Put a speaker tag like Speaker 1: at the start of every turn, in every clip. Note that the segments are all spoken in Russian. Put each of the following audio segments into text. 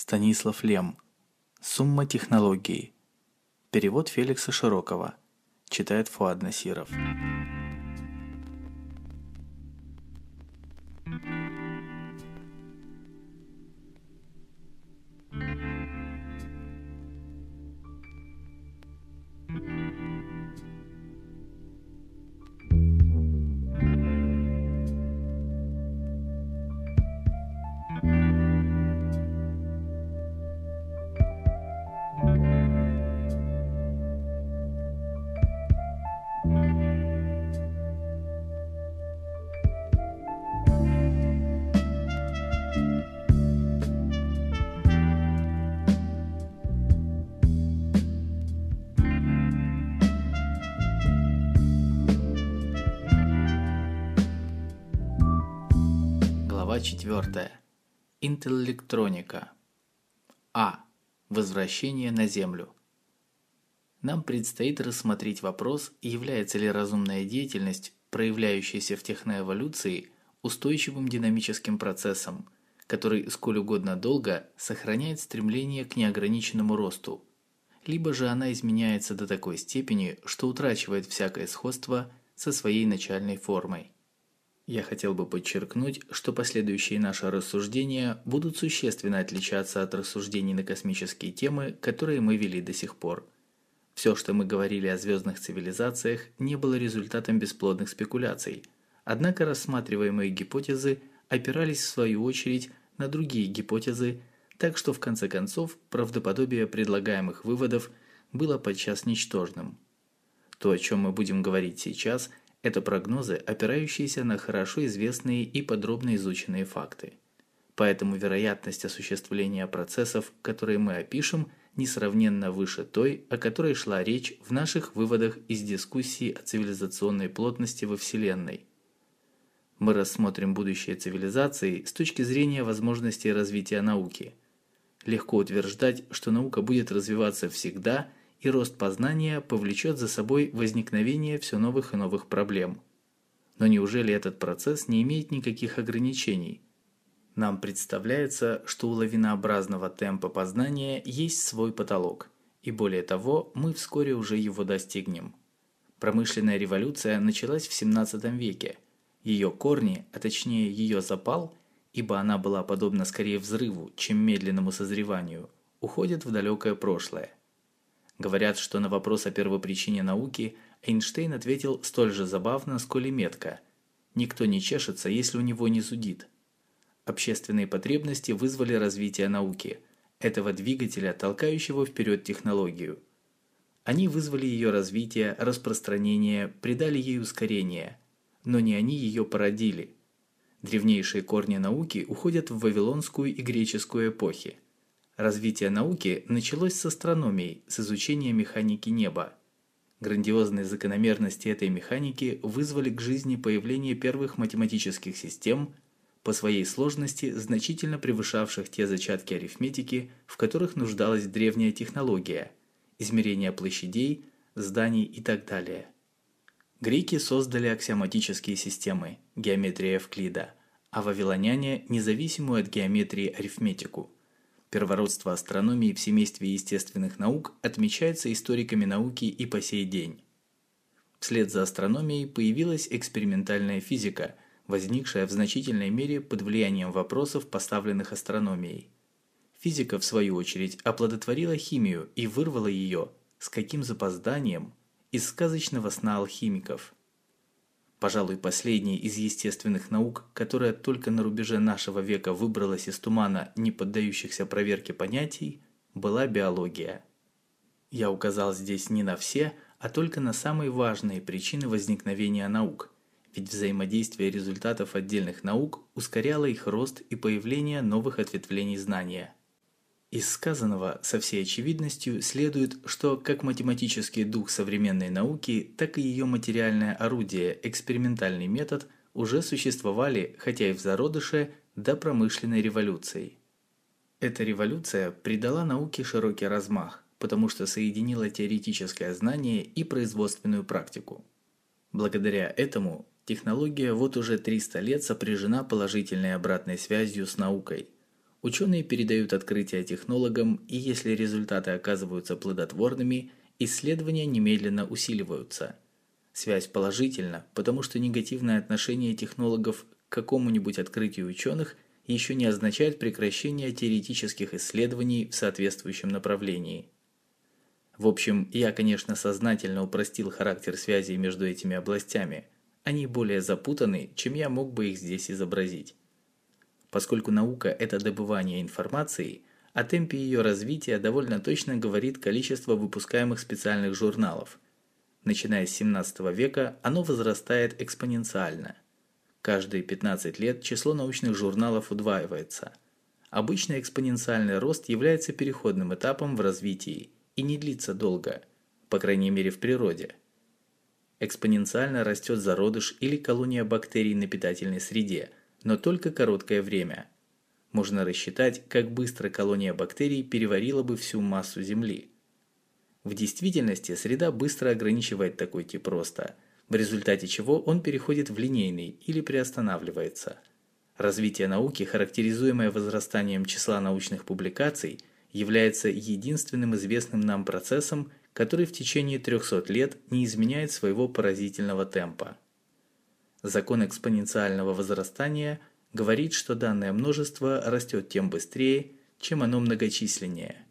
Speaker 1: Станислав Лем. Сумма технологии. Перевод Феликса Широкого. Читает Фуад Насиров. Интеллектроника. А. Возвращение на Землю. Нам предстоит рассмотреть вопрос, является ли разумная деятельность, проявляющаяся в техноэволюции, устойчивым динамическим процессом, который сколь угодно долго сохраняет стремление к неограниченному росту, либо же она изменяется до такой степени, что утрачивает всякое сходство со своей начальной формой. Я хотел бы подчеркнуть, что последующие наши рассуждения будут существенно отличаться от рассуждений на космические темы, которые мы вели до сих пор. Все, что мы говорили о звездных цивилизациях, не было результатом бесплодных спекуляций, однако рассматриваемые гипотезы опирались в свою очередь на другие гипотезы, так что в конце концов правдоподобие предлагаемых выводов было подчас ничтожным. То, о чем мы будем говорить сейчас – это прогнозы, опирающиеся на хорошо известные и подробно изученные факты. Поэтому вероятность осуществления процессов, которые мы опишем, несравненно выше той, о которой шла речь в наших выводах из дискуссии о цивилизационной плотности во Вселенной. Мы рассмотрим будущее цивилизации с точки зрения возможностей развития науки. Легко утверждать, что наука будет развиваться всегда – и рост познания повлечет за собой возникновение все новых и новых проблем. Но неужели этот процесс не имеет никаких ограничений? Нам представляется, что у лавинообразного темпа познания есть свой потолок, и более того, мы вскоре уже его достигнем. Промышленная революция началась в 17 веке. Ее корни, а точнее ее запал, ибо она была подобна скорее взрыву, чем медленному созреванию, уходят в далекое прошлое. Говорят, что на вопрос о первопричине науки Эйнштейн ответил столь же забавно, сколь и метко. Никто не чешется, если у него не зудит. Общественные потребности вызвали развитие науки, этого двигателя, толкающего вперед технологию. Они вызвали ее развитие, распространение, придали ей ускорение, но не они ее породили. Древнейшие корни науки уходят в вавилонскую и греческую эпохи. Развитие науки началось с астрономии, с изучения механики неба. Грандиозные закономерности этой механики вызвали к жизни появление первых математических систем, по своей сложности значительно превышавших те зачатки арифметики, в которых нуждалась древняя технология – измерение площадей, зданий и так далее. Греки создали аксиоматические системы – геометрия Евклида, а вавилоняне – независимую от геометрии арифметику – Первородство астрономии в семействе естественных наук отмечается историками науки и по сей день. Вслед за астрономией появилась экспериментальная физика, возникшая в значительной мере под влиянием вопросов, поставленных астрономией. Физика, в свою очередь, оплодотворила химию и вырвала ее, с каким запозданием, из сказочного сна алхимиков – Пожалуй, последней из естественных наук, которая только на рубеже нашего века выбралась из тумана не поддающихся проверке понятий, была биология. Я указал здесь не на все, а только на самые важные причины возникновения наук, ведь взаимодействие результатов отдельных наук ускоряло их рост и появление новых ответвлений знания – из сказанного со всей очевидностью следует, что как математический дух современной науки, так и ее материальное орудие, экспериментальный метод, уже существовали, хотя и в зародыше, до промышленной революции. Эта революция придала науке широкий размах, потому что соединила теоретическое знание и производственную практику. Благодаря этому технология вот уже 300 лет сопряжена положительной обратной связью с наукой – Ученые передают открытия технологам, и если результаты оказываются плодотворными, исследования немедленно усиливаются. Связь положительна, потому что негативное отношение технологов к какому-нибудь открытию ученых еще не означает прекращение теоретических исследований в соответствующем направлении. В общем, я, конечно, сознательно упростил характер связи между этими областями. Они более запутаны, чем я мог бы их здесь изобразить. Поскольку наука – это добывание информации, о темпе ее развития довольно точно говорит количество выпускаемых специальных журналов. Начиная с 17 века оно возрастает экспоненциально. Каждые 15 лет число научных журналов удваивается. Обычно экспоненциальный рост является переходным этапом в развитии и не длится долго, по крайней мере в природе. Экспоненциально растет зародыш или колония бактерий на питательной среде – но только короткое время. Можно рассчитать, как быстро колония бактерий переварила бы всю массу Земли. В действительности среда быстро ограничивает такой тип роста, в результате чего он переходит в линейный или приостанавливается. Развитие науки, характеризуемое возрастанием числа научных публикаций, является единственным известным нам процессом, который в течение 300 лет не изменяет своего поразительного темпа. Закон экспоненциального возрастания говорит, что данное множество растет тем быстрее, чем оно многочисленнее.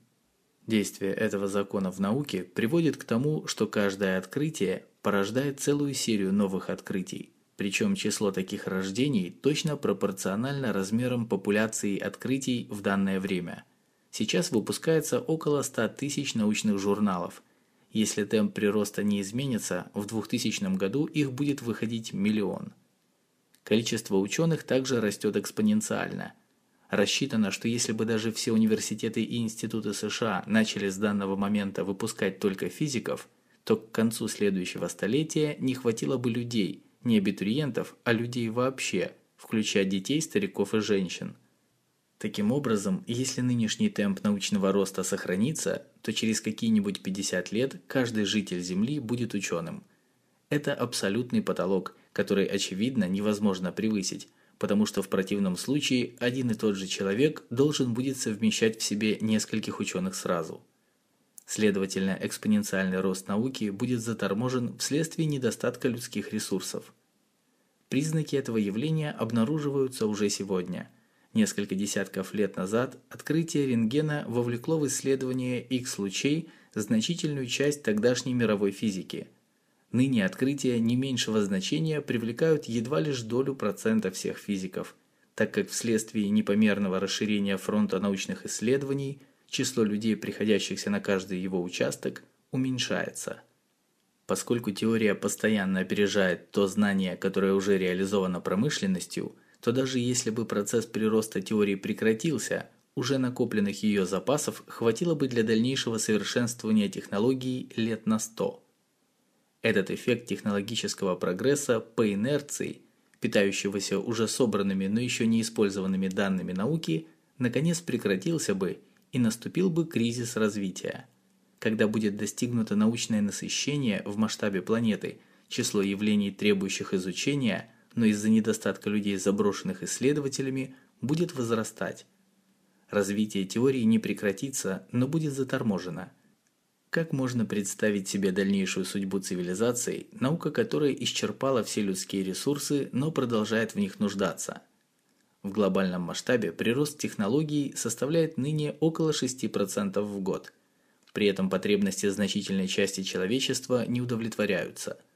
Speaker 1: Действие этого закона в науке приводит к тому, что каждое открытие порождает целую серию новых открытий, причем число таких рождений точно пропорционально размерам популяции открытий в данное время. Сейчас выпускается около 100 тысяч научных журналов – если темп прироста не изменится, в 2000 году их будет выходить миллион. Количество ученых также растет экспоненциально. Рассчитано, что если бы даже все университеты и институты США начали с данного момента выпускать только физиков, то к концу следующего столетия не хватило бы людей, не абитуриентов, а людей вообще, включая детей, стариков и женщин – Таким образом, если нынешний темп научного роста сохранится, то через какие-нибудь 50 лет каждый житель Земли будет ученым. Это абсолютный потолок, который, очевидно, невозможно превысить, потому что в противном случае один и тот же человек должен будет совмещать в себе нескольких ученых сразу. Следовательно, экспоненциальный рост науки будет заторможен вследствие недостатка людских ресурсов. Признаки этого явления обнаруживаются уже сегодня – Несколько десятков лет назад открытие рентгена вовлекло в исследование X-лучей значительную часть тогдашней мировой физики. Ныне открытия не меньшего значения привлекают едва лишь долю процента всех физиков, так как вследствие непомерного расширения фронта научных исследований число людей, приходящихся на каждый его участок, уменьшается. Поскольку теория постоянно опережает то знание, которое уже реализовано промышленностью – то даже если бы процесс прироста теории прекратился, уже накопленных ее запасов хватило бы для дальнейшего совершенствования технологий лет на 100. Этот эффект технологического прогресса по инерции, питающегося уже собранными, но еще не использованными данными науки, наконец прекратился бы и наступил бы кризис развития. Когда будет достигнуто научное насыщение в масштабе планеты, число явлений, требующих изучения – но из-за недостатка людей, заброшенных исследователями, будет возрастать. Развитие теории не прекратится, но будет заторможено. Как можно представить себе дальнейшую судьбу цивилизаций, наука которой исчерпала все людские ресурсы, но продолжает в них нуждаться? В глобальном масштабе прирост технологий составляет ныне около 6% в год. При этом потребности значительной части человечества не удовлетворяются –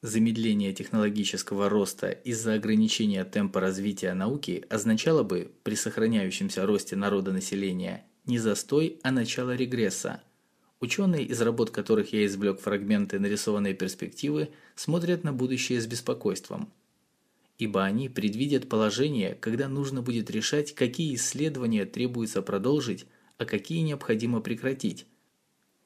Speaker 1: Замедление технологического роста из-за ограничения темпа развития науки означало бы при сохраняющемся росте народонаселения не застой, а начало регресса. Ученые, из работ которых я извлек фрагменты нарисованной перспективы, смотрят на будущее с беспокойством. Ибо они предвидят положение, когда нужно будет решать, какие исследования требуется продолжить, а какие необходимо прекратить,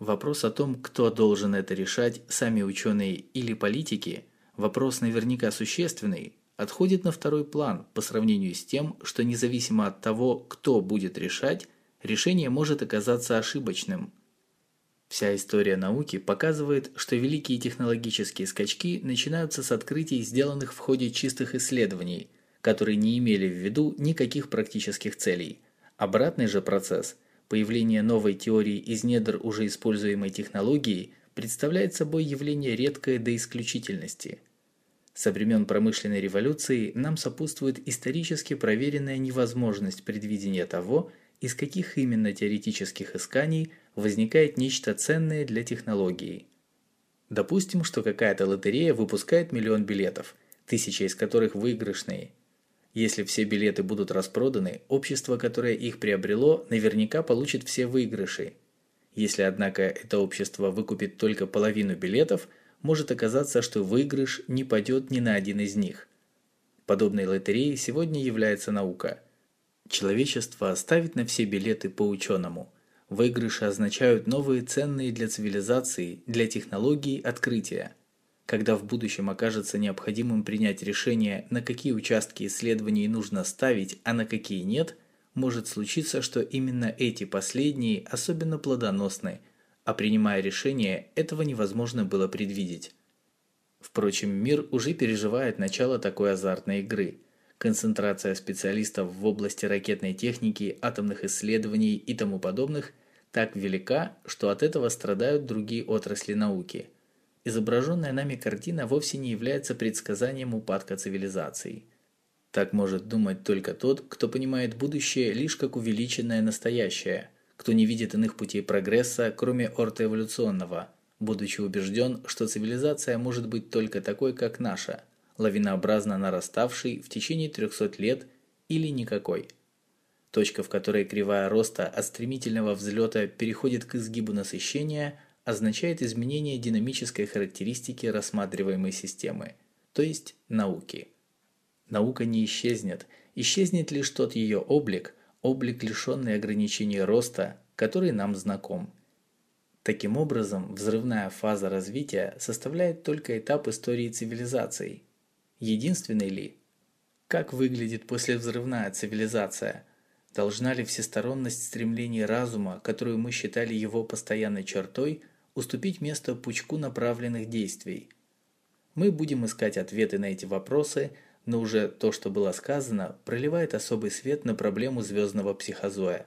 Speaker 1: Вопрос о том, кто должен это решать, сами ученые или политики, вопрос наверняка существенный, отходит на второй план по сравнению с тем, что независимо от того, кто будет решать, решение может оказаться ошибочным. Вся история науки показывает, что великие технологические скачки начинаются с открытий, сделанных в ходе чистых исследований, которые не имели в виду никаких практических целей – Обратный же процесс, появление новой теории из недр уже используемой технологии, представляет собой явление редкое до исключительности. Со времен промышленной революции нам сопутствует исторически проверенная невозможность предвидения того, из каких именно теоретических исканий возникает нечто ценное для технологии. Допустим, что какая-то лотерея выпускает миллион билетов, тысяча из которых выигрышные – если все билеты будут распроданы, общество, которое их приобрело, наверняка получит все выигрыши. Если, однако, это общество выкупит только половину билетов, может оказаться, что выигрыш не пойдет ни на один из них. Подобной лотереей сегодня является наука. Человечество ставит на все билеты по ученому. Выигрыши означают новые ценные для цивилизации, для технологий открытия – когда в будущем окажется необходимым принять решение, на какие участки исследований нужно ставить, а на какие нет, может случиться, что именно эти последние особенно плодоносны, а принимая решение, этого невозможно было предвидеть. Впрочем, мир уже переживает начало такой азартной игры. Концентрация специалистов в области ракетной техники, атомных исследований и тому подобных так велика, что от этого страдают другие отрасли науки – изображенная нами картина вовсе не является предсказанием упадка цивилизаций. Так может думать только тот, кто понимает будущее лишь как увеличенное настоящее, кто не видит иных путей прогресса, кроме ортоэволюционного, будучи убежден, что цивилизация может быть только такой, как наша, лавинообразно нараставшей в течение 300 лет или никакой. Точка, в которой кривая роста от стремительного взлета переходит к изгибу насыщения – означает изменение динамической характеристики рассматриваемой системы, то есть науки. Наука не исчезнет, исчезнет лишь тот ее облик, облик лишенный ограничений роста, который нам знаком. Таким образом, взрывная фаза развития составляет только этап истории цивилизаций. Единственный ли? Как выглядит послевзрывная цивилизация? Должна ли всесторонность стремлений разума, которую мы считали его постоянной чертой, уступить место пучку направленных действий. Мы будем искать ответы на эти вопросы, но уже то, что было сказано, проливает особый свет на проблему звездного психозоя.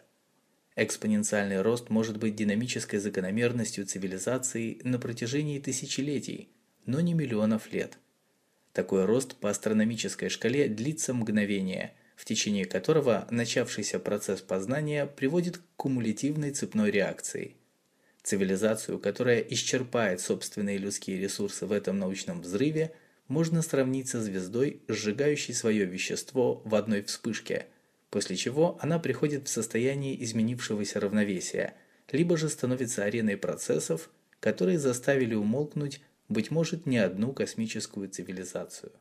Speaker 1: Экспоненциальный рост может быть динамической закономерностью цивилизации на протяжении тысячелетий, но не миллионов лет. Такой рост по астрономической шкале длится мгновение, в течение которого начавшийся процесс познания приводит к кумулятивной цепной реакции – Цивилизацию, которая исчерпает собственные людские ресурсы в этом научном взрыве, можно сравнить со звездой, сжигающей свое вещество в одной вспышке, после чего она приходит в состояние изменившегося равновесия, либо же становится ареной процессов, которые заставили умолкнуть, быть может, не одну космическую цивилизацию.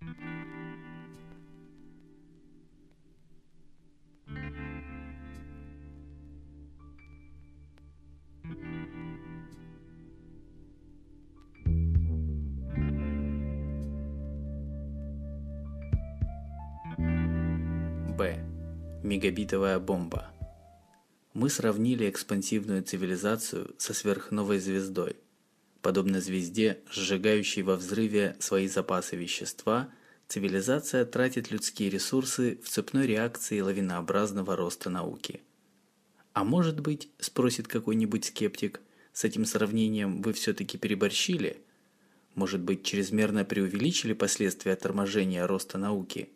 Speaker 1: Б. Мегабитовая бомба. Мы сравнили экспансивную цивилизацию со сверхновой звездой. Подобно звезде, сжигающей во взрыве свои запасы вещества, цивилизация тратит людские ресурсы в цепной реакции лавинообразного роста науки. А может быть, спросит какой-нибудь скептик, с этим сравнением вы все-таки переборщили? Может быть, чрезмерно преувеличили последствия торможения роста науки –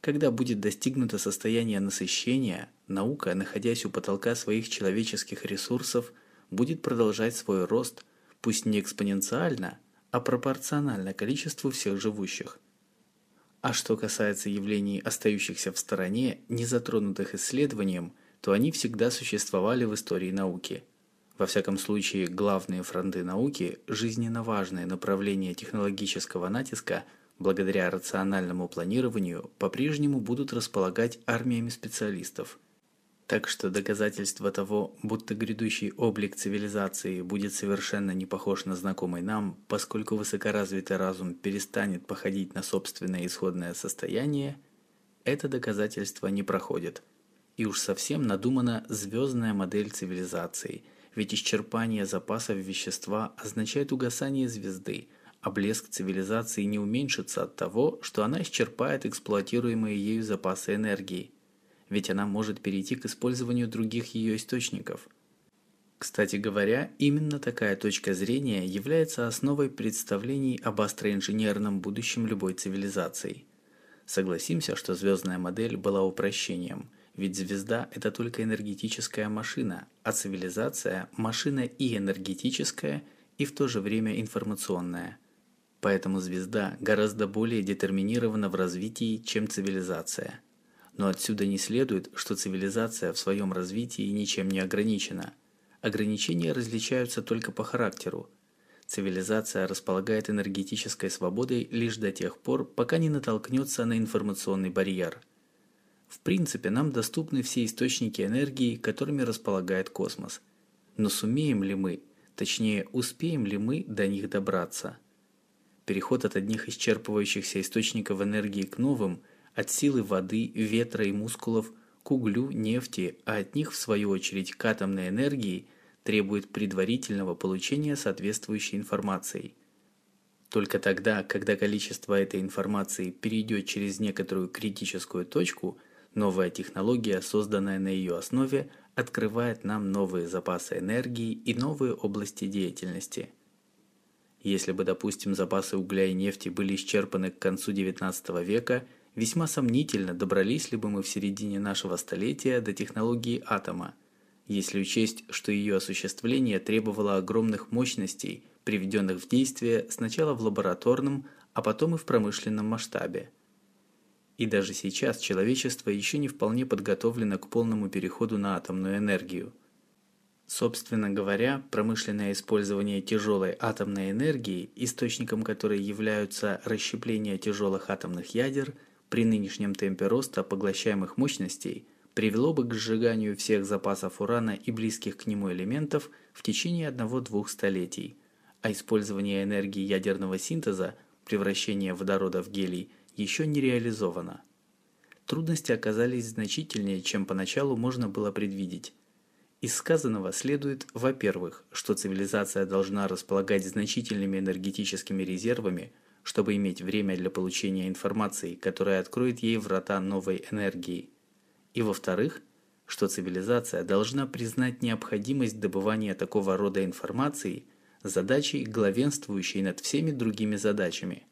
Speaker 1: когда будет достигнуто состояние насыщения, наука, находясь у потолка своих человеческих ресурсов, будет продолжать свой рост, пусть не экспоненциально, а пропорционально количеству всех живущих. А что касается явлений, остающихся в стороне, не затронутых исследованием, то они всегда существовали в истории науки. Во всяком случае, главные фронты науки, жизненно важные направления технологического натиска – благодаря рациональному планированию, по-прежнему будут располагать армиями специалистов. Так что доказательство того, будто грядущий облик цивилизации будет совершенно не похож на знакомый нам, поскольку высокоразвитый разум перестанет походить на собственное исходное состояние, это доказательство не проходит. И уж совсем надумана звездная модель цивилизации, ведь исчерпание запасов вещества означает угасание звезды – а блеск цивилизации не уменьшится от того, что она исчерпает эксплуатируемые ею запасы энергии, ведь она может перейти к использованию других ее источников. Кстати говоря, именно такая точка зрения является основой представлений об астроинженерном будущем любой цивилизации. Согласимся, что звездная модель была упрощением, ведь звезда – это только энергетическая машина, а цивилизация – машина и энергетическая, и в то же время информационная – Поэтому звезда гораздо более детерминирована в развитии, чем цивилизация. Но отсюда не следует, что цивилизация в своем развитии ничем не ограничена. Ограничения различаются только по характеру. Цивилизация располагает энергетической свободой лишь до тех пор, пока не натолкнется на информационный барьер. В принципе, нам доступны все источники энергии, которыми располагает космос. Но сумеем ли мы, точнее, успеем ли мы до них добраться? Переход от одних исчерпывающихся источников энергии к новым, от силы воды, ветра и мускулов к углю, нефти, а от них в свою очередь к атомной энергии, требует предварительного получения соответствующей информации. Только тогда, когда количество этой информации перейдет через некоторую критическую точку, новая технология, созданная на ее основе, открывает нам новые запасы энергии и новые области деятельности – если бы, допустим, запасы угля и нефти были исчерпаны к концу XIX века, весьма сомнительно, добрались ли бы мы в середине нашего столетия до технологии атома, если учесть, что ее осуществление требовало огромных мощностей, приведенных в действие сначала в лабораторном, а потом и в промышленном масштабе. И даже сейчас человечество еще не вполне подготовлено к полному переходу на атомную энергию – Собственно говоря, промышленное использование тяжелой атомной энергии, источником которой являются расщепление тяжелых атомных ядер, при нынешнем темпе роста поглощаемых мощностей, привело бы к сжиганию всех запасов урана и близких к нему элементов в течение одного-двух столетий, а использование энергии ядерного синтеза, превращение водорода в гелий, еще не реализовано. Трудности оказались значительнее, чем поначалу можно было предвидеть. Из сказанного следует, во-первых, что цивилизация должна располагать значительными энергетическими резервами, чтобы иметь время для получения информации, которая откроет ей врата новой энергии. И во-вторых, что цивилизация должна признать необходимость добывания такого рода информации задачей, главенствующей над всеми другими задачами.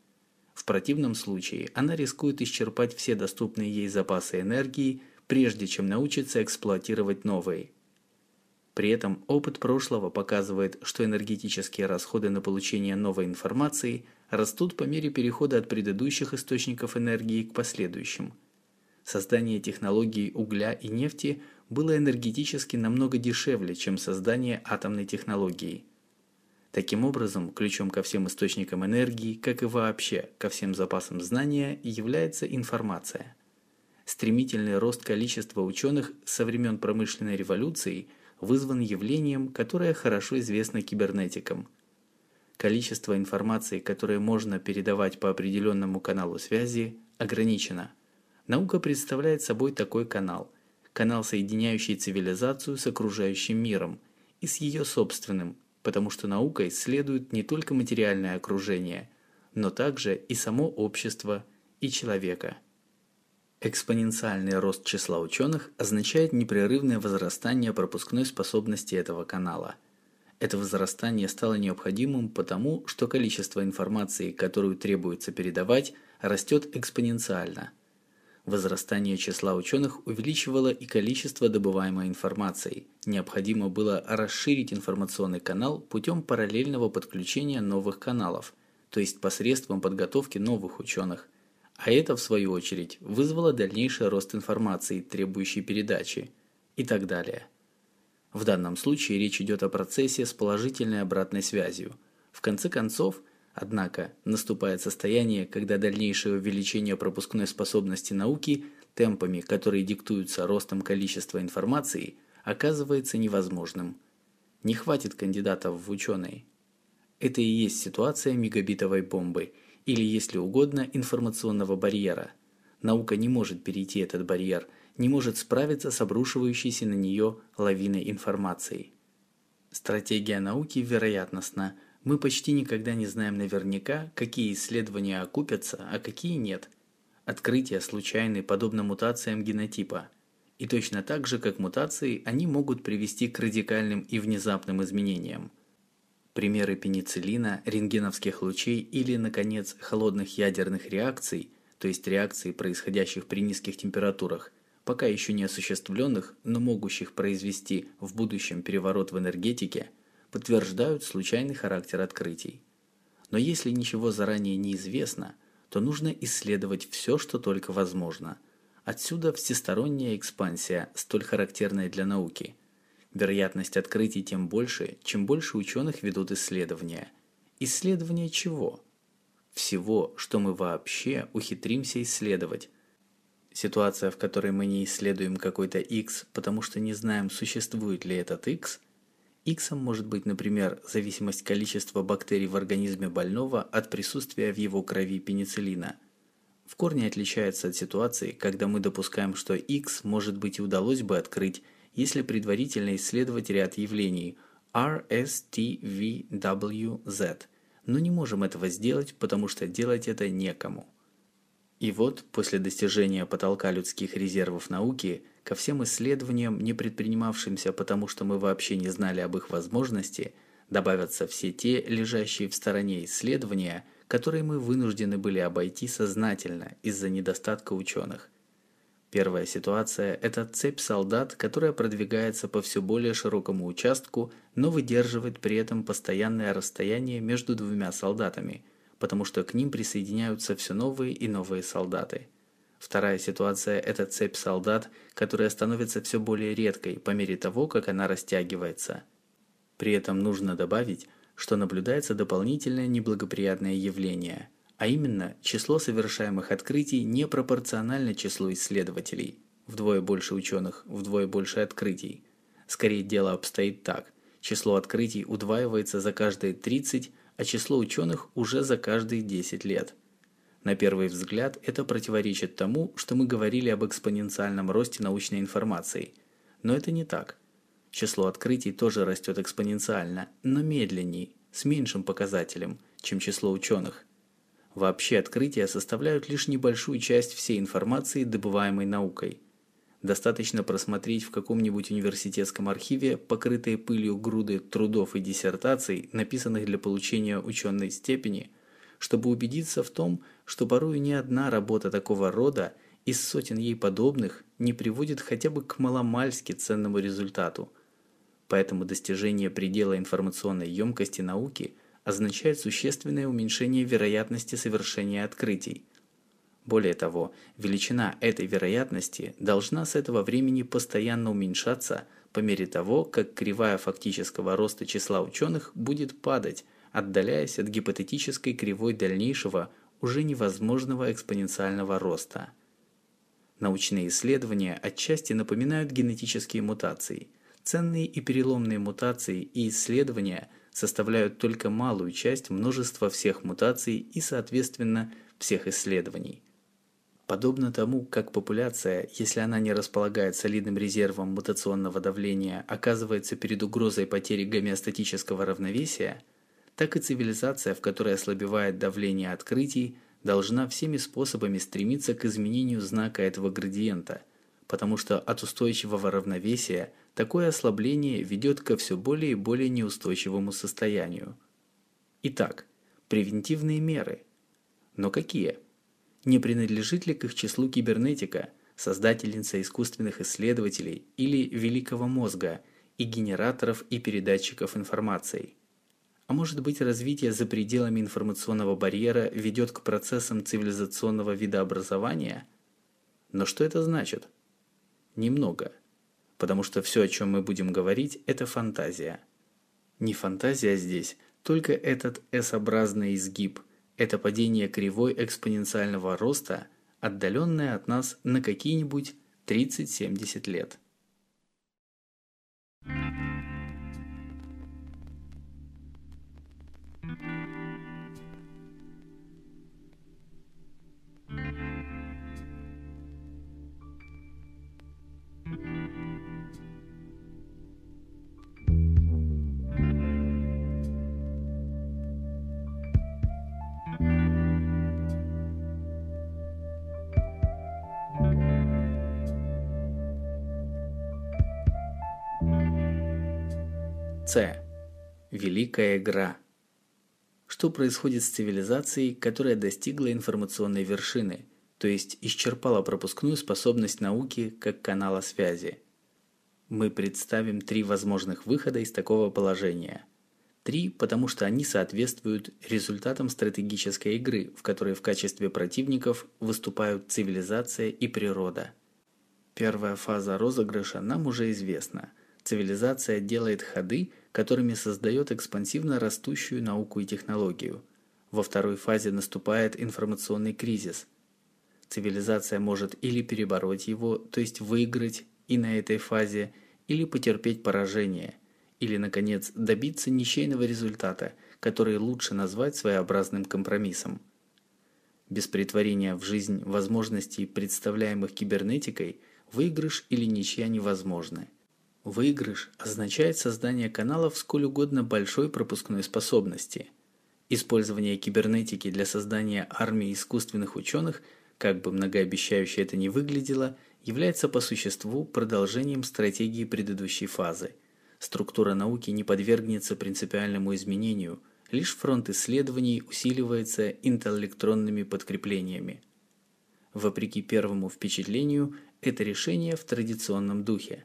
Speaker 1: В противном случае она рискует исчерпать все доступные ей запасы энергии, прежде чем научится эксплуатировать новые – при этом опыт прошлого показывает, что энергетические расходы на получение новой информации растут по мере перехода от предыдущих источников энергии к последующим. Создание технологий угля и нефти было энергетически намного дешевле, чем создание атомной технологии. Таким образом, ключом ко всем источникам энергии, как и вообще ко всем запасам знания, является информация. Стремительный рост количества ученых со времен промышленной революции – вызван явлением, которое хорошо известно кибернетикам. Количество информации, которое можно передавать по определенному каналу связи, ограничено. Наука представляет собой такой канал. Канал, соединяющий цивилизацию с окружающим миром и с ее собственным, потому что наука исследует не только материальное окружение, но также и само общество и человека. Экспоненциальный рост числа ученых означает непрерывное возрастание пропускной способности этого канала. Это возрастание стало необходимым потому, что количество информации, которую требуется передавать, растет экспоненциально. Возрастание числа ученых увеличивало и количество добываемой информации. Необходимо было расширить информационный канал путем параллельного подключения новых каналов, то есть посредством подготовки новых ученых – а это, в свою очередь, вызвало дальнейший рост информации, требующей передачи, и так далее. В данном случае речь идет о процессе с положительной обратной связью. В конце концов, однако, наступает состояние, когда дальнейшее увеличение пропускной способности науки темпами, которые диктуются ростом количества информации, оказывается невозможным. Не хватит кандидатов в ученые. Это и есть ситуация мегабитовой бомбы – или, если угодно, информационного барьера. Наука не может перейти этот барьер, не может справиться с обрушивающейся на нее лавиной информации. Стратегия науки вероятностна, Мы почти никогда не знаем наверняка, какие исследования окупятся, а какие нет. Открытия случайны, подобно мутациям генотипа. И точно так же, как мутации, они могут привести к радикальным и внезапным изменениям. Примеры пенициллина, рентгеновских лучей или, наконец, холодных ядерных реакций, то есть реакций, происходящих при низких температурах, пока еще не осуществленных, но могущих произвести в будущем переворот в энергетике, подтверждают случайный характер открытий. Но если ничего заранее не известно, то нужно исследовать все, что только возможно. Отсюда всесторонняя экспансия, столь характерная для науки. Вероятность открытий тем больше, чем больше ученых ведут исследования. Исследования чего? Всего, что мы вообще ухитримся исследовать, Ситуация, в которой мы не исследуем какой-то x, потому что не знаем, существует ли этот x, x может быть, например, зависимость количества бактерий в организме больного от присутствия в его крови пенициллина. В корне отличается от ситуации, когда мы допускаем, что x может быть и удалось бы открыть, если предварительно исследовать ряд явлений R, S, T, V, W, Z, но не можем этого сделать, потому что делать это некому. И вот, после достижения потолка людских резервов науки, ко всем исследованиям, не предпринимавшимся потому, что мы вообще не знали об их возможности, добавятся все те, лежащие в стороне исследования, которые мы вынуждены были обойти сознательно из-за недостатка ученых. Первая ситуация – это цепь солдат, которая продвигается по все более широкому участку, но выдерживает при этом постоянное расстояние между двумя солдатами – потому что к ним присоединяются все новые и новые солдаты. Вторая ситуация – это цепь солдат, которая становится все более редкой по мере того, как она растягивается. При этом нужно добавить, что наблюдается дополнительное неблагоприятное явление, а именно число совершаемых открытий не пропорционально числу исследователей. Вдвое больше ученых, вдвое больше открытий. Скорее дело обстоит так. Число открытий удваивается за каждые 30, а число ученых уже за каждые 10 лет. На первый взгляд это противоречит тому, что мы говорили об экспоненциальном росте научной информации. Но это не так. Число открытий тоже растет экспоненциально, но медленней, с меньшим показателем, чем число ученых. Вообще открытия составляют лишь небольшую часть всей информации, добываемой наукой – Достаточно просмотреть в каком-нибудь университетском архиве покрытые пылью груды трудов и диссертаций, написанных для получения ученой степени, чтобы убедиться в том, что порой ни одна работа такого рода из сотен ей подобных не приводит хотя бы к маломальски ценному результату. Поэтому достижение предела информационной емкости науки означает существенное уменьшение вероятности совершения открытий – более того, величина этой вероятности должна с этого времени постоянно уменьшаться по мере того, как кривая фактического роста числа ученых будет падать, отдаляясь от гипотетической кривой дальнейшего уже невозможного экспоненциального роста. Научные исследования отчасти напоминают генетические мутации. Ценные и переломные мутации и исследования составляют только малую часть множества всех мутаций и, соответственно, всех исследований. Подобно тому, как популяция, если она не располагает солидным резервом мутационного давления, оказывается перед угрозой потери гомеостатического равновесия, так и цивилизация, в которой ослабевает давление открытий, должна всеми способами стремиться к изменению знака этого градиента, потому что от устойчивого равновесия такое ослабление ведет ко все более и более неустойчивому состоянию. Итак, превентивные меры. Но какие? Не принадлежит ли к их числу кибернетика, создательница искусственных исследователей или великого мозга и генераторов и передатчиков информации? А может быть развитие за пределами информационного барьера ведет к процессам цивилизационного видообразования? Но что это значит? Немного. Потому что все, о чем мы будем говорить, это фантазия. Не фантазия здесь, только этот S-образный изгиб – это падение кривой экспоненциального роста, отдаленное от нас на какие-нибудь 30-70 лет. С. Великая игра. Что происходит с цивилизацией, которая достигла информационной вершины, то есть исчерпала пропускную способность науки как канала связи? Мы представим три возможных выхода из такого положения. Три, потому что они соответствуют результатам стратегической игры, в которой в качестве противников выступают цивилизация и природа. Первая фаза розыгрыша нам уже известна. Цивилизация делает ходы, которыми создает экспансивно растущую науку и технологию. Во второй фазе наступает информационный кризис. Цивилизация может или перебороть его, то есть выиграть и на этой фазе, или потерпеть поражение – или, наконец, добиться ничейного результата, который лучше назвать своеобразным компромиссом. Без притворения в жизнь возможностей, представляемых кибернетикой, выигрыш или ничья невозможны. Выигрыш означает создание каналов сколь угодно большой пропускной способности. Использование кибернетики для создания армии искусственных ученых, как бы многообещающе это ни выглядело, является по существу продолжением стратегии предыдущей фазы – Структура науки не подвергнется принципиальному изменению, лишь фронт исследований усиливается интеллектронными подкреплениями. Вопреки первому впечатлению, это решение в традиционном духе,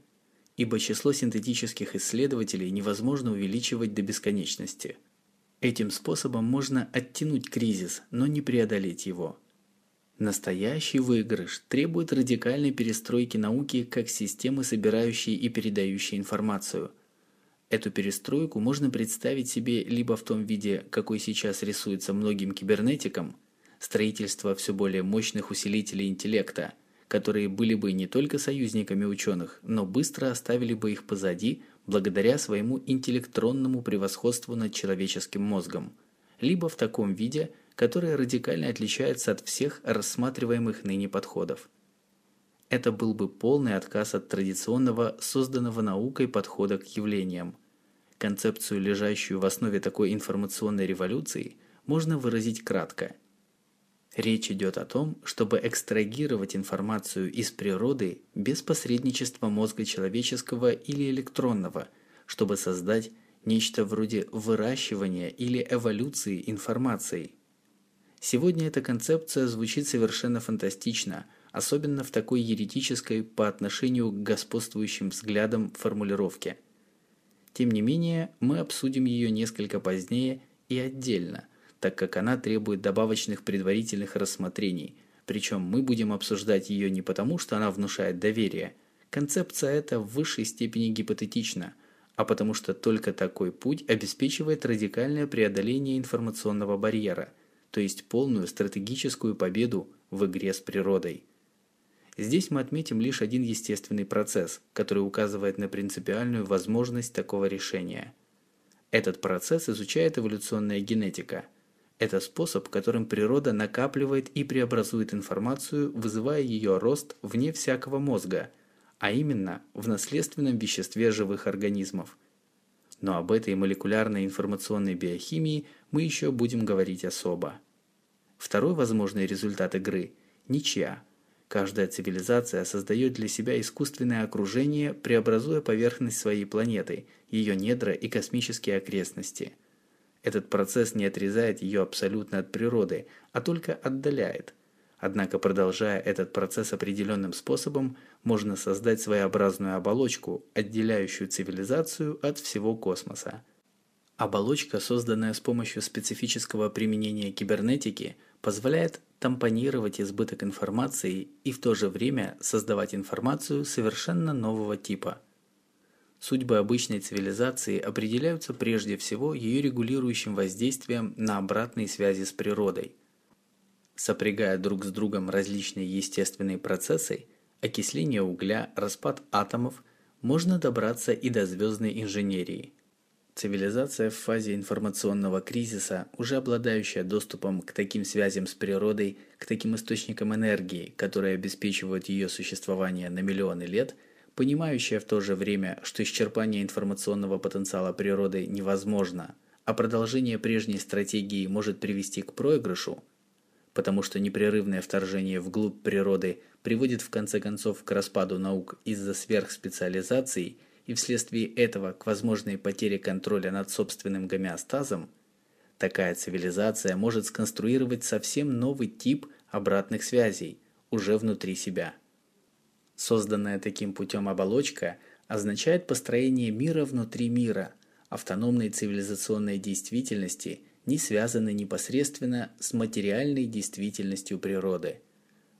Speaker 1: ибо число синтетических исследователей невозможно увеличивать до бесконечности. Этим способом можно оттянуть кризис, но не преодолеть его. Настоящий выигрыш требует радикальной перестройки науки как системы, собирающей и передающей информацию – Эту перестройку можно представить себе либо в том виде, какой сейчас рисуется многим кибернетикам, строительство все более мощных усилителей интеллекта, которые были бы не только союзниками ученых, но быстро оставили бы их позади благодаря своему интеллектронному превосходству над человеческим мозгом, либо в таком виде, которое радикально отличается от всех рассматриваемых ныне подходов. Это был бы полный отказ от традиционного, созданного наукой подхода к явлениям – Концепцию, лежащую в основе такой информационной революции, можно выразить кратко. Речь идет о том, чтобы экстрагировать информацию из природы без посредничества мозга человеческого или электронного, чтобы создать нечто вроде выращивания или эволюции информации. Сегодня эта концепция звучит совершенно фантастично, особенно в такой еретической по отношению к господствующим взглядам формулировке – тем не менее, мы обсудим ее несколько позднее и отдельно, так как она требует добавочных предварительных рассмотрений, причем мы будем обсуждать ее не потому, что она внушает доверие. Концепция эта в высшей степени гипотетична, а потому что только такой путь обеспечивает радикальное преодоление информационного барьера, то есть полную стратегическую победу в игре с природой. Здесь мы отметим лишь один естественный процесс, который указывает на принципиальную возможность такого решения. Этот процесс изучает эволюционная генетика. Это способ, которым природа накапливает и преобразует информацию, вызывая ее рост вне всякого мозга, а именно в наследственном веществе живых организмов. Но об этой молекулярной информационной биохимии мы еще будем говорить особо. Второй возможный результат игры – ничья – Каждая цивилизация создает для себя искусственное окружение, преобразуя поверхность своей планеты, ее недра и космические окрестности. Этот процесс не отрезает ее абсолютно от природы, а только отдаляет. Однако, продолжая этот процесс определенным способом, можно создать своеобразную оболочку, отделяющую цивилизацию от всего космоса. Оболочка, созданная с помощью специфического применения кибернетики, позволяет тампонировать избыток информации и в то же время создавать информацию совершенно нового типа. Судьбы обычной цивилизации определяются прежде всего ее регулирующим воздействием на обратные связи с природой. Сопрягая друг с другом различные естественные процессы, окисление угля, распад атомов, можно добраться и до звездной инженерии – Цивилизация в фазе информационного кризиса, уже обладающая доступом к таким связям с природой, к таким источникам энергии, которые обеспечивают ее существование на миллионы лет, понимающая в то же время, что исчерпание информационного потенциала природы невозможно, а продолжение прежней стратегии может привести к проигрышу, потому что непрерывное вторжение вглубь природы приводит в конце концов к распаду наук из-за сверхспециализации – и вследствие этого к возможной потере контроля над собственным гомеостазом, такая цивилизация может сконструировать совсем новый тип обратных связей уже внутри себя. Созданная таким путем оболочка означает построение мира внутри мира, автономной цивилизационной действительности, не связанной непосредственно с материальной действительностью природы –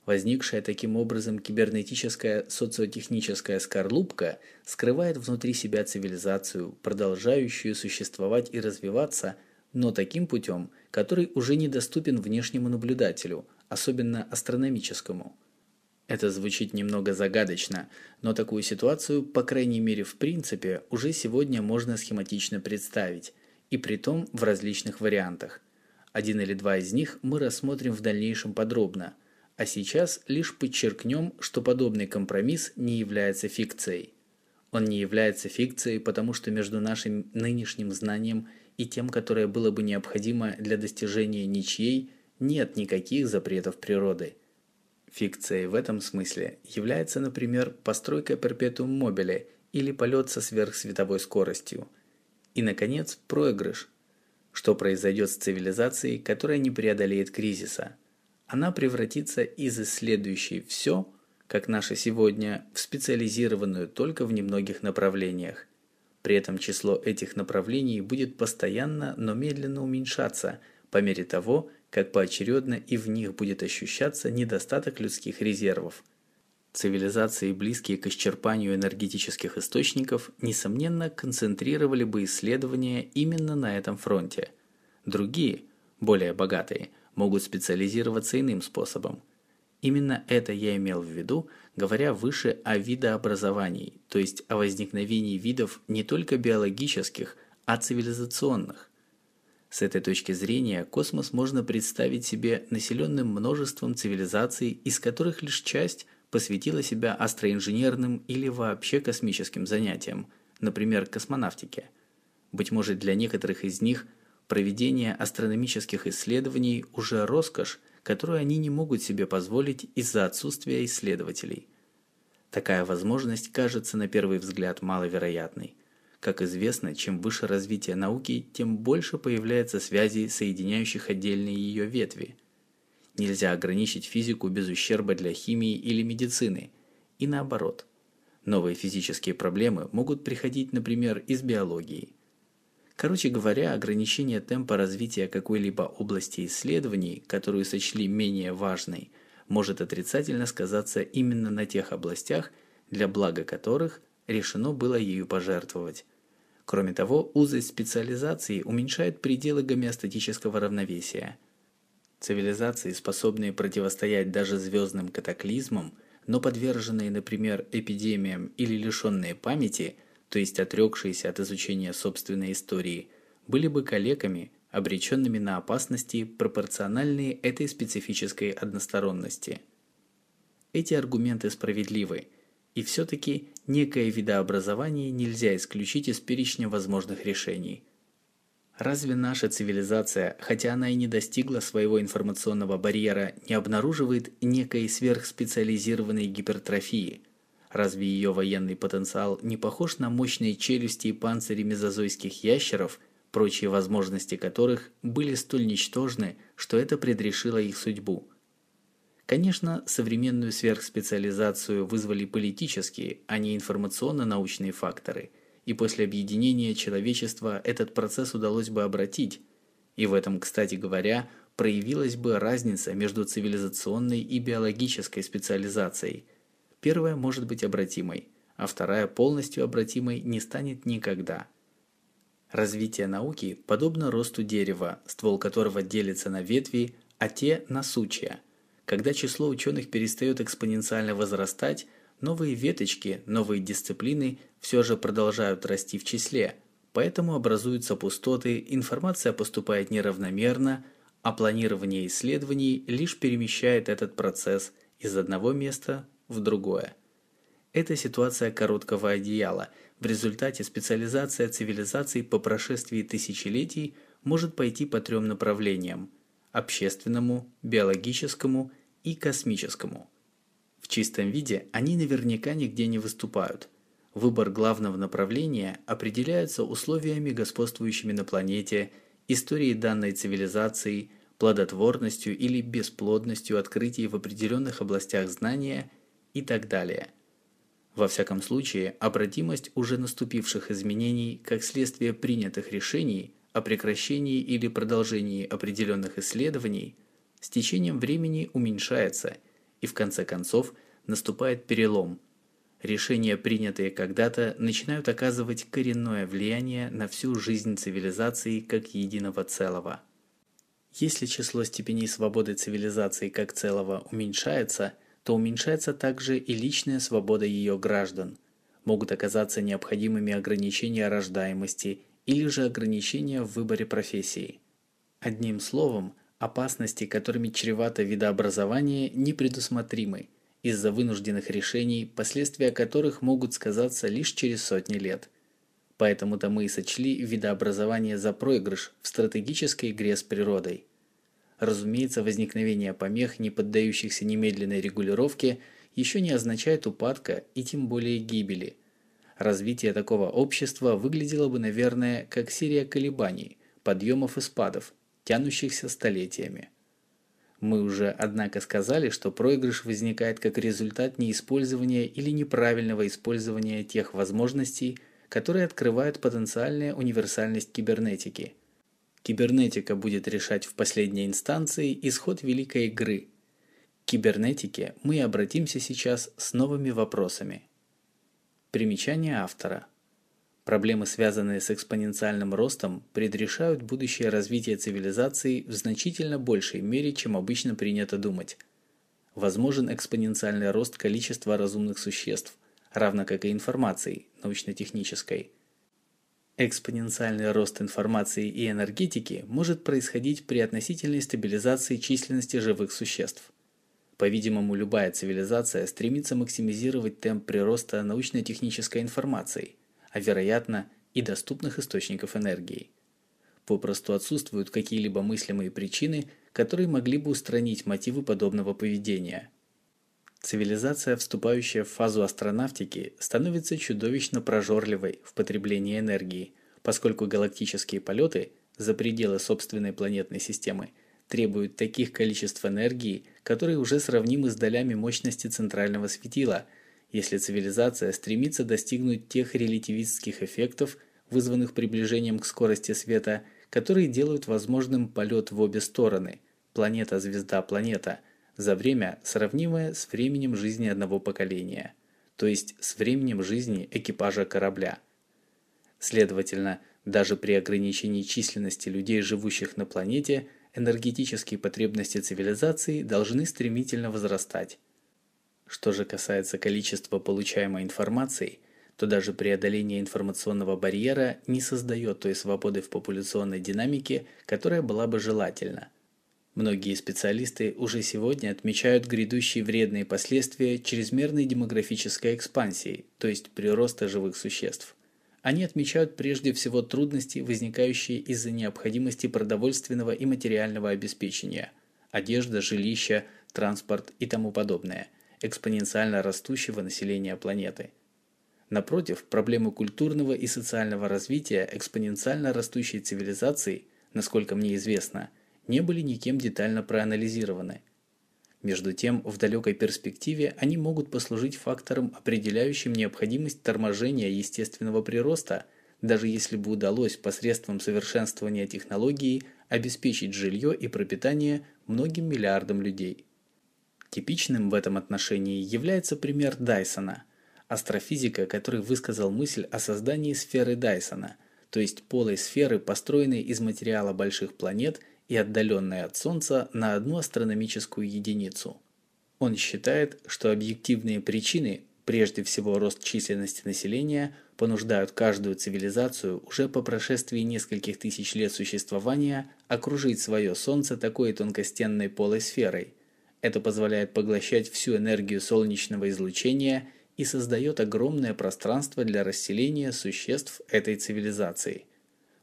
Speaker 1: Возникшая таким образом кибернетическая социотехническая скорлупка скрывает внутри себя цивилизацию, продолжающую существовать и развиваться, но таким путем, который уже недоступен внешнему наблюдателю, особенно астрономическому. Это звучит немного загадочно, но такую ситуацию, по крайней мере в принципе, уже сегодня можно схематично представить, и при том в различных вариантах. Один или два из них мы рассмотрим в дальнейшем подробно – а сейчас лишь подчеркнем, что подобный компромисс не является фикцией. Он не является фикцией, потому что между нашим нынешним знанием и тем, которое было бы необходимо для достижения ничьей, нет никаких запретов природы. Фикцией в этом смысле является, например, постройка перпетуум мобиле или полет со сверхсветовой скоростью. И, наконец, проигрыш. Что произойдет с цивилизацией, которая не преодолеет кризиса – она превратится из исследующей все, как наша сегодня, в специализированную только в немногих направлениях. При этом число этих направлений будет постоянно, но медленно уменьшаться по мере того, как поочередно и в них будет ощущаться недостаток людских резервов. Цивилизации, близкие к исчерпанию энергетических источников, несомненно концентрировали бы исследования именно на этом фронте. Другие, более богатые – могут специализироваться иным способом. Именно это я имел в виду, говоря выше о видообразовании, то есть о возникновении видов не только биологических, а цивилизационных. С этой точки зрения космос можно представить себе населенным множеством цивилизаций, из которых лишь часть посвятила себя астроинженерным или вообще космическим занятиям, например, космонавтике. Быть может, для некоторых из них – Проведение астрономических исследований уже роскошь, которую они не могут себе позволить из-за отсутствия исследователей. Такая возможность кажется на первый взгляд маловероятной. Как известно, чем выше развитие науки, тем больше появляется связей, соединяющих отдельные ее ветви. Нельзя ограничить физику без ущерба для химии или медицины, и наоборот. Новые физические проблемы могут приходить, например, из биологии – Короче говоря, ограничение темпа развития какой-либо области исследований, которую сочли менее важной, может отрицательно сказаться именно на тех областях, для блага которых решено было ею пожертвовать. Кроме того, узость специализации уменьшает пределы гомеостатического равновесия. Цивилизации, способные противостоять даже звездным катаклизмам, но подверженные, например, эпидемиям или лишенные памяти – то есть отрекшиеся от изучения собственной истории, были бы калеками, обреченными на опасности, пропорциональные этой специфической односторонности. Эти аргументы справедливы, и все-таки некое видообразование нельзя исключить из перечня возможных решений. Разве наша цивилизация, хотя она и не достигла своего информационного барьера, не обнаруживает некой сверхспециализированной гипертрофии – Разве ее военный потенциал не похож на мощные челюсти и панцири мезозойских ящеров, прочие возможности которых были столь ничтожны, что это предрешило их судьбу? Конечно, современную сверхспециализацию вызвали политические, а не информационно-научные факторы, и после объединения человечества этот процесс удалось бы обратить, и в этом, кстати говоря, проявилась бы разница между цивилизационной и биологической специализацией – Первая может быть обратимой, а вторая полностью обратимой не станет никогда. Развитие науки подобно росту дерева, ствол которого делится на ветви, а те на сучья. Когда число ученых перестает экспоненциально возрастать, новые веточки, новые дисциплины все же продолжают расти в числе, поэтому образуются пустоты, информация поступает неравномерно, а планирование исследований лишь перемещает этот процесс из одного места в другое. Это ситуация короткого одеяла. В результате специализация цивилизаций по прошествии тысячелетий может пойти по трем направлениям – общественному, биологическому и космическому. В чистом виде они наверняка нигде не выступают. Выбор главного направления определяется условиями, господствующими на планете, историей данной цивилизации, плодотворностью или бесплодностью открытий в определенных областях знания и так далее. Во всяком случае, обратимость уже наступивших изменений как следствие принятых решений о прекращении или продолжении определенных исследований с течением времени уменьшается и в конце концов наступает перелом. Решения, принятые когда-то, начинают оказывать коренное влияние на всю жизнь цивилизации как единого целого. Если число степеней свободы цивилизации как целого уменьшается, то уменьшается также и личная свобода ее граждан. Могут оказаться необходимыми ограничения рождаемости или же ограничения в выборе профессии. Одним словом, опасности, которыми чревато видообразование, непредусмотримы из-за вынужденных решений, последствия которых могут сказаться лишь через сотни лет. Поэтому-то мы и сочли видообразование за проигрыш в стратегической игре с природой. Разумеется, возникновение помех, не поддающихся немедленной регулировке, еще не означает упадка и тем более гибели – Развитие такого общества выглядело бы, наверное, как серия колебаний, подъемов и спадов, тянущихся столетиями. Мы уже, однако, сказали, что проигрыш возникает как результат неиспользования или неправильного использования тех возможностей, которые открывают потенциальная универсальность кибернетики. Кибернетика будет решать в последней инстанции исход великой игры. К кибернетике мы обратимся сейчас с новыми вопросами – Примечание автора. Проблемы, связанные с экспоненциальным ростом, предрешают будущее развитие цивилизации в значительно большей мере, чем обычно принято думать. Возможен экспоненциальный рост количества разумных существ, равно как и информации, научно-технической. Экспоненциальный рост информации и энергетики может происходить при относительной стабилизации численности живых существ. По-видимому, любая цивилизация стремится максимизировать темп прироста научно-технической информации, а вероятно и доступных источников энергии. Попросту отсутствуют какие-либо мыслимые причины, которые могли бы устранить мотивы подобного поведения. Цивилизация, вступающая в фазу астронавтики, становится чудовищно прожорливой в потреблении энергии, поскольку галактические полеты за пределы собственной планетной системы требуют таких количеств энергии, которые уже сравнимы с долями мощности центрального светила, если цивилизация стремится достигнуть тех релятивистских эффектов, вызванных приближением к скорости света, которые делают возможным полет в обе стороны – планета-звезда-планета – за время, сравнимое с временем жизни одного поколения, то есть с временем жизни экипажа корабля. Следовательно, даже при ограничении численности людей, живущих на планете – энергетические потребности цивилизации должны стремительно возрастать. Что же касается количества получаемой информации, то даже преодоление информационного барьера не создает той свободы в популяционной динамике, которая была бы желательна. Многие специалисты уже сегодня отмечают грядущие вредные последствия чрезмерной демографической экспансии, то есть прироста живых существ – они отмечают прежде всего трудности, возникающие из-за необходимости продовольственного и материального обеспечения – одежда, жилища, транспорт и тому подобное, экспоненциально растущего населения планеты. Напротив, проблемы культурного и социального развития экспоненциально растущей цивилизации, насколько мне известно, не были никем детально проанализированы – между тем, в далекой перспективе они могут послужить фактором, определяющим необходимость торможения естественного прироста, даже если бы удалось посредством совершенствования технологии обеспечить жилье и пропитание многим миллиардам людей. Типичным в этом отношении является пример Дайсона, астрофизика, который высказал мысль о создании сферы Дайсона, то есть полой сферы, построенной из материала больших планет – и отдаленной от Солнца на одну астрономическую единицу. Он считает, что объективные причины, прежде всего рост численности населения, понуждают каждую цивилизацию уже по прошествии нескольких тысяч лет существования окружить свое Солнце такой тонкостенной полой сферой. Это позволяет поглощать всю энергию солнечного излучения и создает огромное пространство для расселения существ этой цивилизации –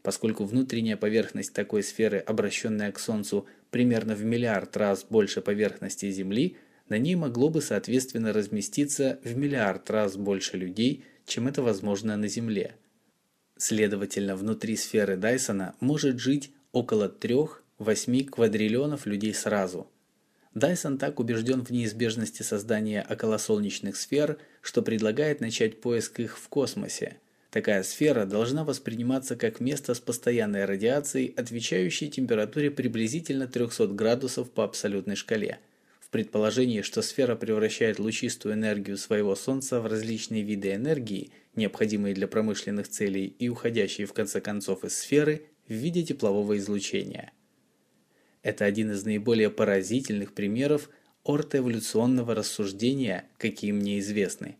Speaker 1: поскольку внутренняя поверхность такой сферы, обращенная к Солнцу примерно в миллиард раз больше поверхности Земли, на ней могло бы соответственно разместиться в миллиард раз больше людей, чем это возможно на Земле. Следовательно, внутри сферы Дайсона может жить около 3-8 квадриллионов людей сразу. Дайсон так убежден в неизбежности создания околосолнечных сфер, что предлагает начать поиск их в космосе. Такая сфера должна восприниматься как место с постоянной радиацией, отвечающей температуре приблизительно 300 градусов по абсолютной шкале – предположении, что сфера превращает лучистую энергию своего Солнца в различные виды энергии, необходимые для промышленных целей и уходящие в конце концов из сферы в виде теплового излучения. Это один из наиболее поразительных примеров ортоэволюционного рассуждения, какие мне известны.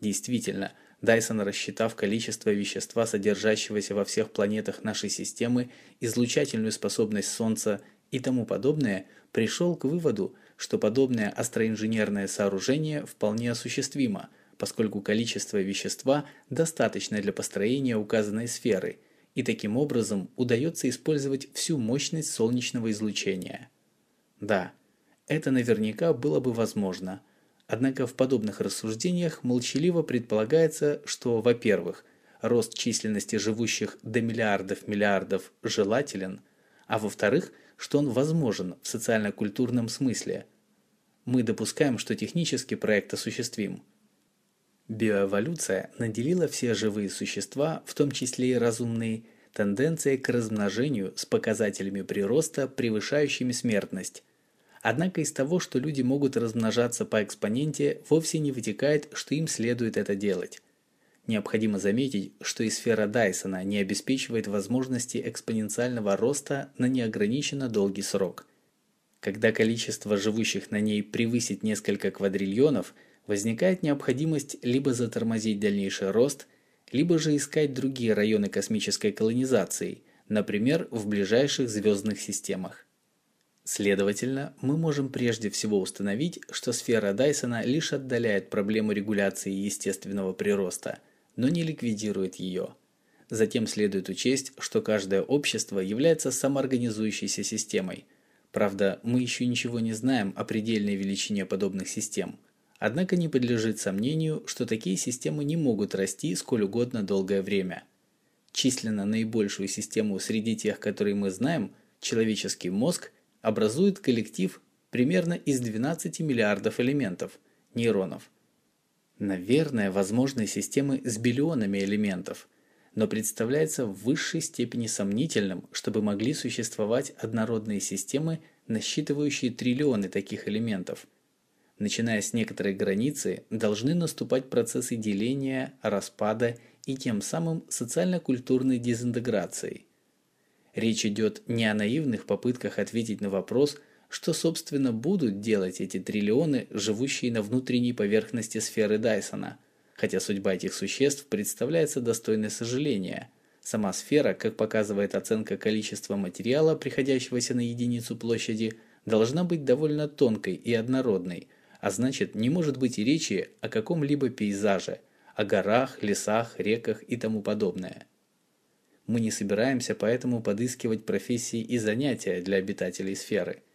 Speaker 1: Действительно, Дайсон, рассчитав количество вещества, содержащегося во всех планетах нашей системы, излучательную способность Солнца и тому подобное, пришел к выводу, что подобное астроинженерное сооружение вполне осуществимо, поскольку количество вещества достаточно для построения указанной сферы, и таким образом удается использовать всю мощность солнечного излучения. Да, это наверняка было бы возможно. Однако в подобных рассуждениях молчаливо предполагается, что, во-первых, рост численности живущих до миллиардов миллиардов желателен, а во-вторых, что он возможен в социально-культурном смысле. Мы допускаем, что технически проект осуществим. Биоэволюция наделила все живые существа, в том числе и разумные, тенденцией к размножению с показателями прироста, превышающими смертность. Однако из того, что люди могут размножаться по экспоненте, вовсе не вытекает, что им следует это делать. Необходимо заметить, что и сфера Дайсона не обеспечивает возможности экспоненциального роста на неограниченно долгий срок. Когда количество живущих на ней превысит несколько квадриллионов, возникает необходимость либо затормозить дальнейший рост, либо же искать другие районы космической колонизации, например, в ближайших звездных системах. Следовательно, мы можем прежде всего установить, что сфера Дайсона лишь отдаляет проблему регуляции естественного прироста – но не ликвидирует ее. Затем следует учесть, что каждое общество является самоорганизующейся системой. Правда, мы еще ничего не знаем о предельной величине подобных систем. Однако не подлежит сомнению, что такие системы не могут расти сколь угодно долгое время. Численно наибольшую систему среди тех, которые мы знаем, человеческий мозг, образует коллектив примерно из 12 миллиардов элементов, нейронов – Наверное, возможны системы с биллионами элементов, но представляется в высшей степени сомнительным, чтобы могли существовать однородные системы, насчитывающие триллионы таких элементов. Начиная с некоторой границы, должны наступать процессы деления, распада и тем самым социально-культурной дезинтеграции. Речь идет не о наивных попытках ответить на вопрос – что, собственно, будут делать эти триллионы, живущие на внутренней поверхности сферы Дайсона, хотя судьба этих существ представляется достойной сожаления. Сама сфера, как показывает оценка количества материала, приходящегося на единицу площади, должна быть довольно тонкой и однородной, а значит не может быть и речи о каком-либо пейзаже, о горах, лесах, реках и тому подобное. Мы не собираемся поэтому подыскивать профессии и занятия для обитателей сферы –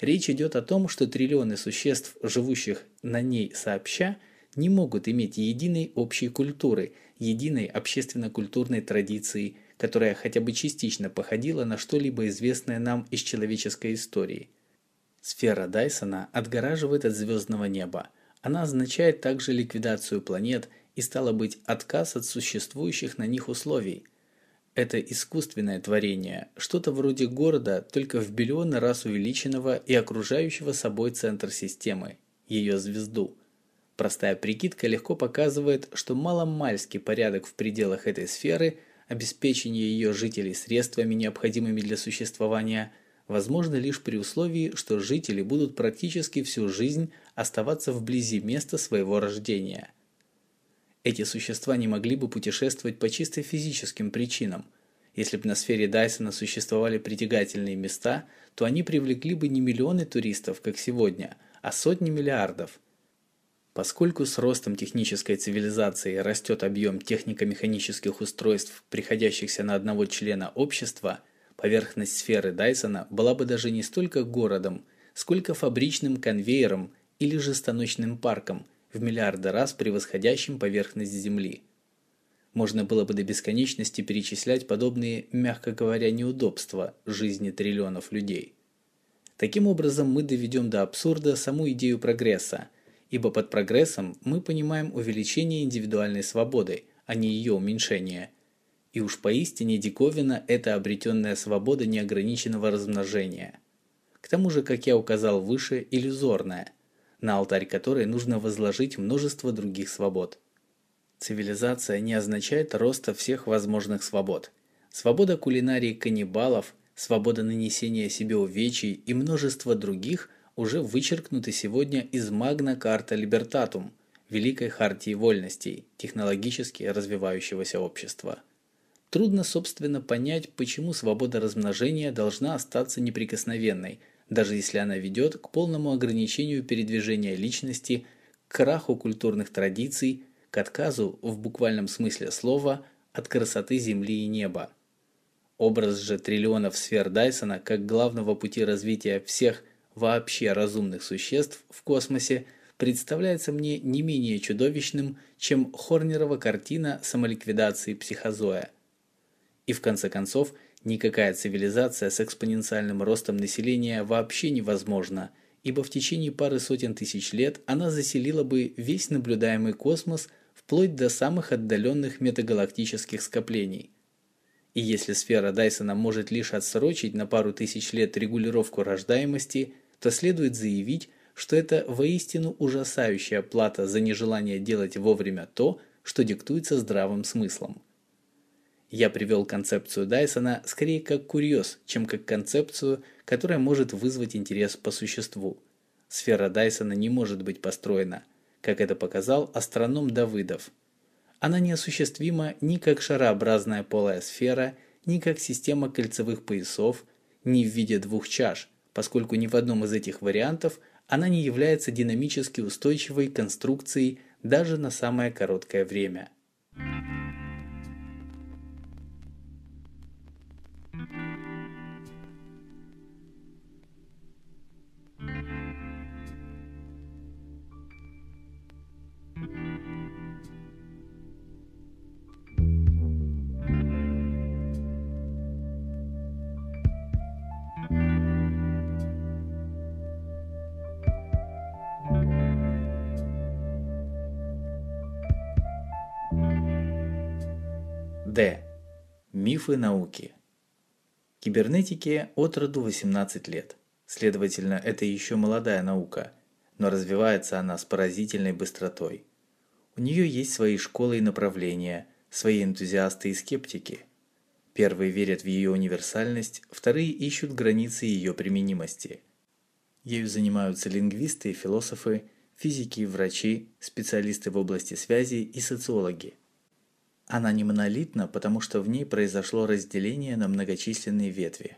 Speaker 1: Речь идет о том, что триллионы существ, живущих на ней сообща, не могут иметь единой общей культуры, единой общественно-культурной традиции, которая хотя бы частично походила на что-либо известное нам из человеческой истории. Сфера Дайсона отгораживает от звездного неба. Она означает также ликвидацию планет и стало быть отказ от существующих на них условий – это искусственное творение, что-то вроде города, только в биллионы раз увеличенного и окружающего собой центр системы, ее звезду. Простая прикидка легко показывает, что маломальский порядок в пределах этой сферы, обеспечение ее жителей средствами, необходимыми для существования, возможно лишь при условии, что жители будут практически всю жизнь оставаться вблизи места своего рождения – эти существа не могли бы путешествовать по чисто физическим причинам. Если бы на сфере Дайсона существовали притягательные места, то они привлекли бы не миллионы туристов, как сегодня, а сотни миллиардов. Поскольку с ростом технической цивилизации растет объем технико-механических устройств, приходящихся на одного члена общества, поверхность сферы Дайсона была бы даже не столько городом, сколько фабричным конвейером или же станочным парком – в миллиарды раз превосходящим поверхность Земли. Можно было бы до бесконечности перечислять подобные, мягко говоря, неудобства жизни триллионов людей. Таким образом, мы доведем до абсурда саму идею прогресса, ибо под прогрессом мы понимаем увеличение индивидуальной свободы, а не ее уменьшение. И уж поистине диковина – это обретенная свобода неограниченного размножения. К тому же, как я указал выше, иллюзорная, на алтарь которой нужно возложить множество других свобод. Цивилизация не означает роста всех возможных свобод. Свобода кулинарии каннибалов, свобода нанесения себе увечий и множество других уже вычеркнуты сегодня из Magna Carta Libertatum, Великой Хартии Вольностей, технологически развивающегося общества. Трудно, собственно, понять, почему свобода размножения должна остаться неприкосновенной, даже если она ведет к полному ограничению передвижения личности, к краху культурных традиций, к отказу, в буквальном смысле слова, от красоты Земли и неба. Образ же триллионов сфер Дайсона как главного пути развития всех вообще разумных существ в космосе представляется мне не менее чудовищным, чем Хорнерова картина самоликвидации психозоя. И в конце концов, никакая цивилизация с экспоненциальным ростом населения вообще невозможна, ибо в течение пары сотен тысяч лет она заселила бы весь наблюдаемый космос вплоть до самых отдаленных метагалактических скоплений – и если сфера Дайсона может лишь отсрочить на пару тысяч лет регулировку рождаемости, то следует заявить, что это воистину ужасающая плата за нежелание делать вовремя то, что диктуется здравым смыслом. Я привел концепцию Дайсона скорее как курьез, чем как концепцию, которая может вызвать интерес по существу. Сфера Дайсона не может быть построена, как это показал астроном Давыдов – она неосуществима ни как шарообразная полая сфера, ни как система кольцевых поясов, ни в виде двух чаш, поскольку ни в одном из этих вариантов она не является динамически устойчивой конструкцией даже на самое короткое время. Д. Мифы науки. Кибернетике от роду 18 лет. Следовательно, это еще молодая наука, но развивается она с поразительной быстротой. У нее есть свои школы и направления, свои энтузиасты и скептики. Первые верят в ее универсальность, вторые ищут границы ее применимости. Ею занимаются лингвисты и философы, физики врачи, специалисты в области связи и социологи. Она не монолитна, потому что в ней произошло разделение на многочисленные ветви.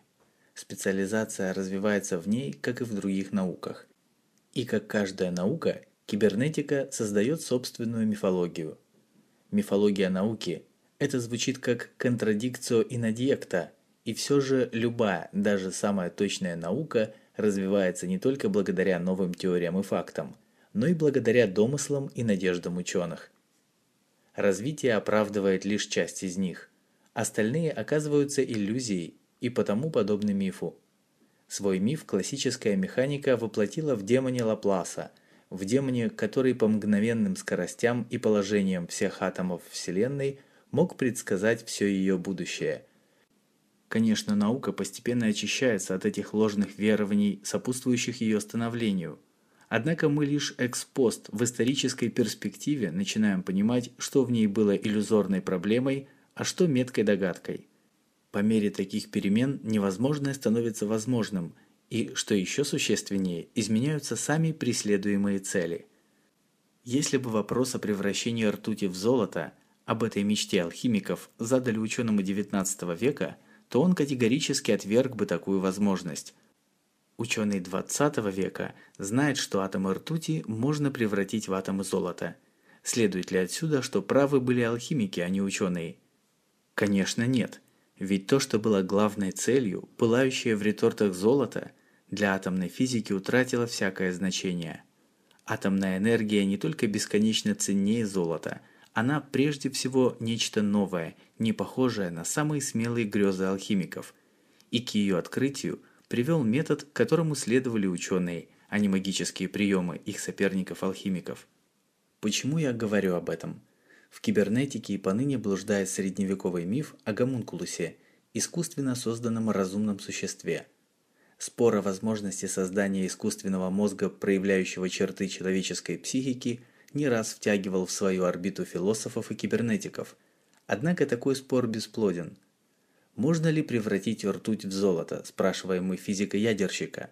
Speaker 1: Специализация развивается в ней, как и в других науках. И как каждая наука, кибернетика создает собственную мифологию. Мифология науки – это звучит как контрадикцио инадьекта, и все же любая, даже самая точная наука развивается не только благодаря новым теориям и фактам, но и благодаря домыслам и надеждам ученых – развитие оправдывает лишь часть из них. Остальные оказываются иллюзией и потому подобны мифу. Свой миф классическая механика воплотила в демоне Лапласа, в демоне, который по мгновенным скоростям и положениям всех атомов Вселенной мог предсказать все ее будущее. Конечно, наука постепенно очищается от этих ложных верований, сопутствующих ее становлению – Однако мы лишь экспост в исторической перспективе начинаем понимать, что в ней было иллюзорной проблемой, а что меткой догадкой. По мере таких перемен невозможное становится возможным, и, что еще существеннее, изменяются сами преследуемые цели. Если бы вопрос о превращении ртути в золото, об этой мечте алхимиков, задали ученому XIX века, то он категорически отверг бы такую возможность, Ученый 20 века знает, что атомы ртути можно превратить в атомы золота. Следует ли отсюда, что правы были алхимики, а не ученые? Конечно, нет. Ведь то, что было главной целью, пылающее в ретортах золото, для атомной физики утратило всякое значение. Атомная энергия не только бесконечно ценнее золота, она прежде всего нечто новое, не похожее на самые смелые грезы алхимиков. И к ее открытию привел метод, которому следовали ученые, а не магические приемы их соперников-алхимиков. Почему я говорю об этом? В кибернетике и поныне блуждает средневековый миф о гомункулусе, искусственно созданном разумном существе. Спор о возможности создания искусственного мозга, проявляющего черты человеческой психики, не раз втягивал в свою орбиту философов и кибернетиков. Однако такой спор бесплоден. Можно ли превратить ртуть в золото, спрашиваем мы физика-ядерщика.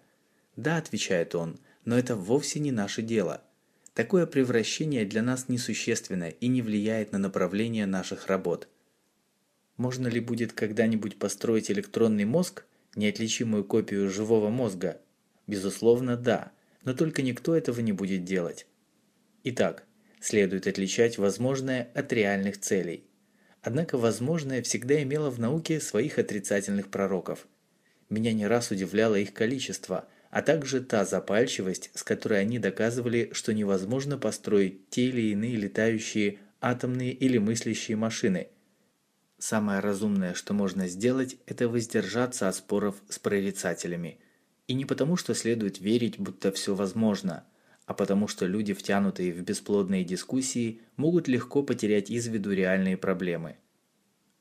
Speaker 1: Да, отвечает он, но это вовсе не наше дело. Такое превращение для нас несущественно и не влияет на направление наших работ. Можно ли будет когда-нибудь построить электронный мозг, неотличимую копию живого мозга? Безусловно, да, но только никто этого не будет делать. Итак, следует отличать возможное от реальных целей. Однако возможное всегда имело в науке своих отрицательных пророков. Меня не раз удивляло их количество, а также та запальчивость, с которой они доказывали, что невозможно построить те или иные летающие атомные или мыслящие машины. Самое разумное, что можно сделать, это воздержаться от споров с прорицателями. И не потому, что следует верить, будто все возможно – а потому что люди, втянутые в бесплодные дискуссии, могут легко потерять из виду реальные проблемы.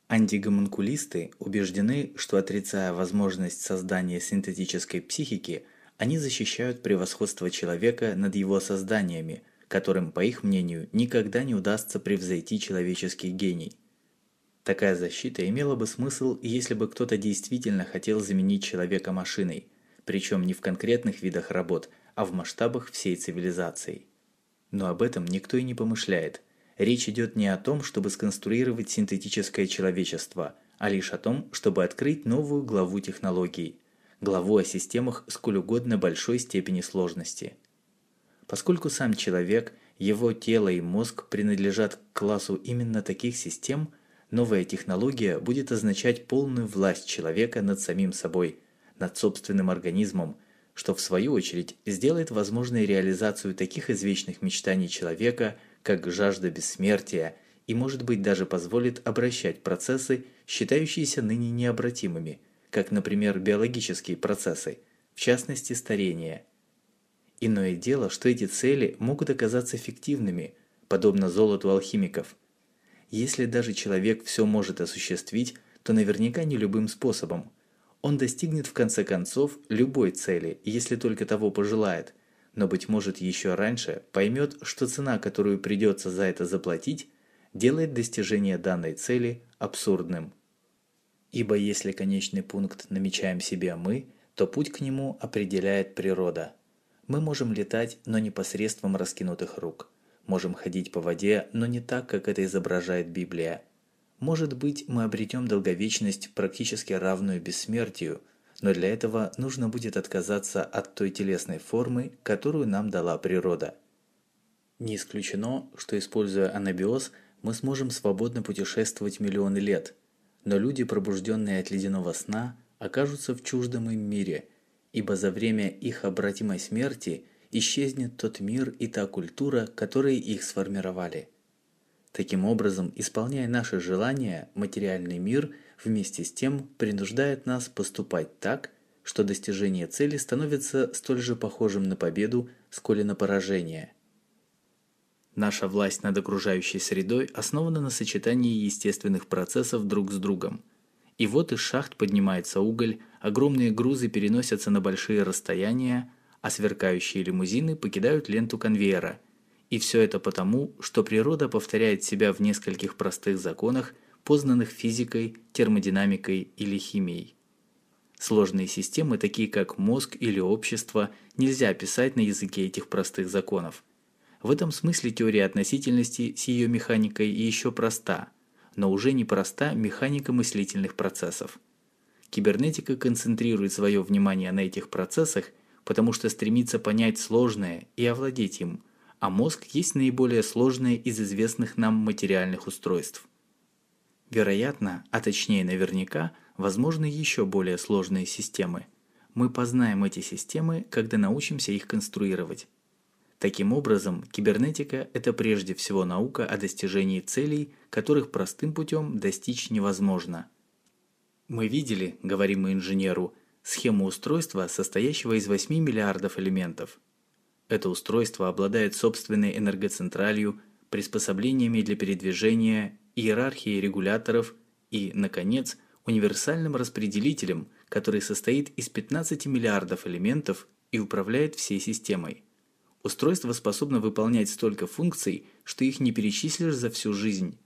Speaker 1: Антигомункулисты убеждены, что отрицая возможность создания синтетической психики, они защищают превосходство человека над его созданиями, которым, по их мнению, никогда не удастся превзойти человеческий гений. Такая защита имела бы смысл, если бы кто-то действительно хотел заменить человека машиной, причем не в конкретных видах работ, а в масштабах всей цивилизации. Но об этом никто и не помышляет. Речь идет не о том, чтобы сконструировать синтетическое человечество, а лишь о том, чтобы открыть новую главу технологий, главу о системах сколь угодно большой степени сложности. Поскольку сам человек, его тело и мозг принадлежат к классу именно таких систем, новая технология будет означать полную власть человека над самим собой, над собственным организмом, что в свою очередь сделает возможной реализацию таких извечных мечтаний человека, как жажда бессмертия, и может быть даже позволит обращать процессы, считающиеся ныне необратимыми, как, например, биологические процессы, в частности старение. Иное дело, что эти цели могут оказаться фиктивными, подобно золоту алхимиков. Если даже человек все может осуществить, то наверняка не любым способом – он достигнет в конце концов любой цели, если только того пожелает, но, быть может, еще раньше поймет, что цена, которую придется за это заплатить, делает достижение данной цели абсурдным. Ибо если конечный пункт намечаем себе мы, то путь к нему определяет природа. Мы можем летать, но не посредством раскинутых рук. Можем ходить по воде, но не так, как это изображает Библия – может быть, мы обретем долговечность, практически равную бессмертию, но для этого нужно будет отказаться от той телесной формы, которую нам дала природа. Не исключено, что используя анабиоз, мы сможем свободно путешествовать миллионы лет, но люди, пробужденные от ледяного сна, окажутся в чуждом им мире, ибо за время их обратимой смерти исчезнет тот мир и та культура, которые их сформировали. Таким образом, исполняя наши желания, материальный мир вместе с тем принуждает нас поступать так, что достижение цели становится столь же похожим на победу, сколь и на поражение. Наша власть над окружающей средой основана на сочетании естественных процессов друг с другом. И вот из шахт поднимается уголь, огромные грузы переносятся на большие расстояния, а сверкающие лимузины покидают ленту конвейера – и все это потому, что природа повторяет себя в нескольких простых законах, познанных физикой, термодинамикой или химией. Сложные системы, такие как мозг или общество, нельзя описать на языке этих простых законов. В этом смысле теория относительности с ее механикой еще проста, но уже не проста механика мыслительных процессов. Кибернетика концентрирует свое внимание на этих процессах, потому что стремится понять сложное и овладеть им – а мозг есть наиболее сложное из известных нам материальных устройств. Вероятно, а точнее наверняка, возможны еще более сложные системы. Мы познаем эти системы, когда научимся их конструировать. Таким образом, кибернетика – это прежде всего наука о достижении целей, которых простым путем достичь невозможно. Мы видели, говорим мы инженеру, схему устройства, состоящего из 8 миллиардов элементов. Это устройство обладает собственной энергоцентралью, приспособлениями для передвижения, иерархией регуляторов и, наконец, универсальным распределителем, который состоит из 15 миллиардов элементов и управляет всей системой. Устройство способно выполнять столько функций, что их не перечислишь за всю жизнь.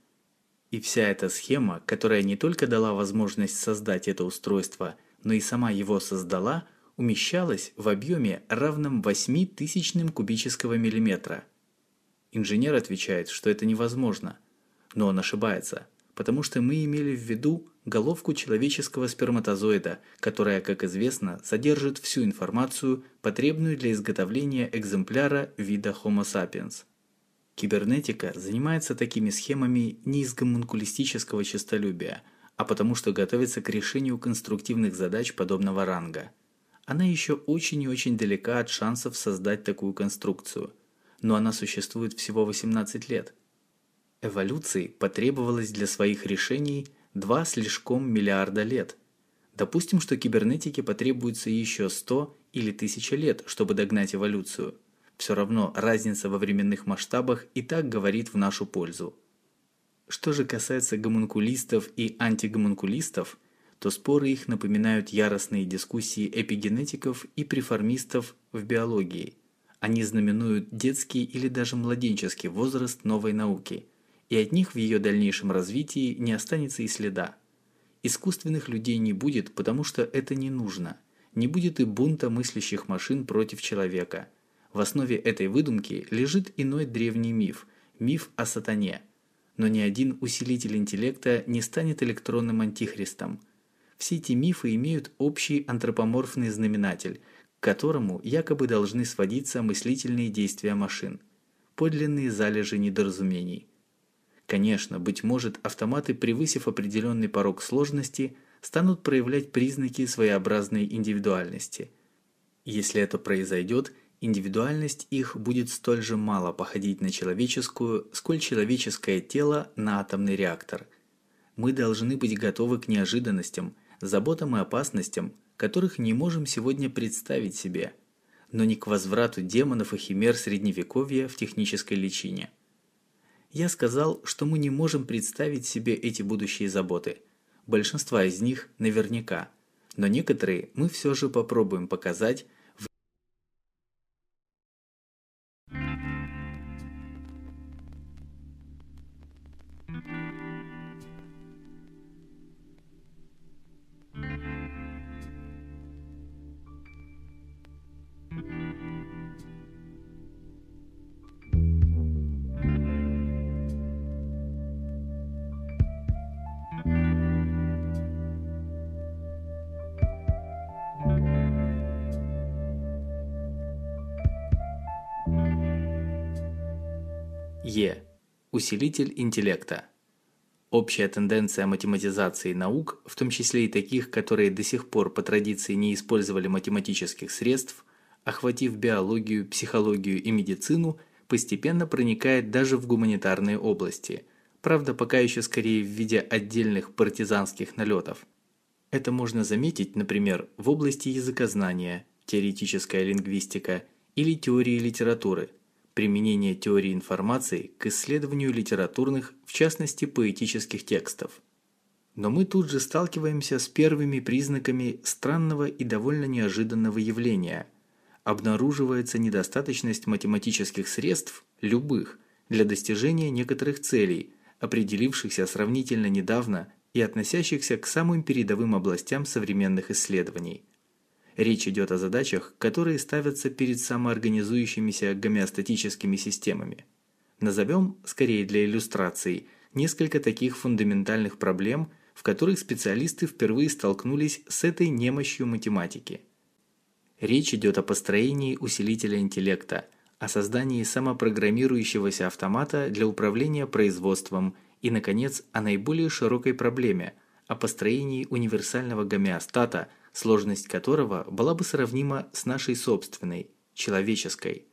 Speaker 1: И вся эта схема, которая не только дала возможность создать это устройство, но и сама его создала, умещалась в объеме равном 8 тысячным кубического миллиметра. Инженер отвечает, что это невозможно, но он ошибается, потому что мы имели в виду головку человеческого сперматозоида, которая, как известно, содержит всю информацию, потребную для изготовления экземпляра вида Homo sapiens. Кибернетика занимается такими схемами не из гомункулистического честолюбия, а потому что готовится к решению конструктивных задач подобного ранга. Она еще очень и очень далека от шансов создать такую конструкцию, но она существует всего 18 лет. Эволюции потребовалось для своих решений – два слишком миллиарда лет. Допустим, что кибернетике потребуется еще 100 или 1000 лет, чтобы догнать эволюцию. Все равно разница во временных масштабах и так говорит в нашу пользу. Что же касается гомункулистов и антигомункулистов, то споры их напоминают яростные дискуссии эпигенетиков и преформистов в биологии. Они знаменуют детский или даже младенческий возраст новой науки – и от них в ее дальнейшем развитии не останется и следа. Искусственных людей не будет, потому что это не нужно. Не будет и бунта мыслящих машин против человека. В основе этой выдумки лежит иной древний миф – миф о сатане. Но ни один усилитель интеллекта не станет электронным антихристом. Все эти мифы имеют общий антропоморфный знаменатель, к которому якобы должны сводиться мыслительные действия машин. Подлинные залежи недоразумений. Конечно, быть может, автоматы, превысив определенный порог сложности, станут проявлять признаки своеобразной индивидуальности. Если это произойдет, индивидуальность их будет столь же мало походить на человеческую, сколь человеческое тело на атомный реактор. Мы должны быть готовы к неожиданностям, заботам и опасностям, которых не можем сегодня представить себе, но не к возврату демонов и химер средневековья в технической личине – я сказал, что мы не можем представить себе эти будущие заботы. Большинство из них наверняка, но некоторые мы все же попробуем показать Усилитель интеллекта. Общая тенденция математизации наук, в том числе и таких, которые до сих пор по традиции не использовали математических средств, охватив биологию, психологию и медицину, постепенно проникает даже в гуманитарные области, правда пока еще скорее в виде отдельных партизанских налетов. Это можно заметить, например, в области языкознания, теоретическая лингвистика или теории литературы – применение теории информации к исследованию литературных, в частности поэтических текстов. Но мы тут же сталкиваемся с первыми признаками странного и довольно неожиданного явления. Обнаруживается недостаточность математических средств, любых, для достижения некоторых целей, определившихся сравнительно недавно и относящихся к самым передовым областям современных исследований – Речь идет о задачах, которые ставятся перед самоорганизующимися гомеостатическими системами. Назовем, скорее для иллюстрации, несколько таких фундаментальных проблем, в которых специалисты впервые столкнулись с этой немощью математики. Речь идет о построении усилителя интеллекта, о создании самопрограммирующегося автомата для управления производством и, наконец, о наиболее широкой проблеме – о построении универсального гомеостата – сложность которого была бы сравнима с нашей собственной, человеческой.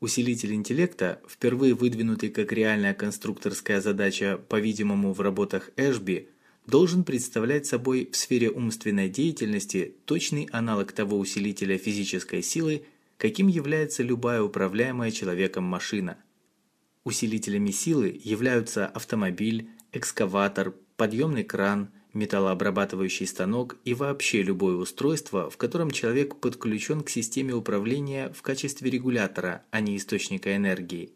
Speaker 1: Усилитель интеллекта, впервые выдвинутый как реальная конструкторская задача, по-видимому, в работах Эшби, должен представлять собой в сфере умственной деятельности точный аналог того усилителя физической силы, каким является любая управляемая человеком машина. Усилителями силы являются автомобиль, экскаватор, подъемный кран, металлообрабатывающий станок и вообще любое устройство, в котором человек подключен к системе управления в качестве регулятора, а не источника энергии.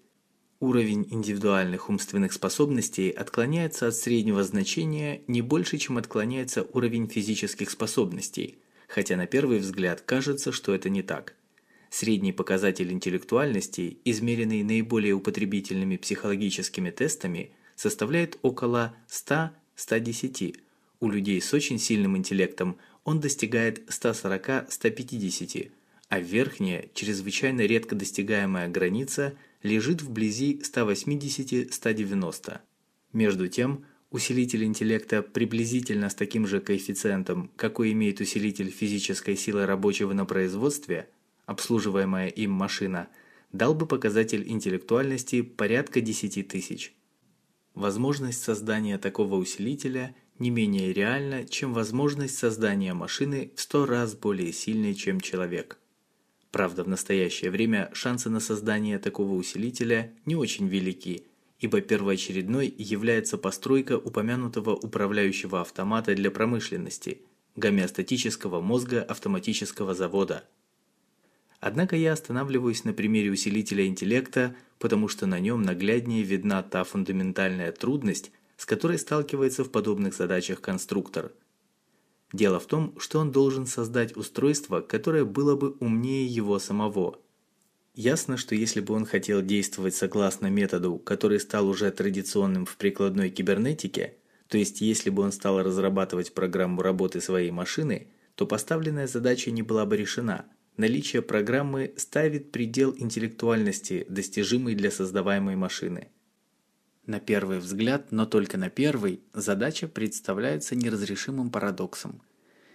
Speaker 1: Уровень индивидуальных умственных способностей отклоняется от среднего значения не больше, чем отклоняется уровень физических способностей, хотя на первый взгляд кажется, что это не так. Средний показатель интеллектуальности, измеренный наиболее употребительными психологическими тестами, составляет около 100-110. У людей с очень сильным интеллектом он достигает 140-150, а верхняя, чрезвычайно редко достигаемая граница – лежит вблизи 180-190. Между тем, усилитель интеллекта приблизительно с таким же коэффициентом, какой имеет усилитель физической силы рабочего на производстве, обслуживаемая им машина, дал бы показатель интеллектуальности порядка 10 тысяч. Возможность создания такого усилителя не менее реальна, чем возможность создания машины в 100 раз более сильной, чем человек. Правда, в настоящее время шансы на создание такого усилителя не очень велики, ибо первоочередной является постройка упомянутого управляющего автомата для промышленности, гомеостатического мозга автоматического завода. Однако я останавливаюсь на примере усилителя интеллекта, потому что на нем нагляднее видна та фундаментальная трудность, с которой сталкивается в подобных задачах конструктор – Дело в том, что он должен создать устройство, которое было бы умнее его самого. Ясно, что если бы он хотел действовать согласно методу, который стал уже традиционным в прикладной кибернетике, то есть если бы он стал разрабатывать программу работы своей машины, то поставленная задача не была бы решена. Наличие программы ставит предел интеллектуальности, достижимый для создаваемой машины. На первый взгляд, но только на первый, задача представляется неразрешимым парадоксом.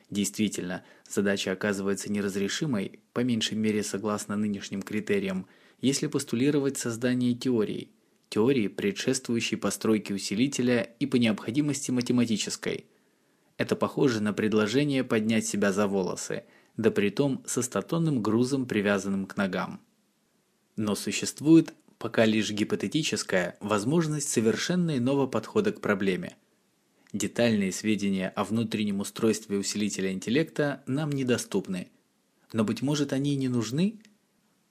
Speaker 1: Действительно, задача оказывается неразрешимой, по меньшей мере согласно нынешним критериям, если постулировать создание теории, теории, предшествующей постройке усилителя и по необходимости математической. Это похоже на предложение поднять себя за волосы, да притом со статонным грузом, привязанным к ногам. Но существует пока лишь гипотетическая возможность совершенно иного подхода к проблеме. Детальные сведения о внутреннем устройстве усилителя интеллекта нам недоступны. Но быть может они и не нужны?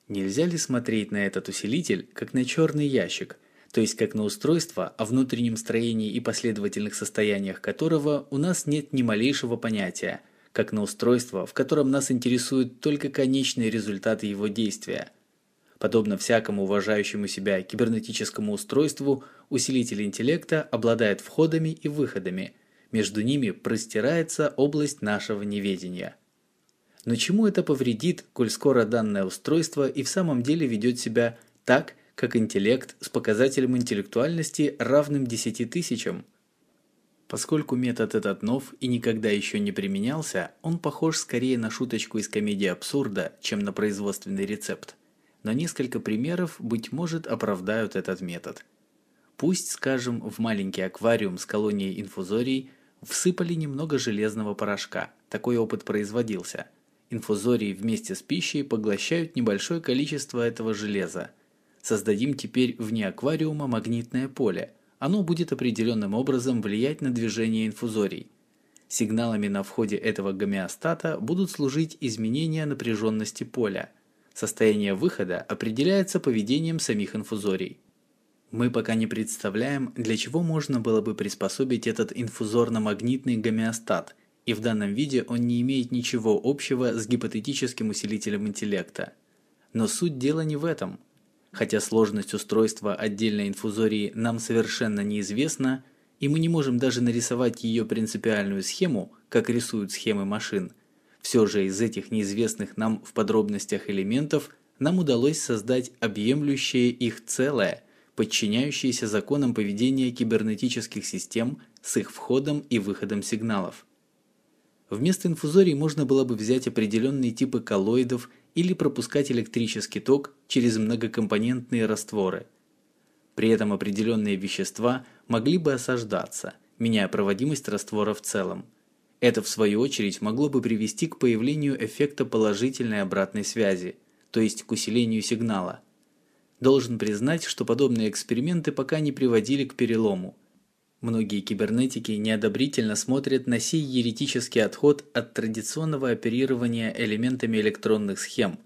Speaker 1: Нельзя ли смотреть на этот усилитель как на черный ящик, то есть как на устройство, о внутреннем строении и последовательных состояниях которого у нас нет ни малейшего понятия, как на устройство, в котором нас интересуют только конечные результаты его действия – Подобно всякому уважающему себя кибернетическому устройству, усилитель интеллекта обладает входами и выходами. Между ними простирается область нашего неведения. Но чему это повредит, коль скоро данное устройство и в самом деле ведет себя так, как интеллект с показателем интеллектуальности равным 10 тысячам? Поскольку метод этот нов и никогда еще не применялся, он похож скорее на шуточку из комедии абсурда, чем на производственный рецепт но несколько примеров, быть может, оправдают этот метод. Пусть, скажем, в маленький аквариум с колонией инфузорий всыпали немного железного порошка. Такой опыт производился. Инфузории вместе с пищей поглощают небольшое количество этого железа. Создадим теперь вне аквариума магнитное поле. Оно будет определенным образом влиять на движение инфузорий. Сигналами на входе этого гомеостата будут служить изменения напряженности поля – Состояние выхода определяется поведением самих инфузорий. Мы пока не представляем, для чего можно было бы приспособить этот инфузорно-магнитный гомеостат, и в данном виде он не имеет ничего общего с гипотетическим усилителем интеллекта. Но суть дела не в этом. Хотя сложность устройства отдельной инфузории нам совершенно неизвестна, и мы не можем даже нарисовать ее принципиальную схему, как рисуют схемы машин – все же из этих неизвестных нам в подробностях элементов нам удалось создать объемлющее их целое, подчиняющееся законам поведения кибернетических систем с их входом и выходом сигналов. Вместо инфузорий можно было бы взять определенные типы коллоидов или пропускать электрический ток через многокомпонентные растворы. При этом определенные вещества могли бы осаждаться, меняя проводимость раствора в целом. Это в свою очередь могло бы привести к появлению эффекта положительной обратной связи, то есть к усилению сигнала. Должен признать, что подобные эксперименты пока не приводили к перелому. Многие кибернетики неодобрительно смотрят на сей еретический отход от традиционного оперирования элементами электронных схем,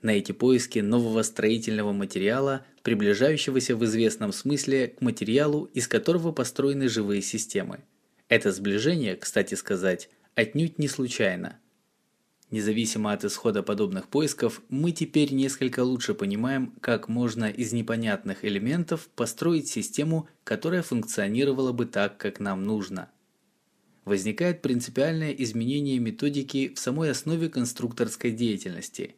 Speaker 1: на эти поиски нового строительного материала, приближающегося в известном смысле к материалу, из которого построены живые системы. Это сближение, кстати сказать, отнюдь не случайно. Независимо от исхода подобных поисков, мы теперь несколько лучше понимаем, как можно из непонятных элементов построить систему, которая функционировала бы так, как нам нужно. Возникает принципиальное изменение методики в самой основе конструкторской деятельности.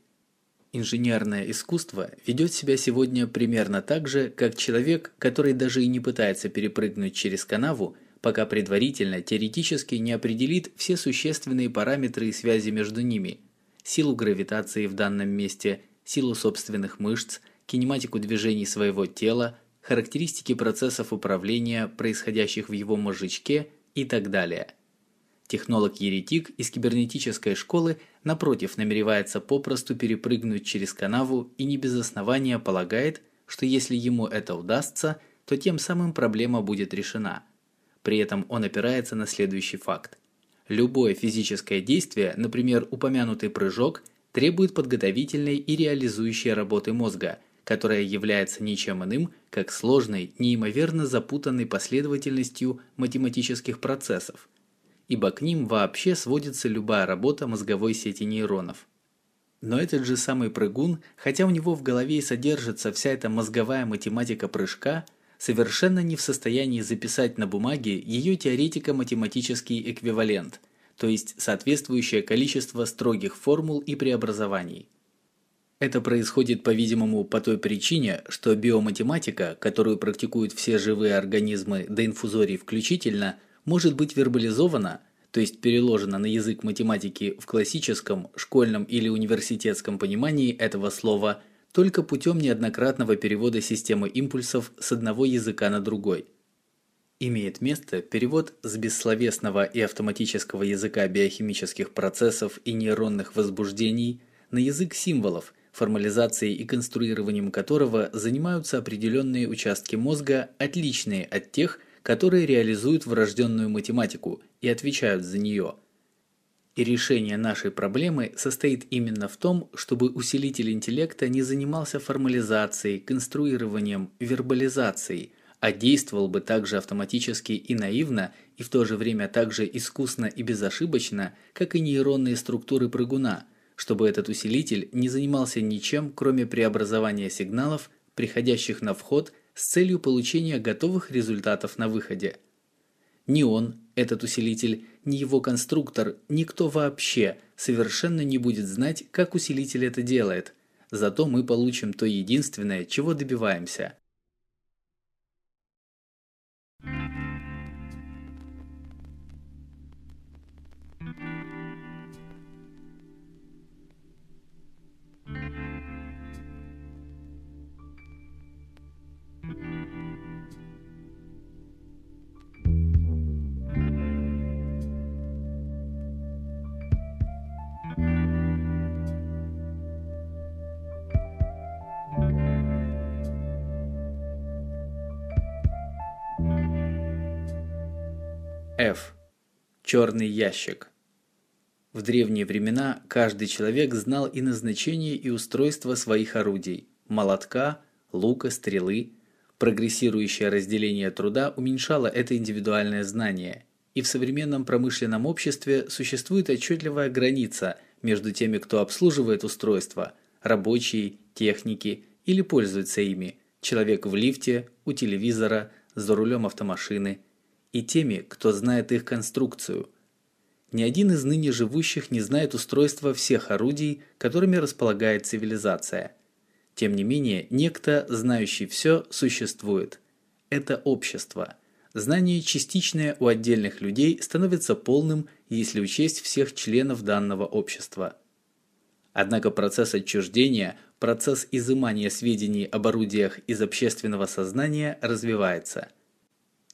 Speaker 1: Инженерное искусство ведет себя сегодня примерно так же, как человек, который даже и не пытается перепрыгнуть через канаву, пока предварительно теоретически не определит все существенные параметры и связи между ними, силу гравитации в данном месте, силу собственных мышц, кинематику движений своего тела, характеристики процессов управления, происходящих в его мозжечке и так далее. Технолог-еретик из кибернетической школы, напротив, намеревается попросту перепрыгнуть через канаву и не без основания полагает, что если ему это удастся, то тем самым проблема будет решена – при этом он опирается на следующий факт. Любое физическое действие, например, упомянутый прыжок, требует подготовительной и реализующей работы мозга, которая является ничем иным, как сложной, неимоверно запутанной последовательностью математических процессов, ибо к ним вообще сводится любая работа мозговой сети нейронов. Но этот же самый прыгун, хотя у него в голове и содержится вся эта мозговая математика прыжка – совершенно не в состоянии записать на бумаге ее теоретико-математический эквивалент, то есть соответствующее количество строгих формул и преобразований. Это происходит, по-видимому, по той причине, что биоматематика, которую практикуют все живые организмы до инфузорий включительно, может быть вербализована, то есть переложена на язык математики в классическом, школьном или университетском понимании этого слова – только путем неоднократного перевода системы импульсов с одного языка на другой. Имеет место перевод с бессловесного и автоматического языка биохимических процессов и нейронных возбуждений на язык символов, формализацией и конструированием которого занимаются определенные участки мозга, отличные от тех, которые реализуют врожденную математику и отвечают за нее – и решение нашей проблемы состоит именно в том, чтобы усилитель интеллекта не занимался формализацией, конструированием, вербализацией, а действовал бы также автоматически и наивно, и в то же время также искусно и безошибочно, как и нейронные структуры прыгуна, чтобы этот усилитель не занимался ничем, кроме преобразования сигналов, приходящих на вход с целью получения готовых результатов на выходе. Ни он, этот усилитель, ни его конструктор, никто вообще совершенно не будет знать, как усилитель это делает. Зато мы получим то единственное, чего добиваемся. F. Черный ящик. В древние времена каждый человек знал и назначение, и устройство своих орудий – молотка, лука, стрелы. Прогрессирующее разделение труда уменьшало это индивидуальное знание, и в современном промышленном обществе существует отчетливая граница между теми, кто обслуживает устройства – рабочие, техники или пользуются ими – человек в лифте, у телевизора, за рулем автомашины – и теми, кто знает их конструкцию. Ни один из ныне живущих не знает устройства всех орудий, которыми располагает цивилизация. Тем не менее, некто, знающий все, существует. Это общество. знание частичное у отдельных людей становится полным, если учесть всех членов данного общества. Однако процесс отчуждения, процесс изымания сведений об орудиях из общественного сознания развивается.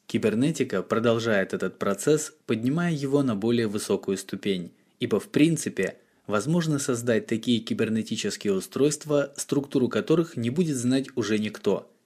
Speaker 1: Кибернетика продолжает этот процесс, поднимая его на более высокую ступень, ибо в принципе возможно создать такие кибернетические устройства, структуру которых не будет знать уже никто –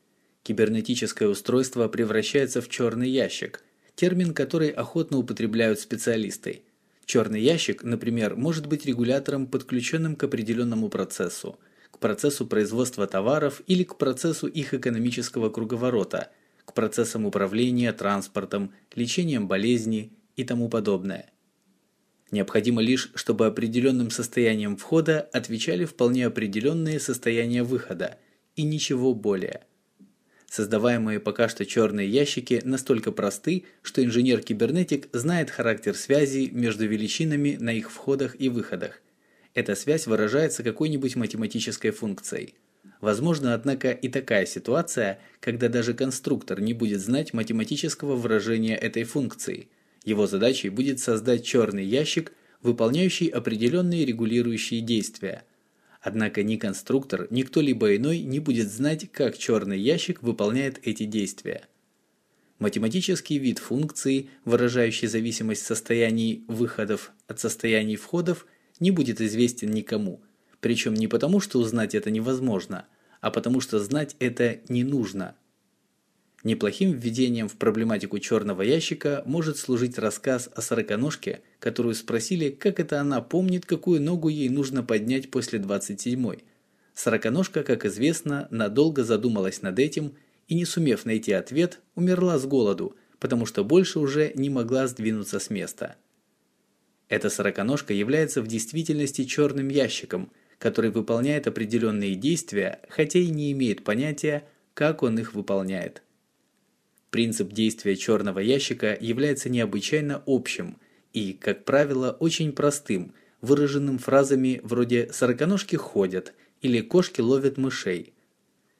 Speaker 1: Кибернетическое устройство превращается в черный ящик, термин, который охотно употребляют специалисты. Черный ящик, например, может быть регулятором, подключенным к определенному процессу, к процессу производства товаров или к процессу их экономического круговорота, к процессам управления транспортом, лечением болезней и тому подобное. Необходимо лишь, чтобы определенным состоянием входа отвечали вполне определенные состояния выхода, и ничего более – Создаваемые пока что черные ящики настолько просты, что инженер-кибернетик знает характер связи между величинами на их входах и выходах. Эта связь выражается какой-нибудь математической функцией. Возможно, однако, и такая ситуация, когда даже конструктор не будет знать математического выражения этой функции. Его задачей будет создать черный ящик, выполняющий определенные регулирующие действия – Однако ни конструктор, ни кто-либо иной не будет знать, как черный ящик выполняет эти действия. Математический вид функции, выражающий зависимость состояний выходов от состояний входов, не будет известен никому. Причем не потому, что узнать это невозможно, а потому что знать это не нужно – Неплохим введением в проблематику черного ящика может служить рассказ о сороконожке, которую спросили, как это она помнит, какую ногу ей нужно поднять после 27-й. Сороконожка, как известно, надолго задумалась над этим и, не сумев найти ответ, умерла с голоду, потому что больше уже не могла сдвинуться с места. Эта сороконожка является в действительности черным ящиком, который выполняет определенные действия, хотя и не имеет понятия, как он их выполняет. Принцип действия черного ящика является необычайно общим и, как правило, очень простым, выраженным фразами вроде «сороконожки ходят» или «кошки ловят мышей».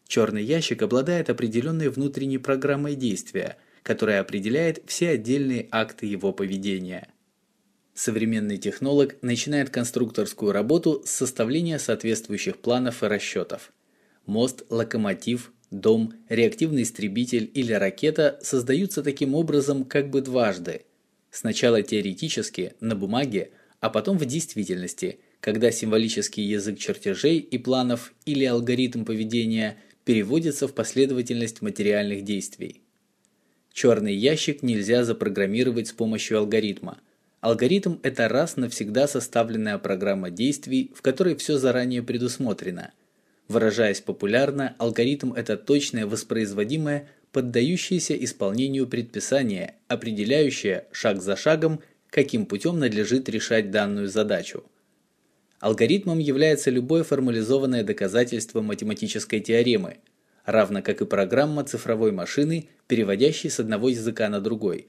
Speaker 1: Черный ящик обладает определенной внутренней программой действия, которая определяет все отдельные акты его поведения. Современный технолог начинает конструкторскую работу с составления соответствующих планов и расчетов. Мост, локомотив, Дом, реактивный истребитель или ракета создаются таким образом как бы дважды. Сначала теоретически, на бумаге, а потом в действительности, когда символический язык чертежей и планов или алгоритм поведения переводится в последовательность материальных действий. Черный ящик нельзя запрограммировать с помощью алгоритма. Алгоритм – это раз навсегда составленная программа действий, в которой все заранее предусмотрено – Выражаясь популярно, алгоритм – это точное воспроизводимое, поддающееся исполнению предписание, определяющее шаг за шагом, каким путем надлежит решать данную задачу. Алгоритмом является любое формализованное доказательство математической теоремы, равно как и программа цифровой машины, переводящей с одного языка на другой.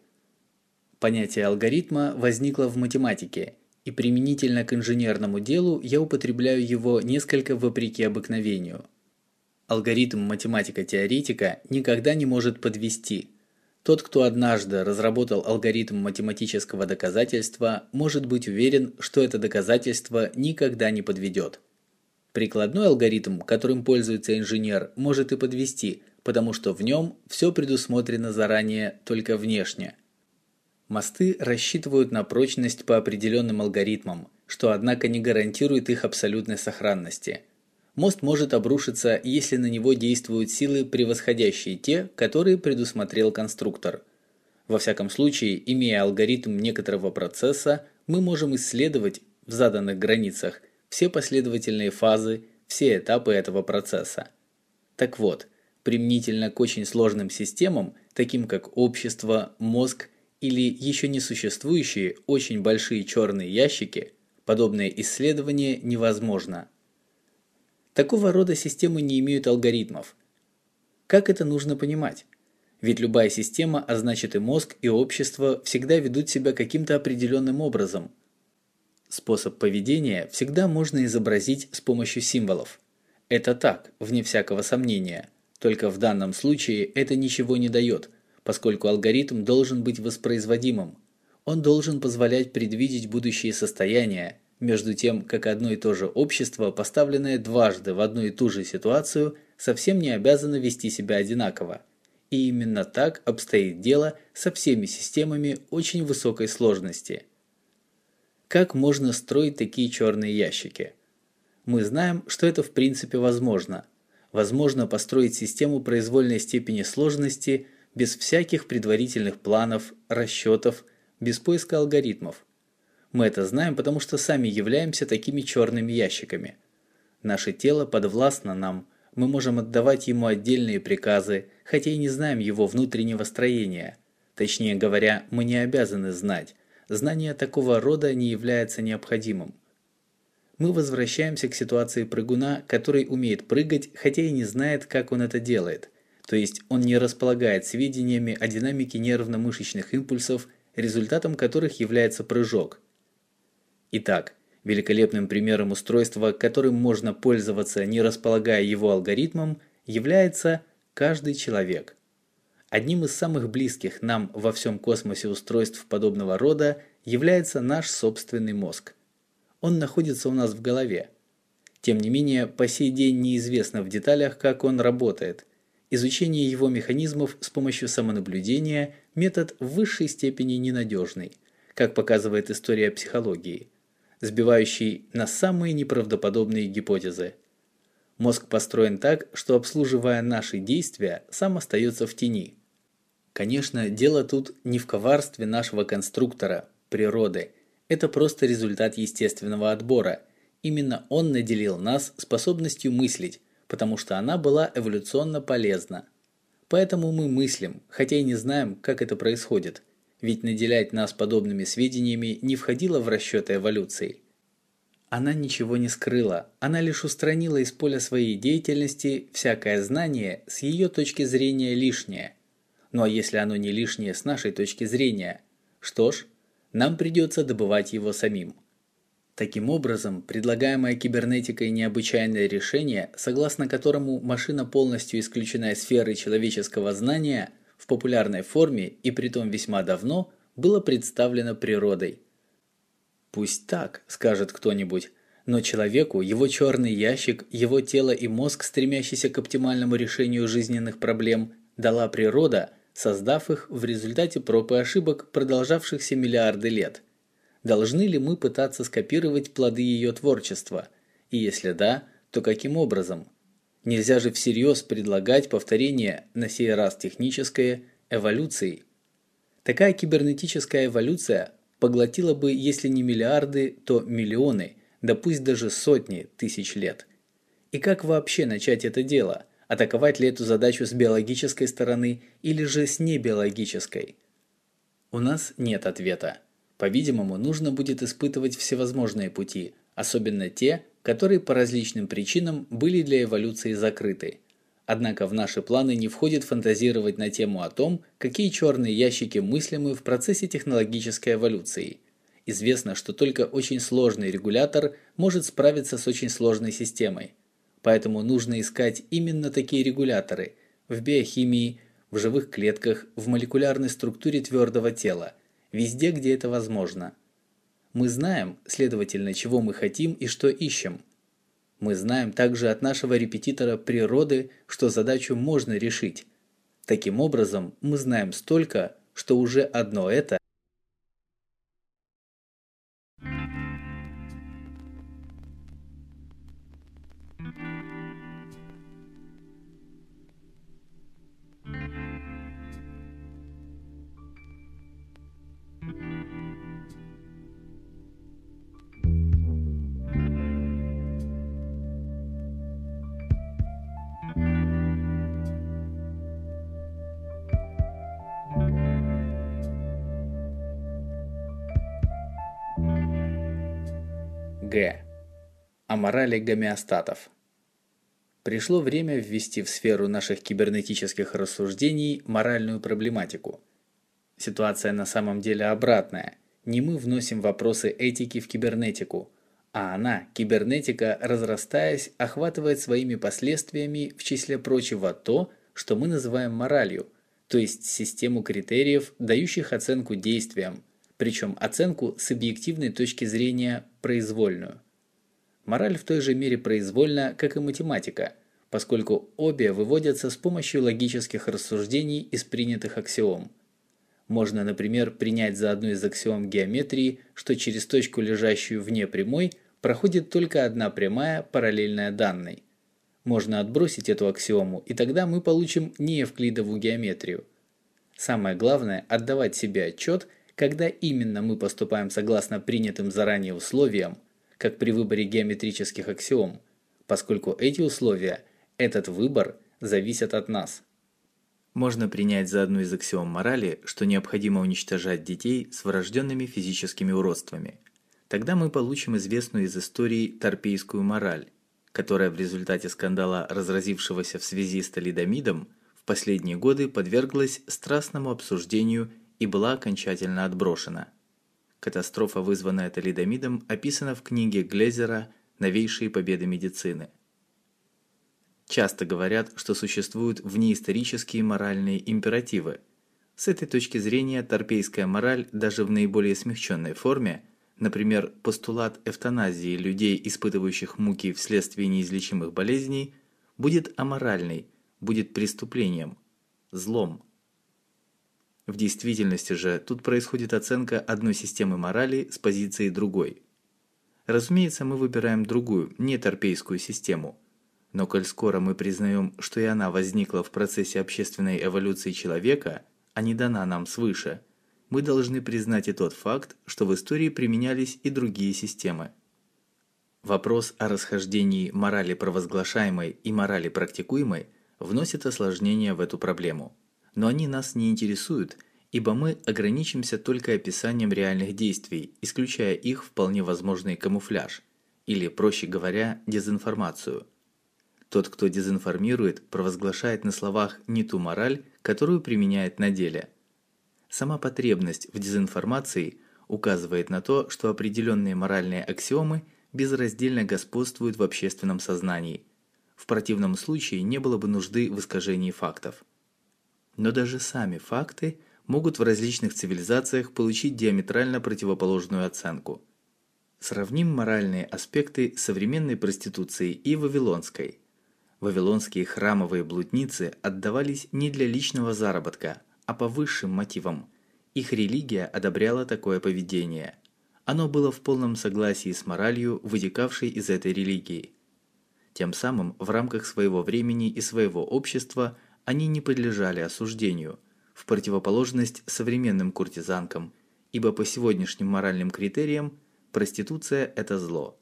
Speaker 1: Понятие алгоритма возникло в математике – и применительно к инженерному делу я употребляю его несколько вопреки обыкновению. Алгоритм математика-теоретика никогда не может подвести. Тот, кто однажды разработал алгоритм математического доказательства, может быть уверен, что это доказательство никогда не подведет. Прикладной алгоритм, которым пользуется инженер, может и подвести, потому что в нем все предусмотрено заранее только внешне – Мосты рассчитывают на прочность по определенным алгоритмам, что однако не гарантирует их абсолютной сохранности. Мост может обрушиться, если на него действуют силы, превосходящие те, которые предусмотрел конструктор. Во всяком случае, имея алгоритм некоторого процесса, мы можем исследовать в заданных границах все последовательные фазы, все этапы этого процесса. Так вот, применительно к очень сложным системам, таким как общество, мозг или еще не существующие очень большие черные ящики, подобное исследование невозможно. Такого рода системы не имеют алгоритмов. Как это нужно понимать? Ведь любая система, а значит и мозг, и общество, всегда ведут себя каким-то определенным образом. Способ поведения всегда можно изобразить с помощью символов. Это так, вне всякого сомнения. Только в данном случае это ничего не дает – поскольку алгоритм должен быть воспроизводимым. Он должен позволять предвидеть будущие состояния, между тем, как одно и то же общество, поставленное дважды в одну и ту же ситуацию, совсем не обязано вести себя одинаково. И именно так обстоит дело со всеми системами очень высокой сложности. Как можно строить такие черные ящики? Мы знаем, что это в принципе возможно. Возможно построить систему произвольной степени сложности без всяких предварительных планов, расчетов, без поиска алгоритмов – мы это знаем, потому что сами являемся такими черными ящиками. Наше тело подвластно нам, мы можем отдавать ему отдельные приказы, хотя и не знаем его внутреннего строения. Точнее говоря, мы не обязаны знать. Знание такого рода не является необходимым. Мы возвращаемся к ситуации прыгуна, который умеет прыгать, хотя и не знает, как он это делает. То есть он не располагает сведениями о динамике нервно-мышечных импульсов, результатом которых является прыжок. Итак, великолепным примером устройства, которым можно пользоваться, не располагая его алгоритмом, является каждый человек. Одним из самых близких нам во всем космосе устройств подобного рода является наш собственный мозг. Он находится у нас в голове. Тем не менее, по сей день неизвестно в деталях, как он работает. Изучение его механизмов с помощью самонаблюдения – метод в высшей степени ненадежный, как показывает история психологии сбивающий на самые неправдоподобные гипотезы. Мозг построен так, что обслуживая наши действия, сам остается в тени. Конечно, дело тут не в коварстве нашего конструктора, природы. Это просто результат естественного отбора. Именно он наделил нас способностью мыслить, потому что она была эволюционно полезна. Поэтому мы мыслим, хотя и не знаем, как это происходит – ведь наделять нас подобными сведениями не входило в расчеты эволюции. Она ничего не скрыла, она лишь устранила из поля своей деятельности всякое знание с ее точки зрения лишнее. Ну а если оно не лишнее с нашей точки зрения, что ж, нам придется добывать его самим. Таким образом, предлагаемое кибернетикой необычайное решение, согласно которому машина полностью исключена из сферы человеческого знания – в популярной форме и притом весьма давно было представлено природой. Пусть так, скажет кто-нибудь, но человеку его черный ящик, его тело и мозг, стремящийся к оптимальному решению жизненных проблем, дала природа, создав их в результате проб и ошибок, продолжавшихся миллиарды лет. Должны ли мы пытаться скопировать плоды ее творчества? И если да, то каким образом? Нельзя же всерьез предлагать повторение, на сей раз техническое, эволюции. Такая кибернетическая эволюция поглотила бы, если не миллиарды, то миллионы, да пусть даже сотни тысяч лет. И как вообще начать это дело? Атаковать ли эту задачу с биологической стороны или же с небиологической? У нас нет ответа. По-видимому, нужно будет испытывать всевозможные пути, особенно те, которые по различным причинам были для эволюции закрыты. Однако в наши планы не входит фантазировать на тему о том, какие черные ящики мыслимы в процессе технологической эволюции. Известно, что только очень сложный регулятор может справиться с очень сложной системой. Поэтому нужно искать именно такие регуляторы в биохимии, в живых клетках, в молекулярной структуре твердого тела, везде, где это возможно – мы знаем, следовательно, чего мы хотим и что ищем. Мы знаем также от нашего репетитора природы, что задачу можно решить. Таким образом, мы знаем столько, что уже одно это Г. О морали гомеостатов. Пришло время ввести в сферу наших кибернетических рассуждений моральную проблематику. Ситуация на самом деле обратная. Не мы вносим вопросы этики в кибернетику, а она, кибернетика, разрастаясь, охватывает своими последствиями в числе прочего то, что мы называем моралью, то есть систему критериев, дающих оценку действиям, причем оценку с объективной точки зрения произвольную. Мораль в той же мере произвольна, как и математика, поскольку обе выводятся с помощью логических рассуждений из принятых аксиом. Можно, например, принять за одну из аксиом геометрии, что через точку, лежащую вне прямой, проходит только одна прямая, параллельная данной. Можно отбросить эту аксиому, и тогда мы получим неевклидову геометрию. Самое главное – отдавать себе отчет, когда именно мы поступаем согласно принятым заранее условиям, как при выборе геометрических аксиом, поскольку эти условия, этот выбор, зависят от нас. Можно принять за одну из аксиом морали, что необходимо уничтожать детей с врожденными физическими уродствами. Тогда мы получим известную из истории торпейскую мораль, которая в результате скандала, разразившегося в связи с талидомидом, в последние годы подверглась страстному обсуждению и была окончательно отброшена. Катастрофа, вызванная талидомидом, описана в книге Глезера «Новейшие победы медицины». Часто говорят, что существуют внеисторические моральные императивы. С этой точки зрения торпейская мораль даже в наиболее смягченной форме, например, постулат эвтаназии людей, испытывающих муки вследствие неизлечимых болезней, будет аморальной, будет преступлением, злом. В действительности же тут происходит оценка одной системы морали с позиции другой. Разумеется, мы выбираем другую, не торпейскую систему. Но коль скоро мы признаем, что и она возникла в процессе общественной эволюции человека, а не дана нам свыше, мы должны признать и тот факт, что в истории применялись и другие системы. Вопрос о расхождении морали провозглашаемой и морали практикуемой вносит осложнения в эту проблему но они нас не интересуют, ибо мы ограничимся только описанием реальных действий, исключая их вполне возможный камуфляж, или, проще говоря, дезинформацию. Тот, кто дезинформирует, провозглашает на словах не ту мораль, которую применяет на деле. Сама потребность в дезинформации указывает на то, что определенные моральные аксиомы безраздельно господствуют в общественном сознании. В противном случае не было бы нужды в искажении фактов. Но даже сами факты могут в различных цивилизациях получить диаметрально противоположную оценку. Сравним моральные аспекты современной проституции и вавилонской. Вавилонские храмовые блудницы отдавались не для личного заработка, а по высшим мотивам. Их религия одобряла такое поведение. Оно было в полном согласии с моралью, вытекавшей из этой религии. Тем самым в рамках своего времени и своего общества они не подлежали осуждению, в противоположность современным куртизанкам, ибо по сегодняшним моральным критериям проституция – это зло.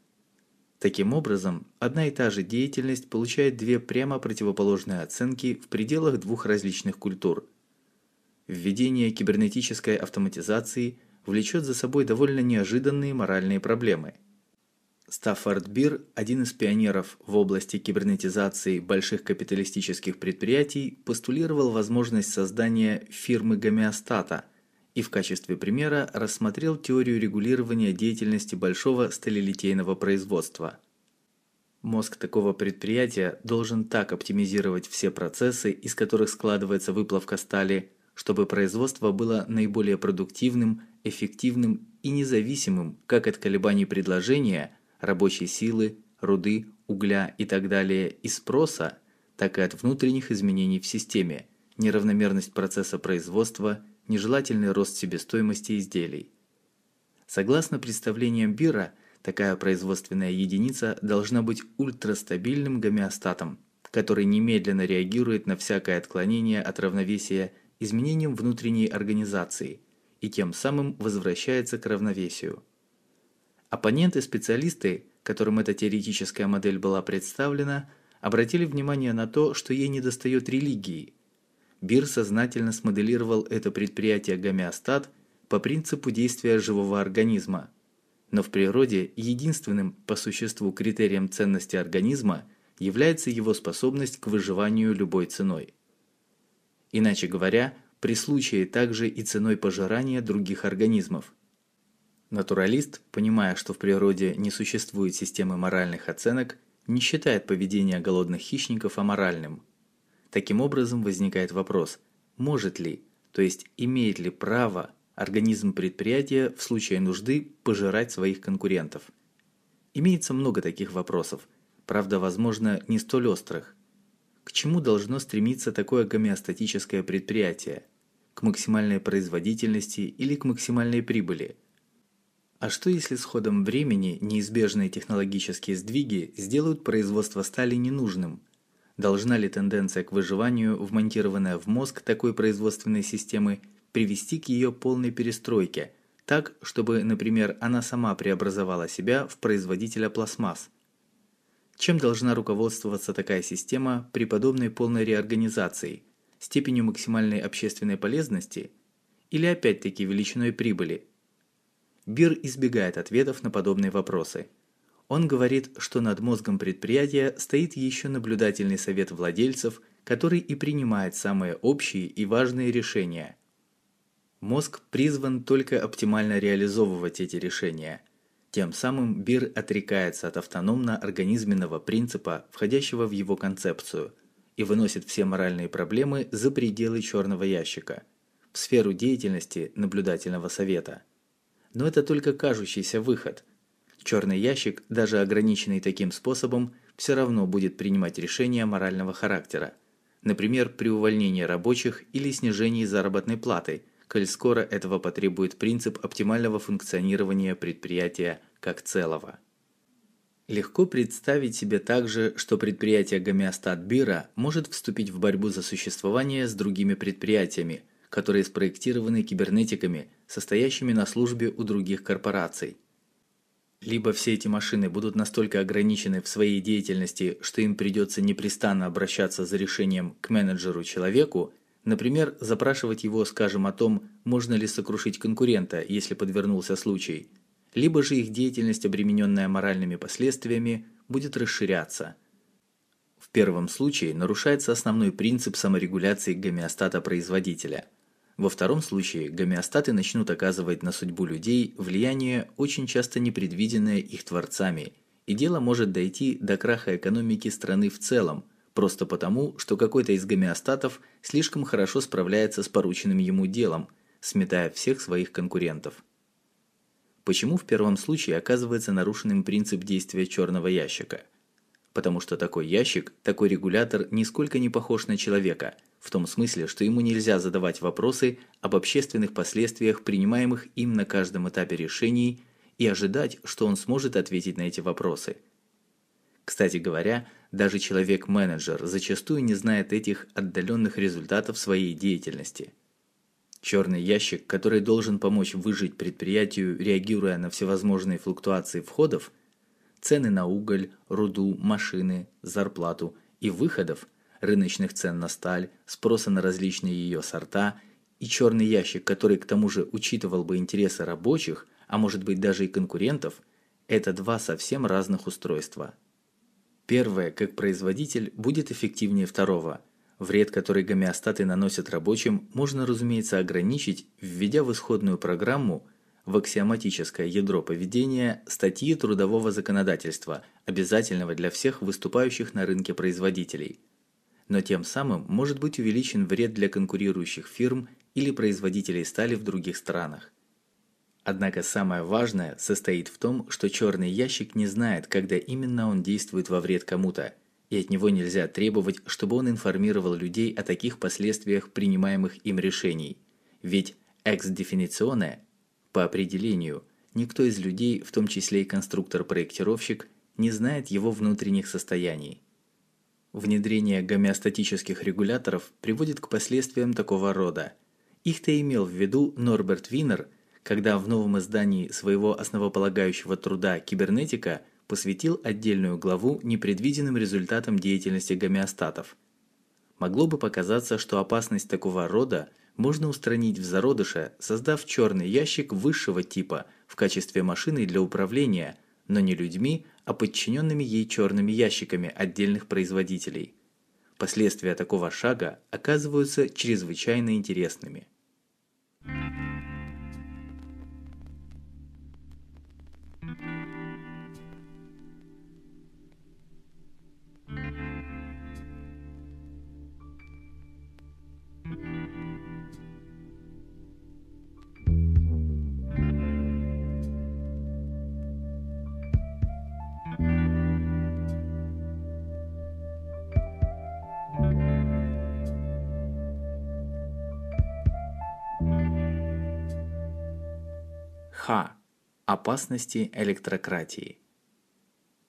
Speaker 1: Таким образом, одна и та же деятельность получает две прямо противоположные оценки в пределах двух различных культур. Введение кибернетической автоматизации влечет за собой довольно неожиданные моральные проблемы – Стаффорд Бир, один из пионеров в области кибернетизации больших капиталистических предприятий, постулировал возможность создания фирмы гомеостата и в качестве примера рассмотрел теорию регулирования деятельности большого сталелитейного производства. Мозг такого предприятия должен так оптимизировать все процессы, из которых складывается выплавка стали, чтобы производство было наиболее продуктивным, эффективным и независимым как от колебаний предложения – рабочей силы, руды, угля и так далее и спроса, так и от внутренних изменений в системе, неравномерность процесса производства, нежелательный рост себестоимости изделий. Согласно представлениям Бира, такая производственная единица должна быть ультрастабильным гомеостатом, который немедленно реагирует на всякое отклонение от равновесия изменением внутренней организации и тем самым возвращается к равновесию. Оппоненты-специалисты, которым эта теоретическая модель была представлена, обратили внимание на то, что ей недостает религии. Бир сознательно смоделировал это предприятие гомеостат по принципу действия живого организма. Но в природе единственным по существу критерием ценности организма является его способность к выживанию любой ценой. Иначе говоря, при случае также и ценой пожирания других организмов – Натуралист, понимая, что в природе не существует системы моральных оценок, не считает поведение голодных хищников аморальным. Таким образом возникает вопрос, может ли, то есть имеет ли право организм предприятия в случае нужды пожирать своих конкурентов. Имеется много таких вопросов, правда, возможно, не столь острых. К чему должно стремиться такое гомеостатическое предприятие? К максимальной производительности или к максимальной прибыли? А что если с ходом времени неизбежные технологические сдвиги сделают производство стали ненужным? Должна ли тенденция к выживанию, вмонтированная в мозг такой производственной системы, привести к ее полной перестройке, так, чтобы, например, она сама преобразовала себя в производителя пластмасс? Чем должна руководствоваться такая система при подобной полной реорганизации? Степенью максимальной общественной полезности или опять-таки величиной прибыли? Бир избегает ответов на подобные вопросы. Он говорит, что над мозгом предприятия стоит еще наблюдательный совет владельцев, который и принимает самые общие и важные решения. Мозг призван только оптимально реализовывать эти решения – тем самым Бир отрекается от автономно-организменного принципа, входящего в его концепцию, и выносит все моральные проблемы за пределы черного ящика, в сферу деятельности наблюдательного совета. Но это только кажущийся выход. Черный ящик, даже ограниченный таким способом, все равно будет принимать решения морального характера. Например, при увольнении рабочих или снижении заработной платы – коль скоро этого потребует принцип оптимального функционирования предприятия как целого. Легко представить себе также, что предприятие гомеостат Бира может вступить в борьбу за существование с другими предприятиями, которые спроектированы кибернетиками, состоящими на службе у других корпораций. Либо все эти машины будут настолько ограничены в своей деятельности, что им придется непрестанно обращаться за решением к менеджеру-человеку, Например, запрашивать его, скажем, о том, можно ли сокрушить конкурента, если подвернулся случай. Либо же их деятельность, обремененная моральными последствиями, будет расширяться. В первом случае нарушается основной принцип саморегуляции гомеостата производителя. Во втором случае гомеостаты начнут оказывать на судьбу людей влияние, очень часто непредвиденное их творцами, и дело может дойти до краха экономики страны в целом, просто потому, что какой-то из гомеостатов слишком хорошо справляется с порученным ему делом, сметая всех своих конкурентов. Почему в первом случае оказывается нарушенным принцип действия черного ящика? Потому что такой ящик, такой регулятор нисколько не похож на человека, в том смысле, что ему нельзя задавать вопросы об общественных последствиях, принимаемых им на каждом этапе решений, и ожидать, что он сможет ответить на эти вопросы. Кстати говоря, даже человек-менеджер зачастую не знает этих отдаленных результатов своей деятельности. Черный ящик, который должен помочь выжить предприятию, реагируя на всевозможные флуктуации входов, цены на уголь, руду, машины, зарплату и выходов, рыночных цен на сталь, спроса на различные ее сорта и черный ящик, который к тому же учитывал бы интересы рабочих, а может быть даже и конкурентов, это два совсем разных устройства – Первое, как производитель, будет эффективнее второго. Вред, который гомеостаты наносят рабочим, можно, разумеется, ограничить, введя в исходную программу в аксиоматическое ядро поведения статьи трудового законодательства, обязательного для всех выступающих на рынке производителей. Но тем самым может быть увеличен вред для конкурирующих фирм или производителей стали в других странах. Однако самое важное состоит в том, что черный ящик не знает, когда именно он действует во вред кому-то, и от него нельзя требовать, чтобы он информировал людей о таких последствиях принимаемых им решений. Ведь экс дефиниционе по определению, никто из людей, в том числе и конструктор-проектировщик, не знает его внутренних состояний. Внедрение гомеостатических регуляторов приводит к последствиям такого рода. Их-то имел в виду Норберт Винер – когда в новом издании своего основополагающего труда «Кибернетика» посвятил отдельную главу непредвиденным результатам деятельности гомеостатов. Могло бы показаться, что опасность такого рода можно устранить в зародыше, создав черный ящик высшего типа в качестве машины для управления, но не людьми, а подчиненными ей черными ящиками отдельных производителей. Последствия такого шага оказываются чрезвычайно интересными.
Speaker 2: Thank you.
Speaker 1: Х. Опасности электрократии.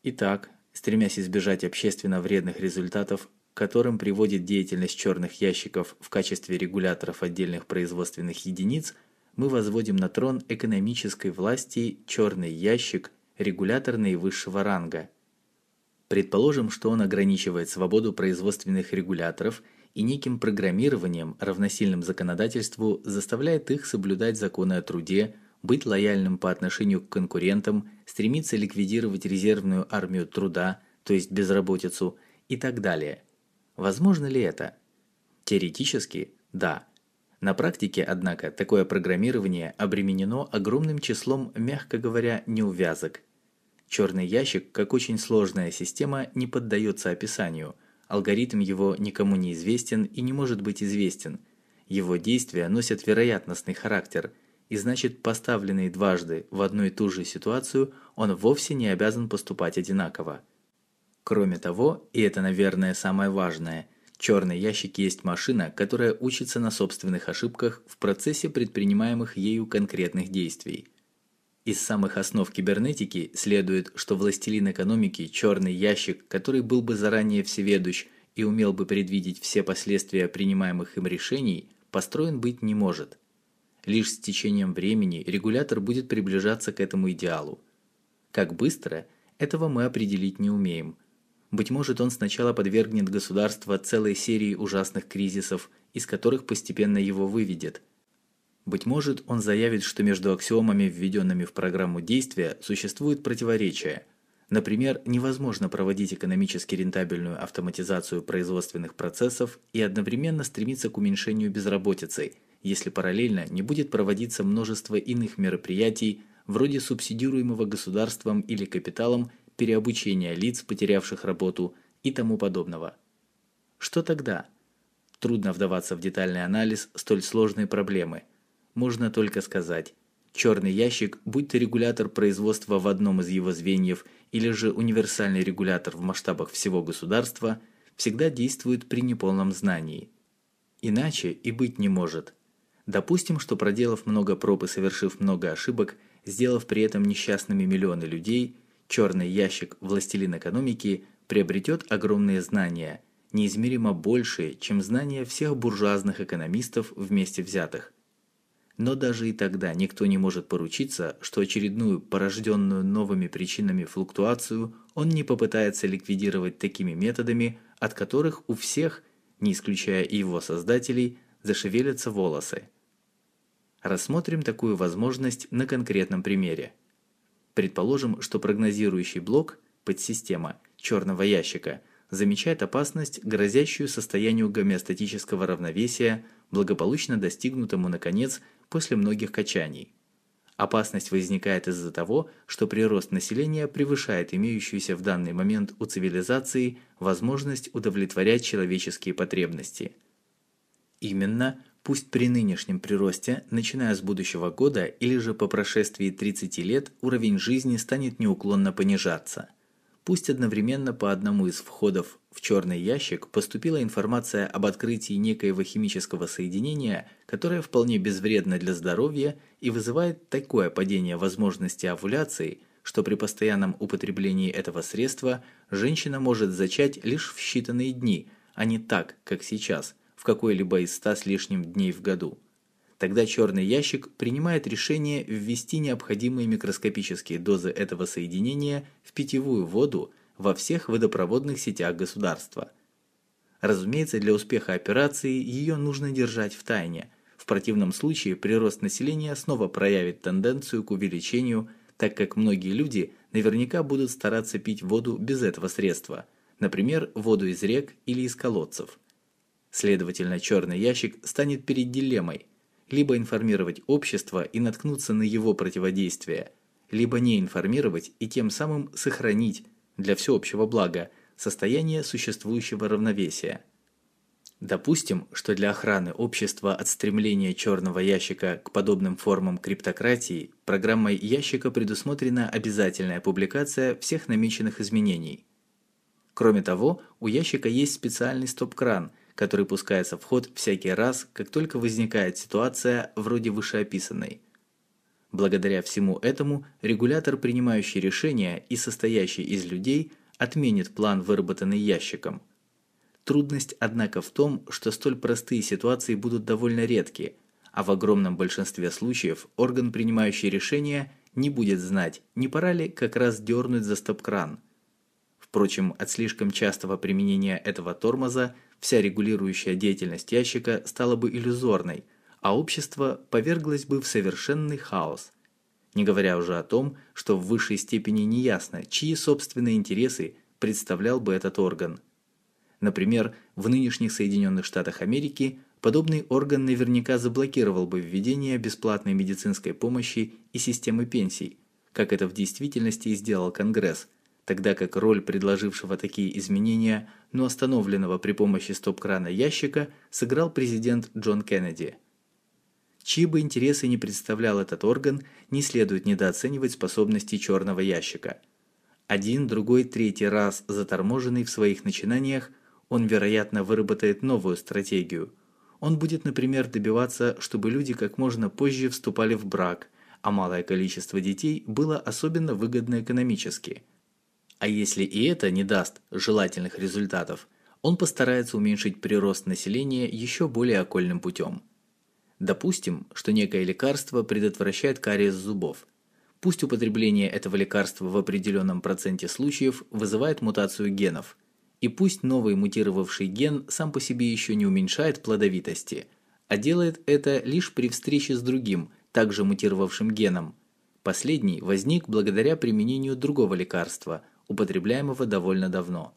Speaker 1: Итак, стремясь избежать общественно вредных результатов, к которым приводит деятельность черных ящиков в качестве регуляторов отдельных производственных единиц, мы возводим на трон экономической власти черный ящик, регулятор наивысшего ранга. Предположим, что он ограничивает свободу производственных регуляторов и неким программированием, равносильным законодательству, заставляет их соблюдать законы о труде, быть лояльным по отношению к конкурентам, стремиться ликвидировать резервную армию труда, то есть безработицу и так далее. Возможно ли это? Теоретически – да. На практике, однако, такое программирование обременено огромным числом, мягко говоря, неувязок. Черный ящик, как очень сложная система, не поддается описанию. Алгоритм его никому не известен и не может быть известен. Его действия носят вероятностный характер – и значит поставленный дважды в одну и ту же ситуацию, он вовсе не обязан поступать одинаково. Кроме того, и это, наверное, самое важное, черный ящик есть машина, которая учится на собственных ошибках в процессе предпринимаемых ею конкретных действий. Из самых основ кибернетики следует, что властелин экономики черный ящик, который был бы заранее всеведущ и умел бы предвидеть все последствия принимаемых им решений, построен быть не может. Лишь с течением времени регулятор будет приближаться к этому идеалу. Как быстро, этого мы определить не умеем. Быть может, он сначала подвергнет государство целой серии ужасных кризисов, из которых постепенно его выведет. Быть может, он заявит, что между аксиомами, введенными в программу действия, существует противоречие. Например, невозможно проводить экономически рентабельную автоматизацию производственных процессов и одновременно стремиться к уменьшению безработицы – если параллельно не будет проводиться множество иных мероприятий, вроде субсидируемого государством или капиталом переобучения лиц, потерявших работу и тому подобного. Что тогда? Трудно вдаваться в детальный анализ столь сложной проблемы. Можно только сказать, черный ящик, будь то регулятор производства в одном из его звеньев или же универсальный регулятор в масштабах всего государства, всегда действует при неполном знании. Иначе и быть не может – Допустим, что проделав много проб и совершив много ошибок, сделав при этом несчастными миллионы людей, черный ящик «Властелин экономики» приобретет огромные знания, неизмеримо большие, чем знания всех буржуазных экономистов вместе взятых. Но даже и тогда никто не может поручиться, что очередную порожденную новыми причинами флуктуацию он не попытается ликвидировать такими методами, от которых у всех, не исключая и его создателей, зашевелятся волосы. Рассмотрим такую возможность на конкретном примере. Предположим, что прогнозирующий блок, подсистема, черного ящика, замечает опасность, грозящую состоянию гомеостатического равновесия, благополучно достигнутому, наконец, после многих качаний. Опасность возникает из-за того, что прирост населения превышает имеющуюся в данный момент у цивилизации возможность удовлетворять человеческие потребности. Именно Пусть при нынешнем приросте, начиная с будущего года или же по прошествии 30 лет, уровень жизни станет неуклонно понижаться. Пусть одновременно по одному из входов в черный ящик поступила информация об открытии некоего химического соединения, которое вполне безвредно для здоровья и вызывает такое падение возможности овуляции, что при постоянном употреблении этого средства женщина может зачать лишь в считанные дни, а не так, как сейчас – в какой-либо из ста с лишним дней в году. Тогда черный ящик принимает решение ввести необходимые микроскопические дозы этого соединения в питьевую воду во всех водопроводных сетях государства. Разумеется, для успеха операции ее нужно держать в тайне. В противном случае прирост населения снова проявит тенденцию к увеличению, так как многие люди наверняка будут стараться пить воду без этого средства, например, воду из рек или из колодцев. Следовательно, черный ящик станет перед дилеммой – либо информировать общество и наткнуться на его противодействие, либо не информировать и тем самым сохранить для всеобщего блага состояние существующего равновесия. Допустим, что для охраны общества от стремления черного ящика к подобным формам криптократии программой ящика предусмотрена обязательная публикация всех намеченных изменений. Кроме того, у ящика есть специальный стоп-кран – который пускается в ход всякий раз, как только возникает ситуация вроде вышеописанной. Благодаря всему этому регулятор, принимающий решения и состоящий из людей, отменит план, выработанный ящиком. Трудность, однако, в том, что столь простые ситуации будут довольно редки, а в огромном большинстве случаев орган, принимающий решения, не будет знать, не пора ли как раз дернуть за стоп-кран. Впрочем, от слишком частого применения этого тормоза вся регулирующая деятельность ящика стала бы иллюзорной, а общество поверглось бы в совершенный хаос. Не говоря уже о том, что в высшей степени неясно, чьи собственные интересы представлял бы этот орган. Например, в нынешних Соединенных Штатах Америки подобный орган наверняка заблокировал бы введение бесплатной медицинской помощи и системы пенсий, как это в действительности и сделал Конгресс – тогда как роль предложившего такие изменения, но остановленного при помощи стоп-крана ящика, сыграл президент Джон Кеннеди. Чьи бы интересы не представлял этот орган, не следует недооценивать способности черного ящика. Один, другой, третий раз заторможенный в своих начинаниях, он, вероятно, выработает новую стратегию. Он будет, например, добиваться, чтобы люди как можно позже вступали в брак, а малое количество детей было особенно выгодно экономически – а если и это не даст желательных результатов, он постарается уменьшить прирост населения еще более окольным путем. Допустим, что некое лекарство предотвращает кариес зубов. Пусть употребление этого лекарства в определенном проценте случаев вызывает мутацию генов, и пусть новый мутировавший ген сам по себе еще не уменьшает плодовитости, а делает это лишь при встрече с другим, также мутировавшим геном. Последний возник благодаря применению другого лекарства – употребляемого довольно давно.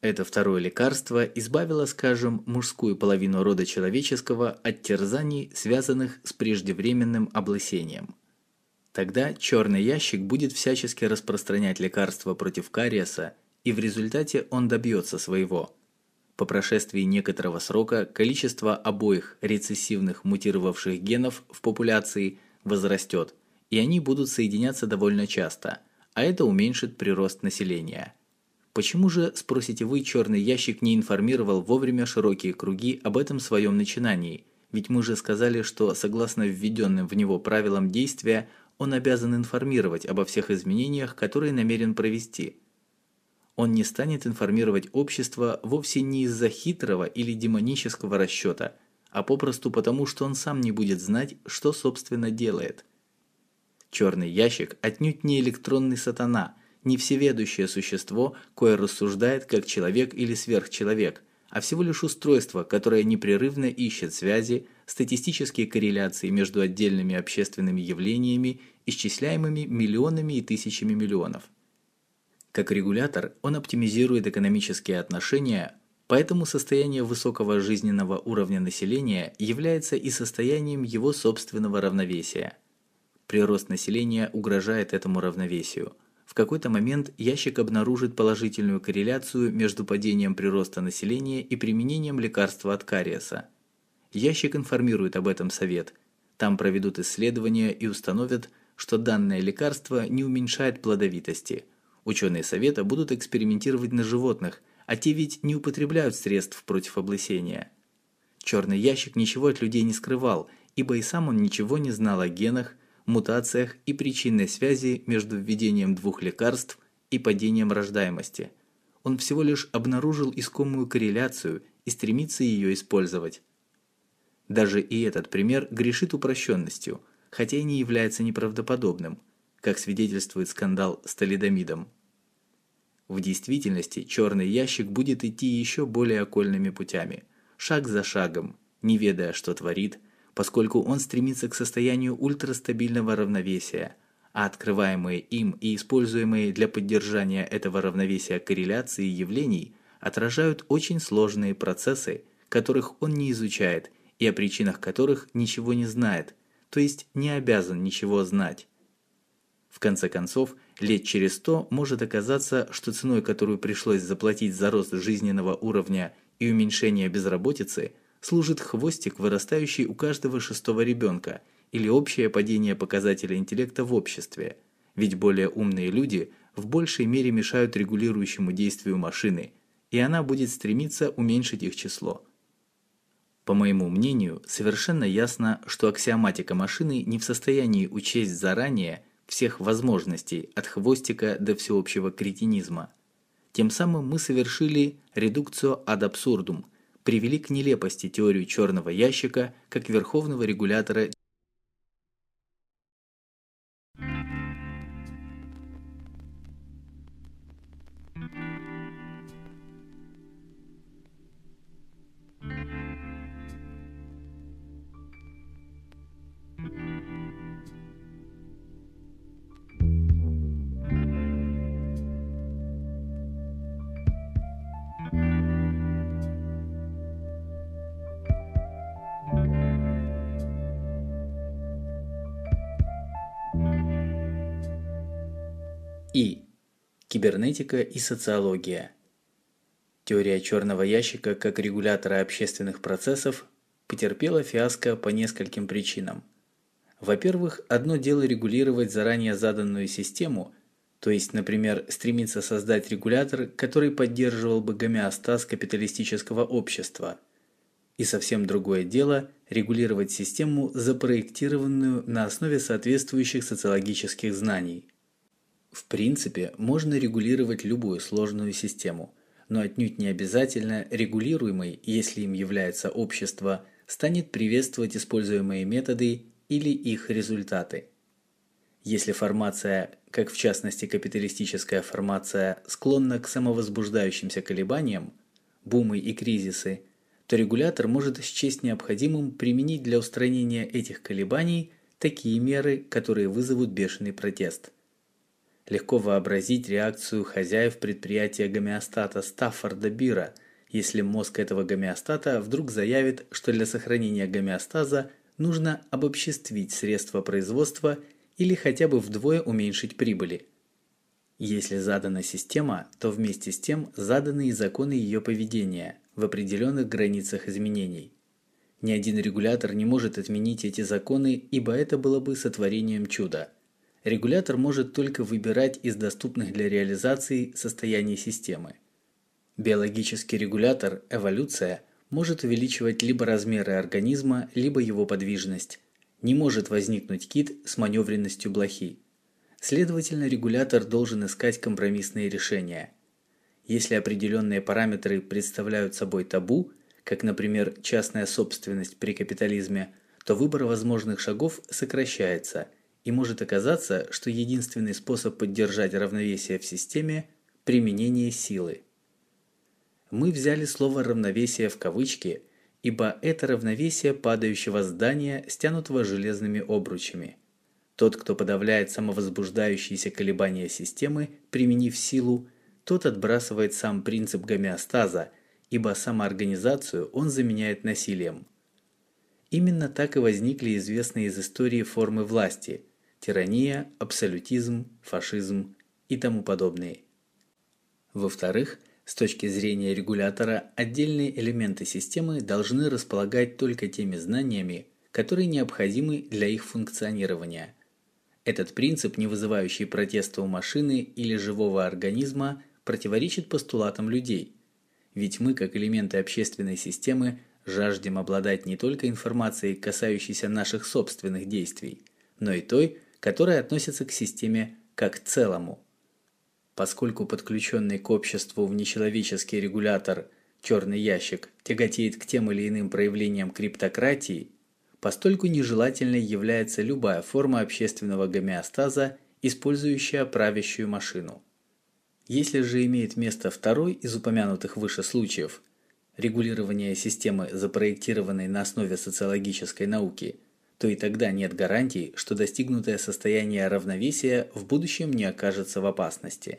Speaker 1: Это второе лекарство избавило, скажем, мужскую половину рода человеческого от терзаний, связанных с преждевременным облысением. Тогда черный ящик будет всячески распространять лекарства против кариеса, и в результате он добьется своего. По прошествии некоторого срока количество обоих рецессивных мутировавших генов в популяции возрастет, и они будут соединяться довольно часто – а это уменьшит прирост населения. Почему же, спросите вы, черный ящик не информировал вовремя широкие круги об этом своем начинании? Ведь мы же сказали, что согласно введенным в него правилам действия, он обязан информировать обо всех изменениях, которые намерен провести. Он не станет информировать общество вовсе не из-за хитрого или демонического расчета, а попросту потому, что он сам не будет знать, что собственно делает – Черный ящик отнюдь не электронный сатана, не всеведущее существо, кое рассуждает как человек или сверхчеловек, а всего лишь устройство, которое непрерывно ищет связи, статистические корреляции между отдельными общественными явлениями, исчисляемыми миллионами и тысячами миллионов. Как регулятор, он оптимизирует экономические отношения, поэтому состояние высокого жизненного уровня населения является и состоянием его собственного равновесия – Прирост населения угрожает этому равновесию. В какой-то момент ящик обнаружит положительную корреляцию между падением прироста населения и применением лекарства от кариеса. Ящик информирует об этом совет. Там проведут исследования и установят, что данное лекарство не уменьшает плодовитости. Ученые совета будут экспериментировать на животных, а те ведь не употребляют средств против облысения. Черный ящик ничего от людей не скрывал, ибо и сам он ничего не знал о генах, мутациях и причинной связи между введением двух лекарств и падением рождаемости. Он всего лишь обнаружил искомую корреляцию и стремится ее использовать. Даже и этот пример грешит упрощенностью, хотя и не является неправдоподобным, как свидетельствует скандал с талидомидом. В действительности черный ящик будет идти еще более окольными путями, шаг за шагом, не ведая, что творит, поскольку он стремится к состоянию ультрастабильного равновесия, а открываемые им и используемые для поддержания этого равновесия корреляции явлений отражают очень сложные процессы, которых он не изучает и о причинах которых ничего не знает, то есть не обязан ничего знать. В конце концов, лет через сто может оказаться, что ценой, которую пришлось заплатить за рост жизненного уровня и уменьшение безработицы – служит хвостик, вырастающий у каждого шестого ребенка, или общее падение показателя интеллекта в обществе. Ведь более умные люди в большей мере мешают регулирующему действию машины, и она будет стремиться уменьшить их число. По моему мнению, совершенно ясно, что аксиоматика машины не в состоянии учесть заранее всех возможностей от хвостика до всеобщего кретинизма. Тем самым мы совершили редукцию ad absurdum, привели к нелепости теорию черного ящика как верховного регулятора Кибернетика и социология. Теория черного ящика как регулятора общественных процессов потерпела фиаско по нескольким причинам. Во-первых, одно дело регулировать заранее заданную систему, то есть, например, стремиться создать регулятор, который поддерживал бы гомеостаз капиталистического общества. И совсем другое дело регулировать систему, запроектированную на основе соответствующих социологических знаний – в принципе, можно регулировать любую сложную систему, но отнюдь не обязательно регулируемый, если им является общество, станет приветствовать используемые методы или их результаты. Если формация, как в частности капиталистическая формация, склонна к самовозбуждающимся колебаниям, бумы и кризисы, то регулятор может счесть необходимым применить для устранения этих колебаний такие меры, которые вызовут бешеный протест – Легко вообразить реакцию хозяев предприятия гомеостата Стаффорда Бира, если мозг этого гомеостата вдруг заявит, что для сохранения гомеостаза нужно обобществить средства производства или хотя бы вдвое уменьшить прибыли. Если задана система, то вместе с тем заданы и законы ее поведения в определенных границах изменений. Ни один регулятор не может отменить эти законы, ибо это было бы сотворением чуда – регулятор может только выбирать из доступных для реализации состояний системы. Биологический регулятор, эволюция, может увеличивать либо размеры организма, либо его подвижность. Не может возникнуть кит с маневренностью блохи. Следовательно, регулятор должен искать компромиссные решения. Если определенные параметры представляют собой табу, как, например, частная собственность при капитализме, то выбор возможных шагов сокращается – и может оказаться, что единственный способ поддержать равновесие в системе – применение силы. Мы взяли слово «равновесие» в кавычки, ибо это равновесие падающего здания, стянутого железными обручами. Тот, кто подавляет самовозбуждающиеся колебания системы, применив силу, тот отбрасывает сам принцип гомеостаза, ибо самоорганизацию он заменяет насилием. Именно так и возникли известные из истории формы власти – тирания, абсолютизм, фашизм и тому подобные. Во-вторых, с точки зрения регулятора, отдельные элементы системы должны располагать только теми знаниями, которые необходимы для их функционирования. Этот принцип, не вызывающий протеста у машины или живого организма, противоречит постулатам людей. Ведь мы, как элементы общественной системы, жаждем обладать не только информацией, касающейся наших собственных действий, но и той, которая относится к системе как целому. Поскольку подключенный к обществу внечеловеческий регулятор черный ящик тяготеет к тем или иным проявлениям криптократии, постольку нежелательной является любая форма общественного гомеостаза, использующая правящую машину. Если же имеет место второй из упомянутых выше случаев – регулирование системы, запроектированной на основе социологической науки – то и тогда нет гарантий, что достигнутое состояние равновесия в будущем не окажется в опасности.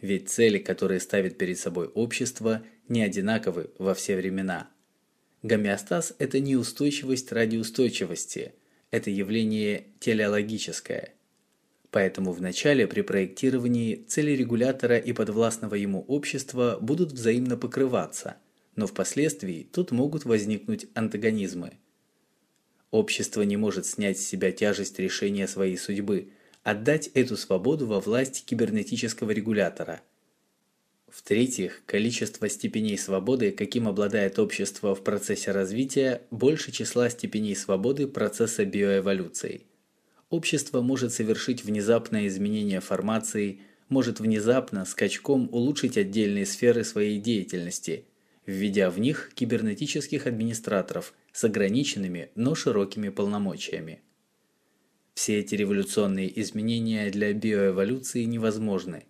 Speaker 1: Ведь цели, которые ставит перед собой общество, не одинаковы во все времена. Гомеостаз – это не устойчивость ради устойчивости, это явление телеологическое. Поэтому в начале при проектировании цели регулятора и подвластного ему общества будут взаимно покрываться, но впоследствии тут могут возникнуть антагонизмы – Общество не может снять с себя тяжесть решения своей судьбы, отдать эту свободу во власть кибернетического регулятора. В-третьих, количество степеней свободы, каким обладает общество в процессе развития, больше числа степеней свободы процесса биоэволюции. Общество может совершить внезапное изменение формации, может внезапно, скачком улучшить отдельные сферы своей деятельности, введя в них кибернетических администраторов с ограниченными, но широкими полномочиями. Все эти революционные изменения для биоэволюции невозможны.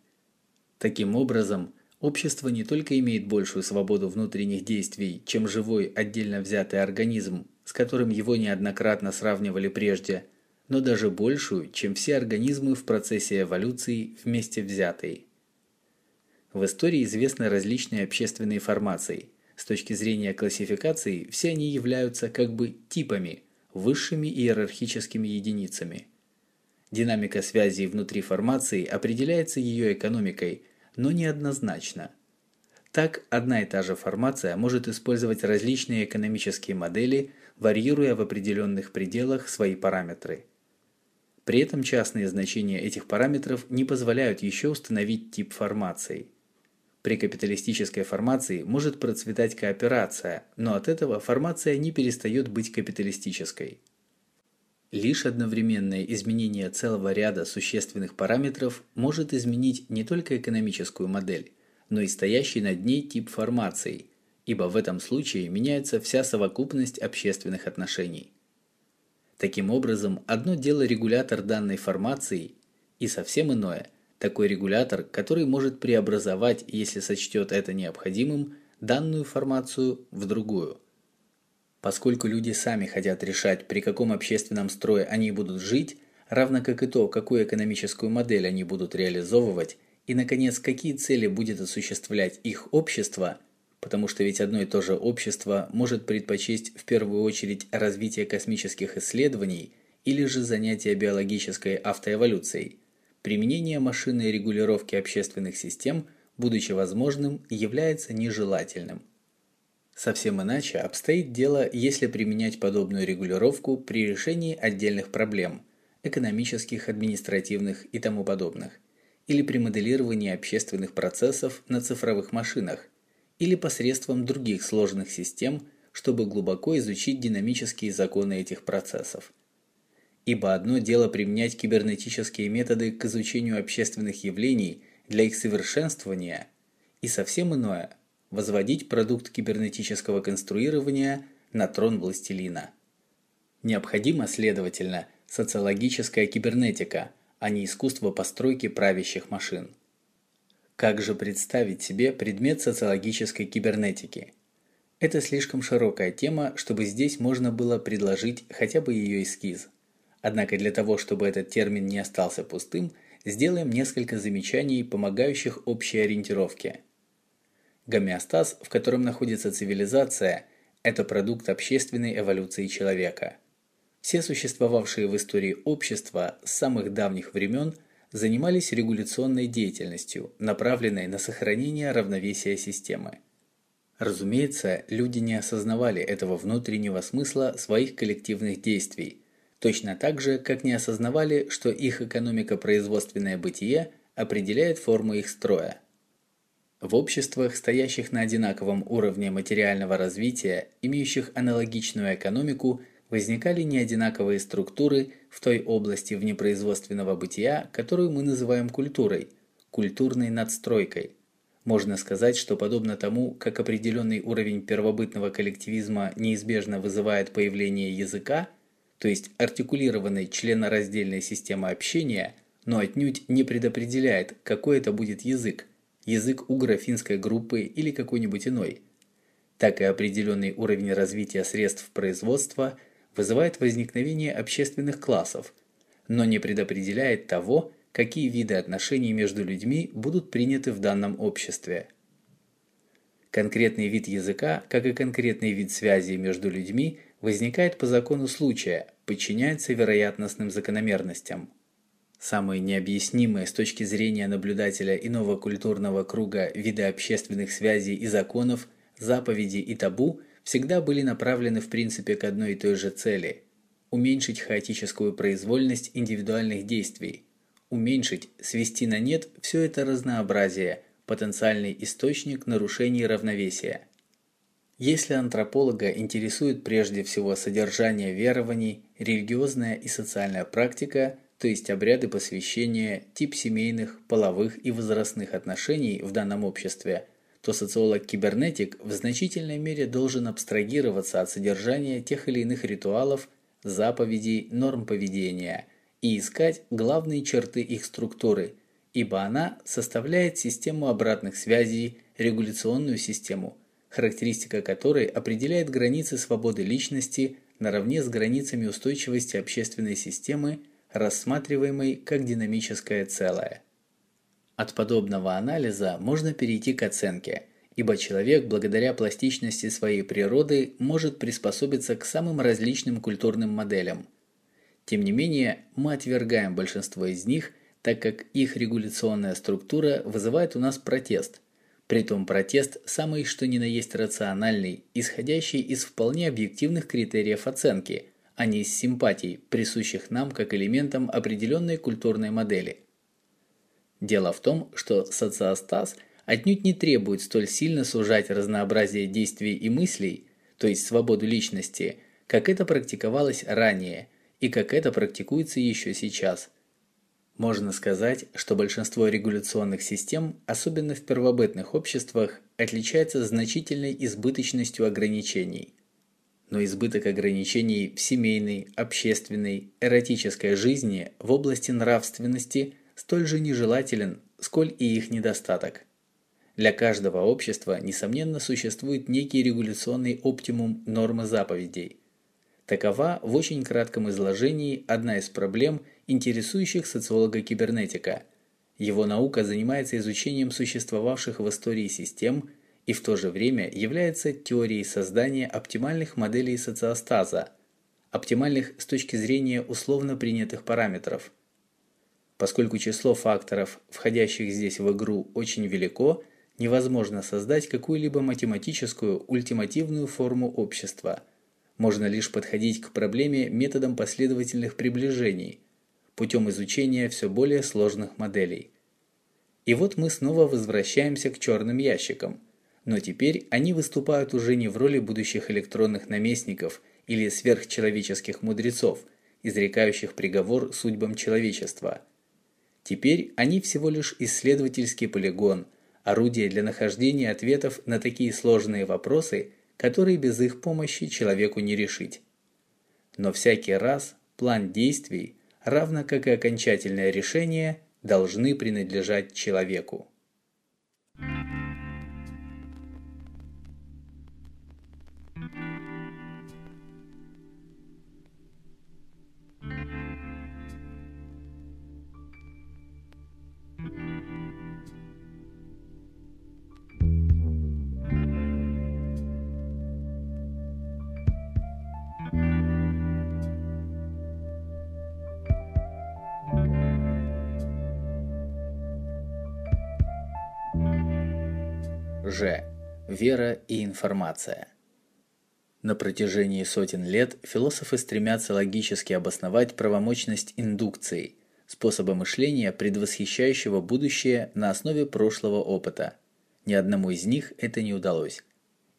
Speaker 1: Таким образом, Общество не только имеет большую свободу внутренних действий, чем живой отдельно взятый организм, с которым его неоднократно сравнивали прежде, но даже большую, чем все организмы в процессе эволюции вместе взятые. В истории известны различные общественные формации. С точки зрения классификации, все они являются как бы типами, высшими иерархическими единицами. Динамика связей внутри формации определяется ее экономикой – но неоднозначно. Так, одна и та же формация может использовать различные экономические модели, варьируя в определенных пределах свои параметры. При этом частные значения этих параметров не позволяют еще установить тип формации. При капиталистической формации может процветать кооперация, но от этого формация не перестает быть капиталистической. Лишь одновременное изменение целого ряда существенных параметров может изменить не только экономическую модель, но и стоящий над ней тип формации, ибо в этом случае меняется вся совокупность общественных отношений. Таким образом, одно дело регулятор данной формации и совсем иное – такой регулятор, который может преобразовать, если сочтет это необходимым, данную формацию в другую – Поскольку люди сами хотят решать, при каком общественном строе они будут жить, равно как и то, какую экономическую модель они будут реализовывать, и, наконец, какие цели будет осуществлять их общество, потому что ведь одно и то же общество может предпочесть в первую очередь развитие космических исследований или же занятие биологической автоэволюцией. Применение машинной регулировки общественных систем, будучи возможным, является нежелательным. Совсем иначе обстоит дело, если применять подобную регулировку при решении отдельных проблем – экономических, административных и тому подобных, или при моделировании общественных процессов на цифровых машинах, или посредством других сложных систем, чтобы глубоко изучить динамические законы этих процессов. Ибо одно дело применять кибернетические методы к изучению общественных явлений для их совершенствования, и совсем иное – возводить продукт кибернетического конструирования на трон властелина. Необходима, следовательно, социологическая кибернетика, а не искусство постройки правящих машин. Как же представить себе предмет социологической кибернетики? Это слишком широкая тема, чтобы здесь можно было предложить хотя бы ее эскиз. Однако для того, чтобы этот термин не остался пустым, сделаем несколько замечаний, помогающих общей ориентировке – Гомеостаз, в котором находится цивилизация, это продукт общественной эволюции человека. Все существовавшие в истории общества с самых давних времен занимались регуляционной деятельностью, направленной на сохранение равновесия системы. Разумеется, люди не осознавали этого внутреннего смысла своих коллективных действий, точно так же, как не осознавали, что их экономико-производственное бытие определяет форму их строя – в обществах, стоящих на одинаковом уровне материального развития, имеющих аналогичную экономику, возникали неодинаковые структуры в той области внепроизводственного бытия, которую мы называем культурой, культурной надстройкой. Можно сказать, что подобно тому, как определенный уровень первобытного коллективизма неизбежно вызывает появление языка, то есть артикулированной членораздельной системы общения, но отнюдь не предопределяет, какой это будет язык, язык угро-финской группы или какой-нибудь иной, так и определенный уровень развития средств производства вызывает возникновение общественных классов, но не предопределяет того, какие виды отношений между людьми будут приняты в данном обществе. Конкретный вид языка, как и конкретный вид связи между людьми, возникает по закону случая, подчиняется вероятностным закономерностям. Самые необъяснимые с точки зрения наблюдателя иного культурного круга виды общественных связей и законов, заповеди и табу всегда были направлены в принципе к одной и той же цели – уменьшить хаотическую произвольность индивидуальных действий, уменьшить, свести на нет все это разнообразие, потенциальный источник нарушений равновесия. Если антрополога интересует прежде всего содержание верований, религиозная и социальная практика, то есть обряды посвящения, тип семейных, половых и возрастных отношений в данном обществе, то социолог-кибернетик в значительной мере должен абстрагироваться от содержания тех или иных ритуалов, заповедей, норм поведения и искать главные черты их структуры, ибо она составляет систему обратных связей, регуляционную систему, характеристика которой определяет границы свободы личности наравне с границами устойчивости общественной системы, рассматриваемой как динамическое целое. От подобного анализа можно перейти к оценке, ибо человек благодаря пластичности своей природы может приспособиться к самым различным культурным моделям. Тем не менее, мы отвергаем большинство из них, так как их регуляционная структура вызывает у нас протест – Притом протест самый что ни на есть рациональный, исходящий из вполне объективных критериев оценки, а не из симпатий, присущих нам как элементам определенной культурной модели. Дело в том, что социостаз отнюдь не требует столь сильно сужать разнообразие действий и мыслей, то есть свободу личности, как это практиковалось ранее и как это практикуется еще сейчас – можно сказать, что большинство регуляционных систем, особенно в первобытных обществах, отличается значительной избыточностью ограничений. Но избыток ограничений в семейной, общественной, эротической жизни в области нравственности столь же нежелателен, сколь и их недостаток. Для каждого общества, несомненно, существует некий регуляционный оптимум нормы заповедей. Такова в очень кратком изложении одна из проблем – интересующих социолога кибернетика. Его наука занимается изучением существовавших в истории систем и в то же время является теорией создания оптимальных моделей социостаза, оптимальных с точки зрения условно принятых параметров. Поскольку число факторов, входящих здесь в игру, очень велико, невозможно создать какую-либо математическую ультимативную форму общества. Можно лишь подходить к проблеме методом последовательных приближений – путем изучения все более сложных моделей. И вот мы снова возвращаемся к черным ящикам, но теперь они выступают уже не в роли будущих электронных наместников или сверхчеловеческих мудрецов, изрекающих приговор судьбам человечества. Теперь они всего лишь исследовательский полигон, орудие для нахождения ответов на такие сложные вопросы, которые без их помощи человеку не решить. Но всякий раз план действий – равно как и окончательное решение, должны принадлежать человеку. Ж. Вера и информация. На протяжении сотен лет философы стремятся логически обосновать правомочность индукции, способа мышления, предвосхищающего будущее на основе прошлого опыта. Ни одному из них это не удалось.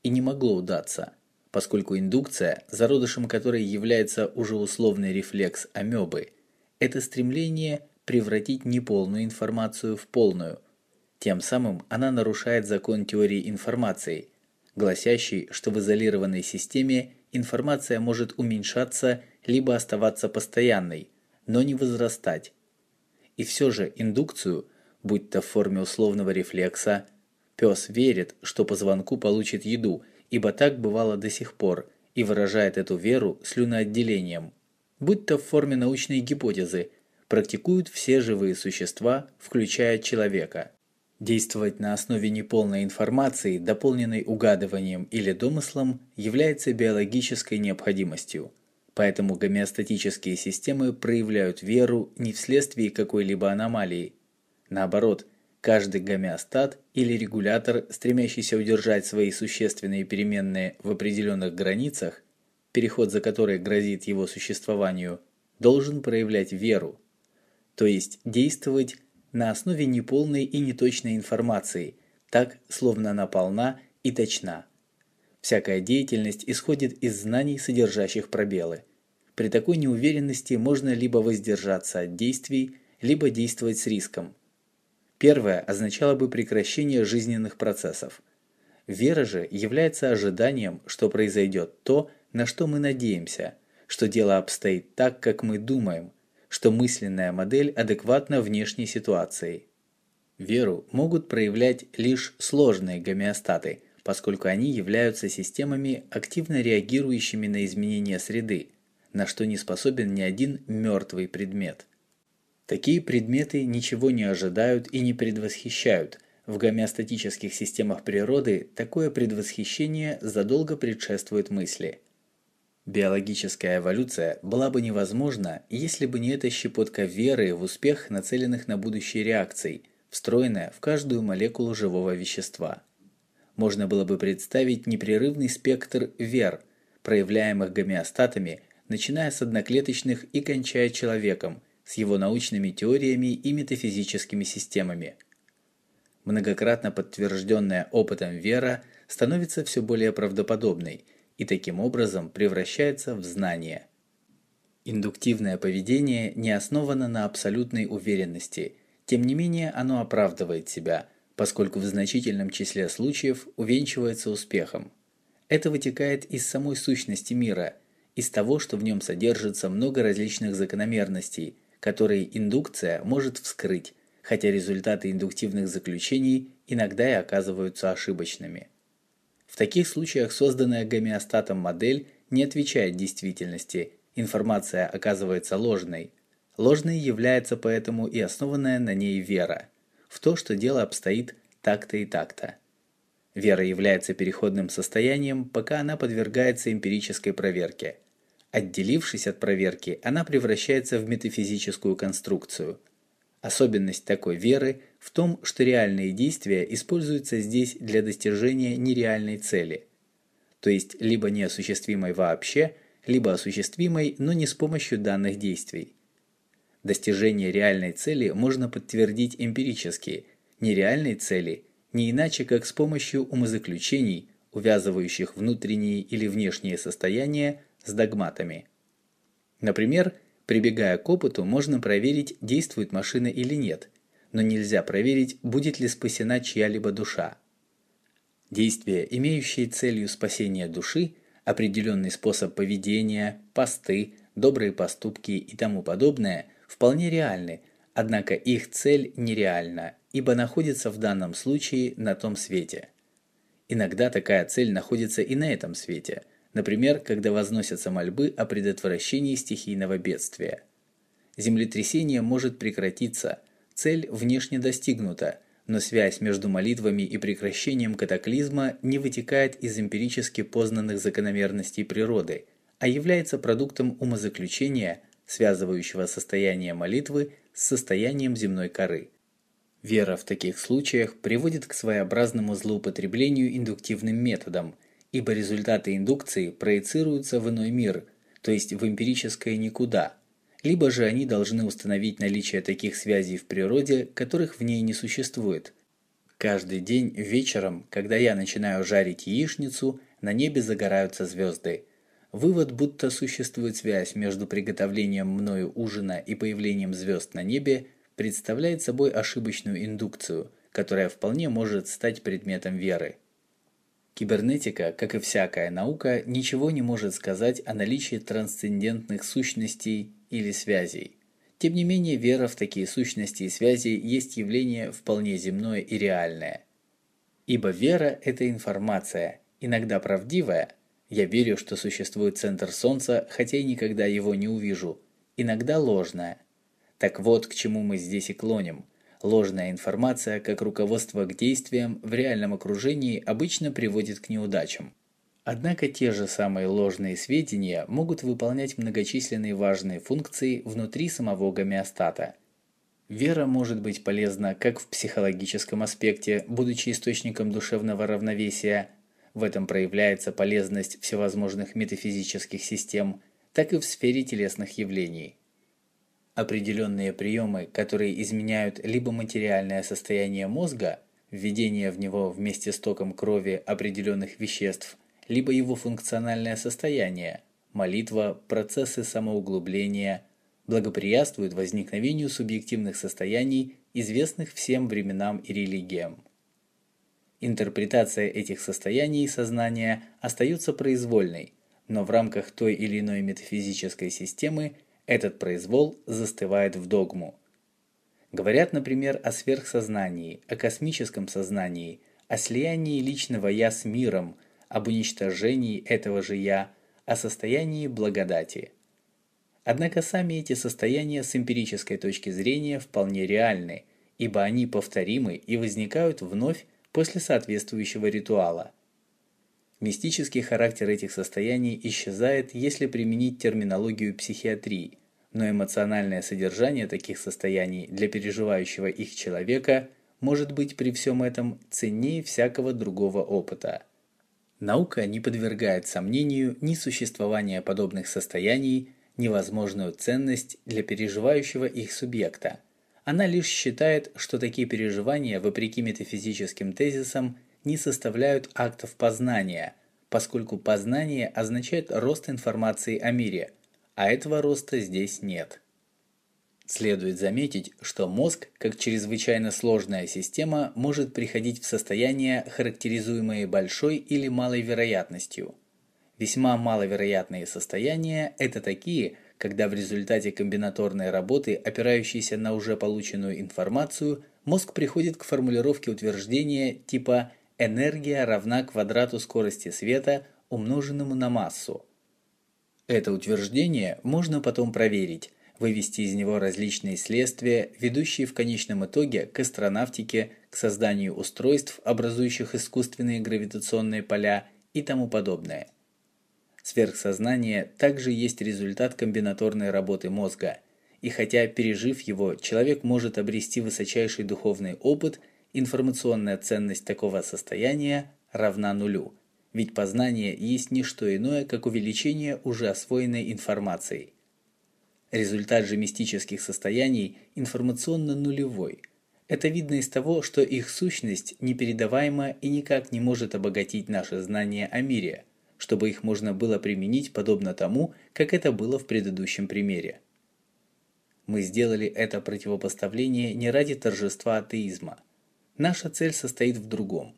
Speaker 1: И не могло удаться, поскольку индукция, зародышем которой является уже условный рефлекс амебы, это стремление превратить неполную информацию в полную – тем самым она нарушает закон теории информации, гласящий, что в изолированной системе информация может уменьшаться либо оставаться постоянной, но не возрастать. И все же индукцию, будь то в форме условного рефлекса, пес верит, что по звонку получит еду, ибо так бывало до сих пор, и выражает эту веру слюноотделением, будь то в форме научной гипотезы, практикуют все живые существа, включая человека. Действовать на основе неполной информации, дополненной угадыванием или домыслом, является биологической необходимостью. Поэтому гомеостатические системы проявляют веру не вследствие какой-либо аномалии. Наоборот, каждый гомеостат или регулятор, стремящийся удержать свои существенные переменные в определенных границах, переход за которые грозит его существованию, должен проявлять веру, то есть действовать на основе неполной и неточной информации, так, словно она полна и точна. Всякая деятельность исходит из знаний, содержащих пробелы. При такой неуверенности можно либо воздержаться от действий, либо действовать с риском. Первое означало бы прекращение жизненных процессов. Вера же является ожиданием, что произойдет то, на что мы надеемся, что дело обстоит так, как мы думаем, что мысленная модель адекватна внешней ситуации. Веру могут проявлять лишь сложные гомеостаты, поскольку они являются системами, активно реагирующими на изменения среды, на что не способен ни один мертвый предмет. Такие предметы ничего не ожидают и не предвосхищают. В гомеостатических системах природы такое предвосхищение задолго предшествует мысли. Биологическая эволюция была бы невозможна, если бы не эта щепотка веры в успех нацеленных на будущее реакций – встроенная в каждую молекулу живого вещества. Можно было бы представить непрерывный спектр вер, проявляемых гомеостатами, начиная с одноклеточных и кончая человеком, с его научными теориями и метафизическими системами. Многократно подтвержденная опытом вера становится все более правдоподобной и таким образом превращается в знание. Индуктивное поведение не основано на абсолютной уверенности – тем не менее, оно оправдывает себя, поскольку в значительном числе случаев увенчивается успехом. Это вытекает из самой сущности мира, из того, что в нем содержится много различных закономерностей, которые индукция может вскрыть, хотя результаты индуктивных заключений иногда и оказываются ошибочными. В таких случаях созданная гомеостатом модель не отвечает действительности, информация оказывается ложной, Ложной является поэтому и основанная на ней вера в то, что дело обстоит так-то и так-то. Вера является переходным состоянием, пока она подвергается эмпирической проверке. Отделившись от проверки, она превращается в метафизическую конструкцию. Особенность такой веры в том, что реальные действия используются здесь для достижения нереальной цели, то есть либо неосуществимой вообще, либо осуществимой, но не с помощью данных действий. Достижение реальной цели можно подтвердить эмпирически, нереальной цели не иначе как с помощью умозаключений, увязывающих внутренние или внешние состояния с догматами. Например, прибегая к опыту, можно проверить, действует машина или нет, но нельзя проверить, будет ли спасена чья-либо душа. Действия, имеющие целью спасения души, определенный способ поведения, посты, добрые поступки и тому подобное – вполне реальны, однако их цель нереальна, ибо находится в данном случае на том свете. Иногда такая цель находится и на этом свете, например, когда возносятся мольбы о предотвращении стихийного бедствия. Землетрясение может прекратиться, цель внешне достигнута, но связь между молитвами и прекращением катаклизма не вытекает из эмпирически познанных закономерностей природы, а является продуктом умозаключения – связывающего состояние молитвы с состоянием земной коры. Вера в таких случаях приводит к своеобразному злоупотреблению индуктивным методом, ибо результаты индукции проецируются в иной мир, то есть в эмпирическое никуда, либо же они должны установить наличие таких связей в природе, которых в ней не существует. Каждый день вечером, когда я начинаю жарить яичницу, на небе загораются звезды – Вывод, будто существует связь между приготовлением мною ужина и появлением звезд на небе, представляет собой ошибочную индукцию, которая вполне может стать предметом веры. Кибернетика, как и всякая наука, ничего не может сказать о наличии трансцендентных сущностей или связей. Тем не менее, вера в такие сущности и связи есть явление вполне земное и реальное. Ибо вера – это информация, иногда правдивая – я верю, что существует центр Солнца, хотя и никогда его не увижу. Иногда ложная. Так вот, к чему мы здесь и клоним. Ложная информация, как руководство к действиям в реальном окружении, обычно приводит к неудачам. Однако те же самые ложные сведения могут выполнять многочисленные важные функции внутри самого гомеостата. Вера может быть полезна как в психологическом аспекте, будучи источником душевного равновесия, в этом проявляется полезность всевозможных метафизических систем, так и в сфере телесных явлений. Определенные приемы, которые изменяют либо материальное состояние мозга, введение в него вместе с током крови определенных веществ, либо его функциональное состояние, молитва, процессы самоуглубления, благоприятствуют возникновению субъективных состояний, известных всем временам и религиям. Интерпретация этих состояний сознания остается произвольной, но в рамках той или иной метафизической системы этот произвол застывает в догму. Говорят, например, о сверхсознании, о космическом сознании, о слиянии личного «я» с миром, об уничтожении этого же «я», о состоянии благодати. Однако сами эти состояния с эмпирической точки зрения вполне реальны, ибо они повторимы и возникают вновь после соответствующего ритуала. Мистический характер этих состояний исчезает, если применить терминологию психиатрии, но эмоциональное содержание таких состояний для переживающего их человека может быть при всем этом ценнее всякого другого опыта. Наука не подвергает сомнению ни существование подобных состояний, ни возможную ценность для переживающего их субъекта – она лишь считает, что такие переживания, вопреки метафизическим тезисам, не составляют актов познания, поскольку познание означает рост информации о мире, а этого роста здесь нет. Следует заметить, что мозг, как чрезвычайно сложная система, может приходить в состояние, характеризуемое большой или малой вероятностью. Весьма маловероятные состояния – это такие, когда в результате комбинаторной работы, опирающейся на уже полученную информацию, мозг приходит к формулировке утверждения типа «энергия равна квадрату скорости света, умноженному на массу». Это утверждение можно потом проверить, вывести из него различные следствия, ведущие в конечном итоге к астронавтике, к созданию устройств, образующих искусственные гравитационные поля и тому подобное – Сверхсознание также есть результат комбинаторной работы мозга, и хотя пережив его, человек может обрести высочайший духовный опыт, информационная ценность такого состояния равна нулю, ведь познание есть не что иное, как увеличение уже освоенной информации. Результат же мистических состояний информационно нулевой. Это видно из того, что их сущность непередаваема и никак не может обогатить наше знание о мире – чтобы их можно было применить подобно тому, как это было в предыдущем примере. Мы сделали это противопоставление не ради торжества атеизма. Наша цель состоит в другом.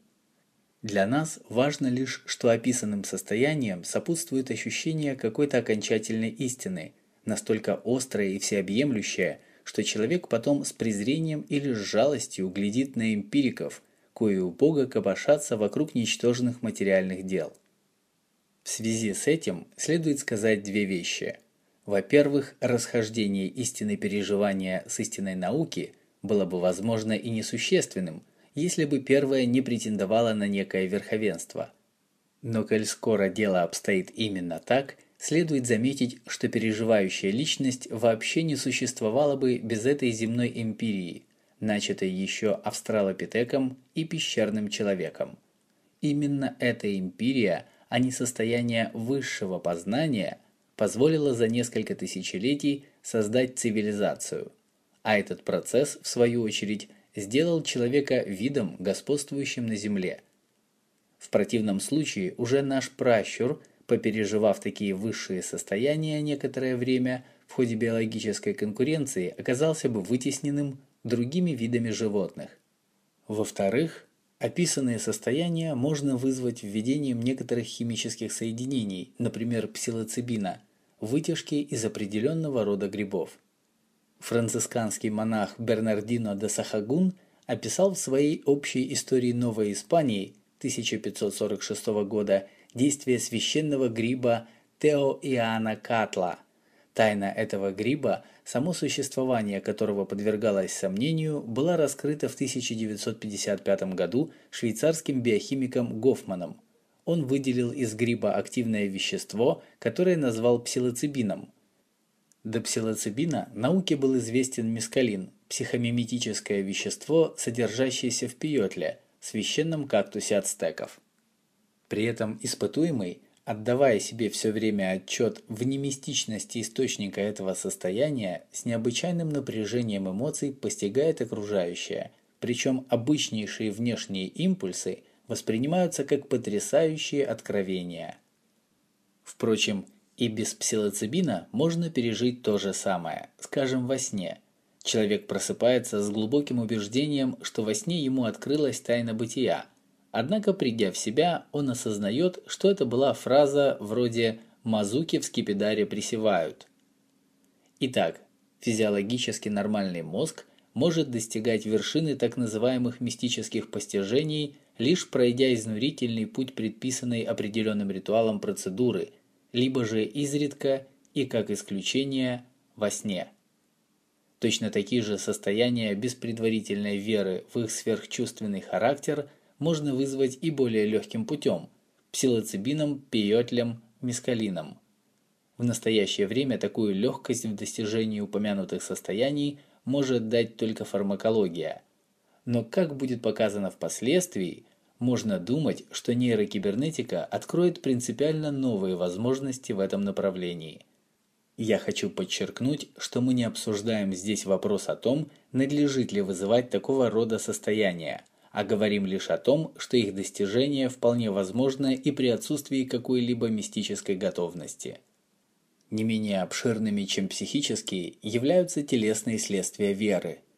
Speaker 1: Для нас важно лишь, что описанным состоянием сопутствует ощущение какой-то окончательной истины, настолько острое и всеобъемлющее, что человек потом с презрением или с жалостью глядит на эмпириков, кои у Бога копошатся вокруг ничтожных материальных дел. В связи с этим следует сказать две вещи. Во-первых, расхождение истины переживания с истиной науки было бы возможно и несущественным, если бы первое не претендовало на некое верховенство. Но коль скоро дело обстоит именно так, следует заметить, что переживающая личность вообще не существовала бы без этой земной эмпирии, начатой еще австралопитеком и пещерным человеком. Именно эта эмпирия – а не состояние высшего познания, позволило за несколько тысячелетий создать цивилизацию. А этот процесс, в свою очередь, сделал человека видом, господствующим на Земле. В противном случае уже наш пращур, попереживав такие высшие состояния некоторое время в ходе биологической конкуренции, оказался бы вытесненным другими видами животных. Во-вторых, Описанные состояния можно вызвать введением некоторых химических соединений, например, псилоцибина, вытяжки из определенного рода грибов. Францисканский монах Бернардино де Сахагун описал в своей общей истории Новой Испании 1546 года действие священного гриба Теоиана Катла. Тайна этого гриба само существование которого подвергалось сомнению, была раскрыта в 1955 году швейцарским биохимиком Гофманом. Он выделил из гриба активное вещество, которое назвал псилоцибином. До псилоцибина науке был известен мескалин, психомиметическое вещество, содержащееся в пиотле, священном кактусе ацтеков. При этом испытуемый – Отдавая себе все время отчет в немистичности источника этого состояния, с необычайным напряжением эмоций постигает окружающее, причем обычнейшие внешние импульсы воспринимаются как потрясающие откровения. Впрочем, и без псилоцибина можно пережить то же самое, скажем, во сне. Человек просыпается с глубоким убеждением, что во сне ему открылась тайна бытия. Однако, придя в себя, он осознает, что это была фраза вроде «мазуки в скипидаре присевают». Итак, физиологически нормальный мозг может достигать вершины так называемых мистических постижений, лишь пройдя изнурительный путь предписанной определенным ритуалом процедуры – либо же изредка и как исключение во сне. Точно такие же состояния без предварительной веры в их сверхчувственный характер можно вызвать и более легким путем – псилоцибином, пиотлем, мескалином. В настоящее время такую легкость в достижении упомянутых состояний может дать только фармакология. Но как будет показано впоследствии, можно думать, что нейрокибернетика откроет принципиально новые возможности в этом направлении. Я хочу подчеркнуть, что мы не обсуждаем здесь вопрос о том, надлежит ли вызывать такого рода состояния, а говорим лишь о том, что их достижение вполне возможно и при отсутствии какой-либо мистической готовности. Не менее обширными, чем психические, являются телесные следствия веры –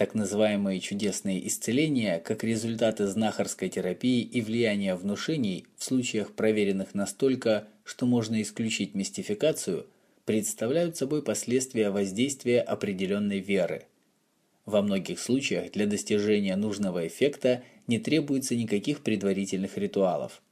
Speaker 1: так называемые чудесные исцеления, как результаты знахарской терапии и влияния внушений в случаях, проверенных настолько, что можно исключить мистификацию, представляют собой последствия воздействия определенной веры. Во многих случаях для достижения нужного эффекта не требуется никаких предварительных ритуалов.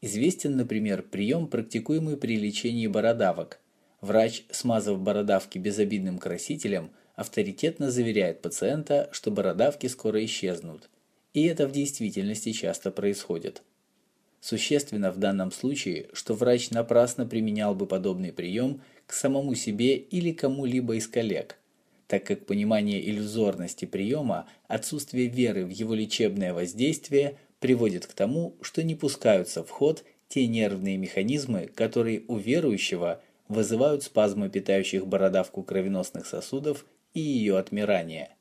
Speaker 1: Известен, например, прием, практикуемый при лечении бородавок. Врач, смазав бородавки безобидным красителем – авторитетно заверяет пациента, что бородавки скоро исчезнут. И это в действительности часто происходит. Существенно в данном случае, что врач напрасно применял бы подобный прием к самому себе или кому-либо из коллег, так как понимание иллюзорности приема, отсутствие веры в его лечебное воздействие приводит к тому, что не пускаются в ход те нервные механизмы, которые у верующего вызывают спазмы питающих бородавку кровеносных сосудов и ее отмирание.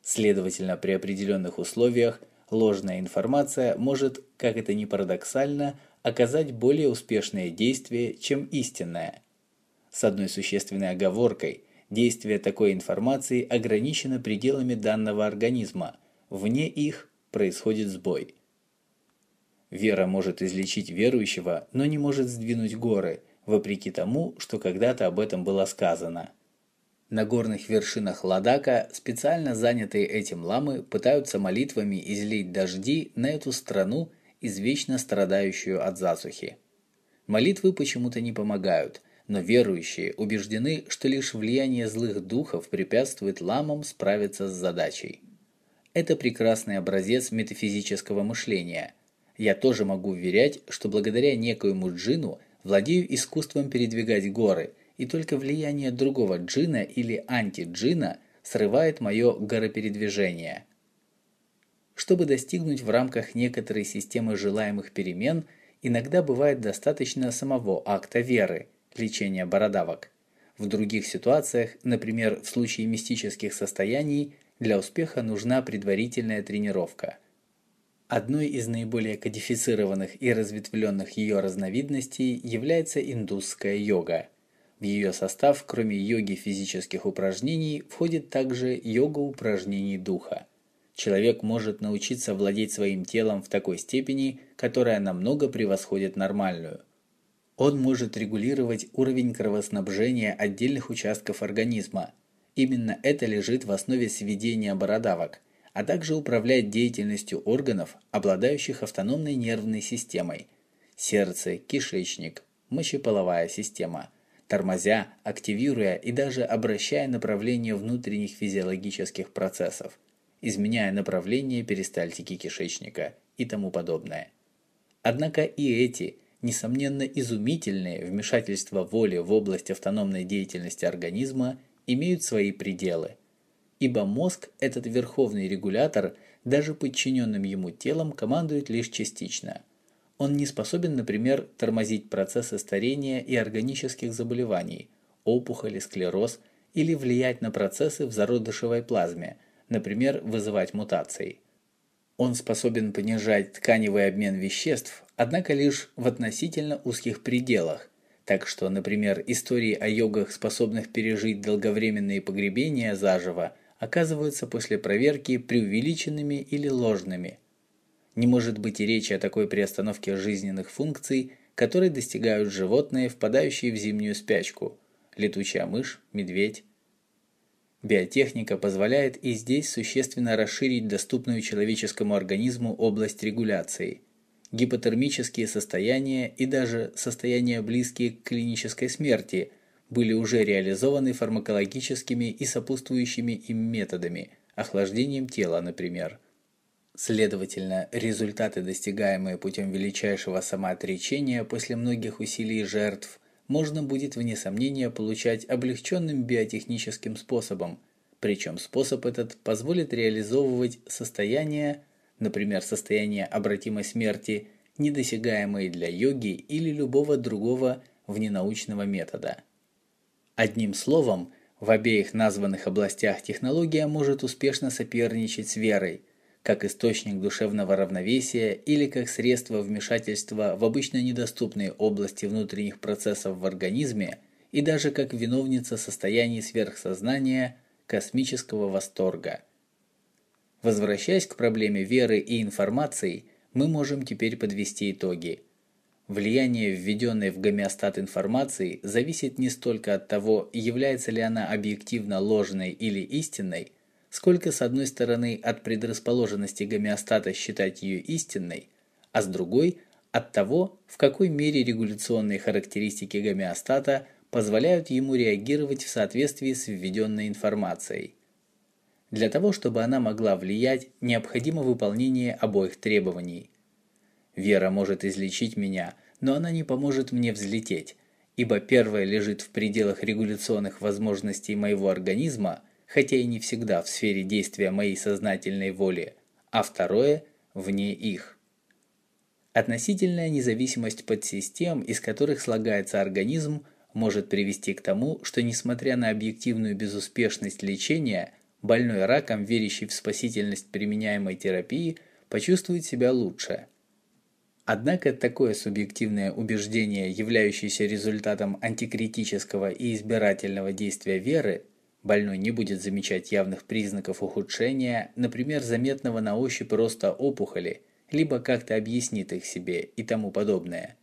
Speaker 1: Следовательно, при определенных условиях ложная информация может, как это ни парадоксально, оказать более успешное действие, чем истинная. С одной существенной оговоркой – действие такой информации ограничено пределами данного организма, вне их происходит сбой. Вера может излечить верующего, но не может сдвинуть горы, вопреки тому, что когда-то об этом было сказано. На горных вершинах Ладака специально занятые этим ламы пытаются молитвами излить дожди на эту страну, извечно страдающую от засухи. Молитвы почему-то не помогают, но верующие убеждены, что лишь влияние злых духов препятствует ламам справиться с задачей. Это прекрасный образец метафизического мышления. Я тоже могу уверять, что благодаря некоему джину владею искусством передвигать горы – и только влияние другого джина или анти-джина срывает мое горопередвижение. Чтобы достигнуть в рамках некоторой системы желаемых перемен, иногда бывает достаточно самого акта веры, лечения бородавок. В других ситуациях, например, в случае мистических состояний, для успеха нужна предварительная тренировка. Одной из наиболее кодифицированных и разветвленных ее разновидностей является индусская йога – в ее состав, кроме йоги физических упражнений, входит также йога упражнений духа. Человек может научиться владеть своим телом в такой степени, которая намного превосходит нормальную. Он может регулировать уровень кровоснабжения отдельных участков организма. Именно это лежит в основе сведения бородавок, а также управлять деятельностью органов, обладающих автономной нервной системой – сердце, кишечник, мочеполовая система – тормозя, активируя и даже обращая направление внутренних физиологических процессов, изменяя направление перистальтики кишечника и тому подобное. Однако и эти, несомненно изумительные вмешательства воли в область автономной деятельности организма имеют свои пределы, ибо мозг, этот верховный регулятор, даже подчиненным ему телом командует лишь частично – он не способен, например, тормозить процессы старения и органических заболеваний, опухоли, склероз или влиять на процессы в зародышевой плазме, например, вызывать мутации. Он способен понижать тканевый обмен веществ, однако лишь в относительно узких пределах, так что, например, истории о йогах, способных пережить долговременные погребения заживо, оказываются после проверки преувеличенными или ложными. Не может быть и речи о такой приостановке жизненных функций, которые достигают животные, впадающие в зимнюю спячку – летучая мышь, медведь. Биотехника позволяет и здесь существенно расширить доступную человеческому организму область регуляции. Гипотермические состояния и даже состояния близкие к клинической смерти были уже реализованы фармакологическими и сопутствующими им методами, охлаждением тела, например. Следовательно, результаты, достигаемые путем величайшего самоотречения после многих усилий жертв, можно будет вне сомнения получать облегченным биотехническим способом, причем способ этот позволит реализовывать состояния, например, состояние обратимой смерти, недосягаемые для йоги или любого другого вненаучного метода. Одним словом, в обеих названных областях технология может успешно соперничать с верой, как источник душевного равновесия или как средство вмешательства в обычно недоступные области внутренних процессов в организме и даже как виновница состояний сверхсознания космического восторга. Возвращаясь к проблеме веры и информации, мы можем теперь подвести итоги – Влияние введенной в гомеостат информации зависит не столько от того, является ли она объективно ложной или истинной, сколько с одной стороны от предрасположенности гомеостата считать ее истинной, а с другой от того, в какой мере регуляционные характеристики гомеостата позволяют ему реагировать в соответствии с введенной информацией. Для того, чтобы она могла влиять, необходимо выполнение обоих требований – Вера может излечить меня, но она не поможет мне взлететь, ибо первое лежит в пределах регуляционных возможностей моего организма, хотя и не всегда в сфере действия моей сознательной воли, а второе – вне их. Относительная независимость подсистем, из которых слагается организм, может привести к тому, что несмотря на объективную безуспешность лечения, больной раком, верящий в спасительность применяемой терапии, почувствует себя лучше – Однако такое субъективное убеждение, являющееся результатом антикритического и избирательного действия веры, больной не будет замечать явных признаков ухудшения, например, заметного на ощупь роста опухоли, либо как-то объяснит их себе и тому подобное.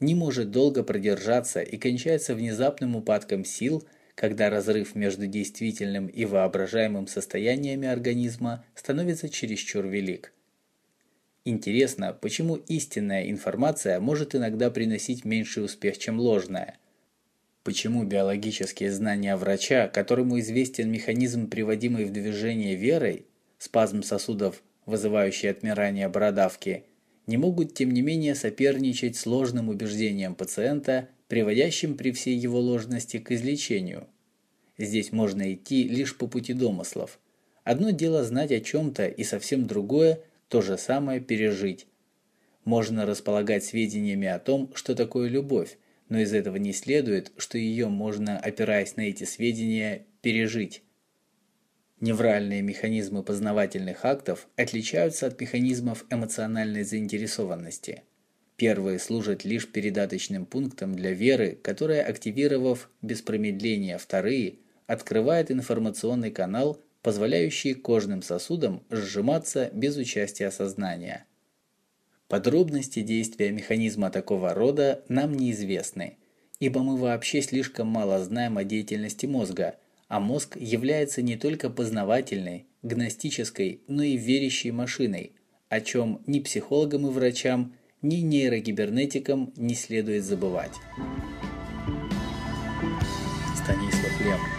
Speaker 1: Не может долго продержаться и кончается внезапным упадком сил, когда разрыв между действительным и воображаемым состояниями организма становится чересчур велик. Интересно, почему истинная информация может иногда приносить меньший успех, чем ложная? Почему биологические знания врача, которому известен механизм, приводимый в движение верой, спазм сосудов, вызывающий отмирание бородавки, не могут тем не менее соперничать с ложным убеждением пациента, приводящим при всей его ложности к излечению? Здесь можно идти лишь по пути домыслов. Одно дело знать о чем-то и совсем другое то же самое пережить. Можно располагать сведениями о том, что такое любовь, но из этого не следует, что ее можно, опираясь на эти сведения, пережить. Невральные механизмы познавательных актов отличаются от механизмов эмоциональной заинтересованности. Первые служат лишь передаточным пунктом для веры, которая, активировав без промедления вторые, открывает информационный канал позволяющие кожным сосудам сжиматься без участия сознания. Подробности действия механизма такого рода нам неизвестны, ибо мы вообще слишком мало знаем о деятельности мозга, а мозг является не только познавательной, гностической, но и верящей машиной, о чем ни психологам и врачам, ни нейрогибернетикам не следует забывать. Станислав Лем.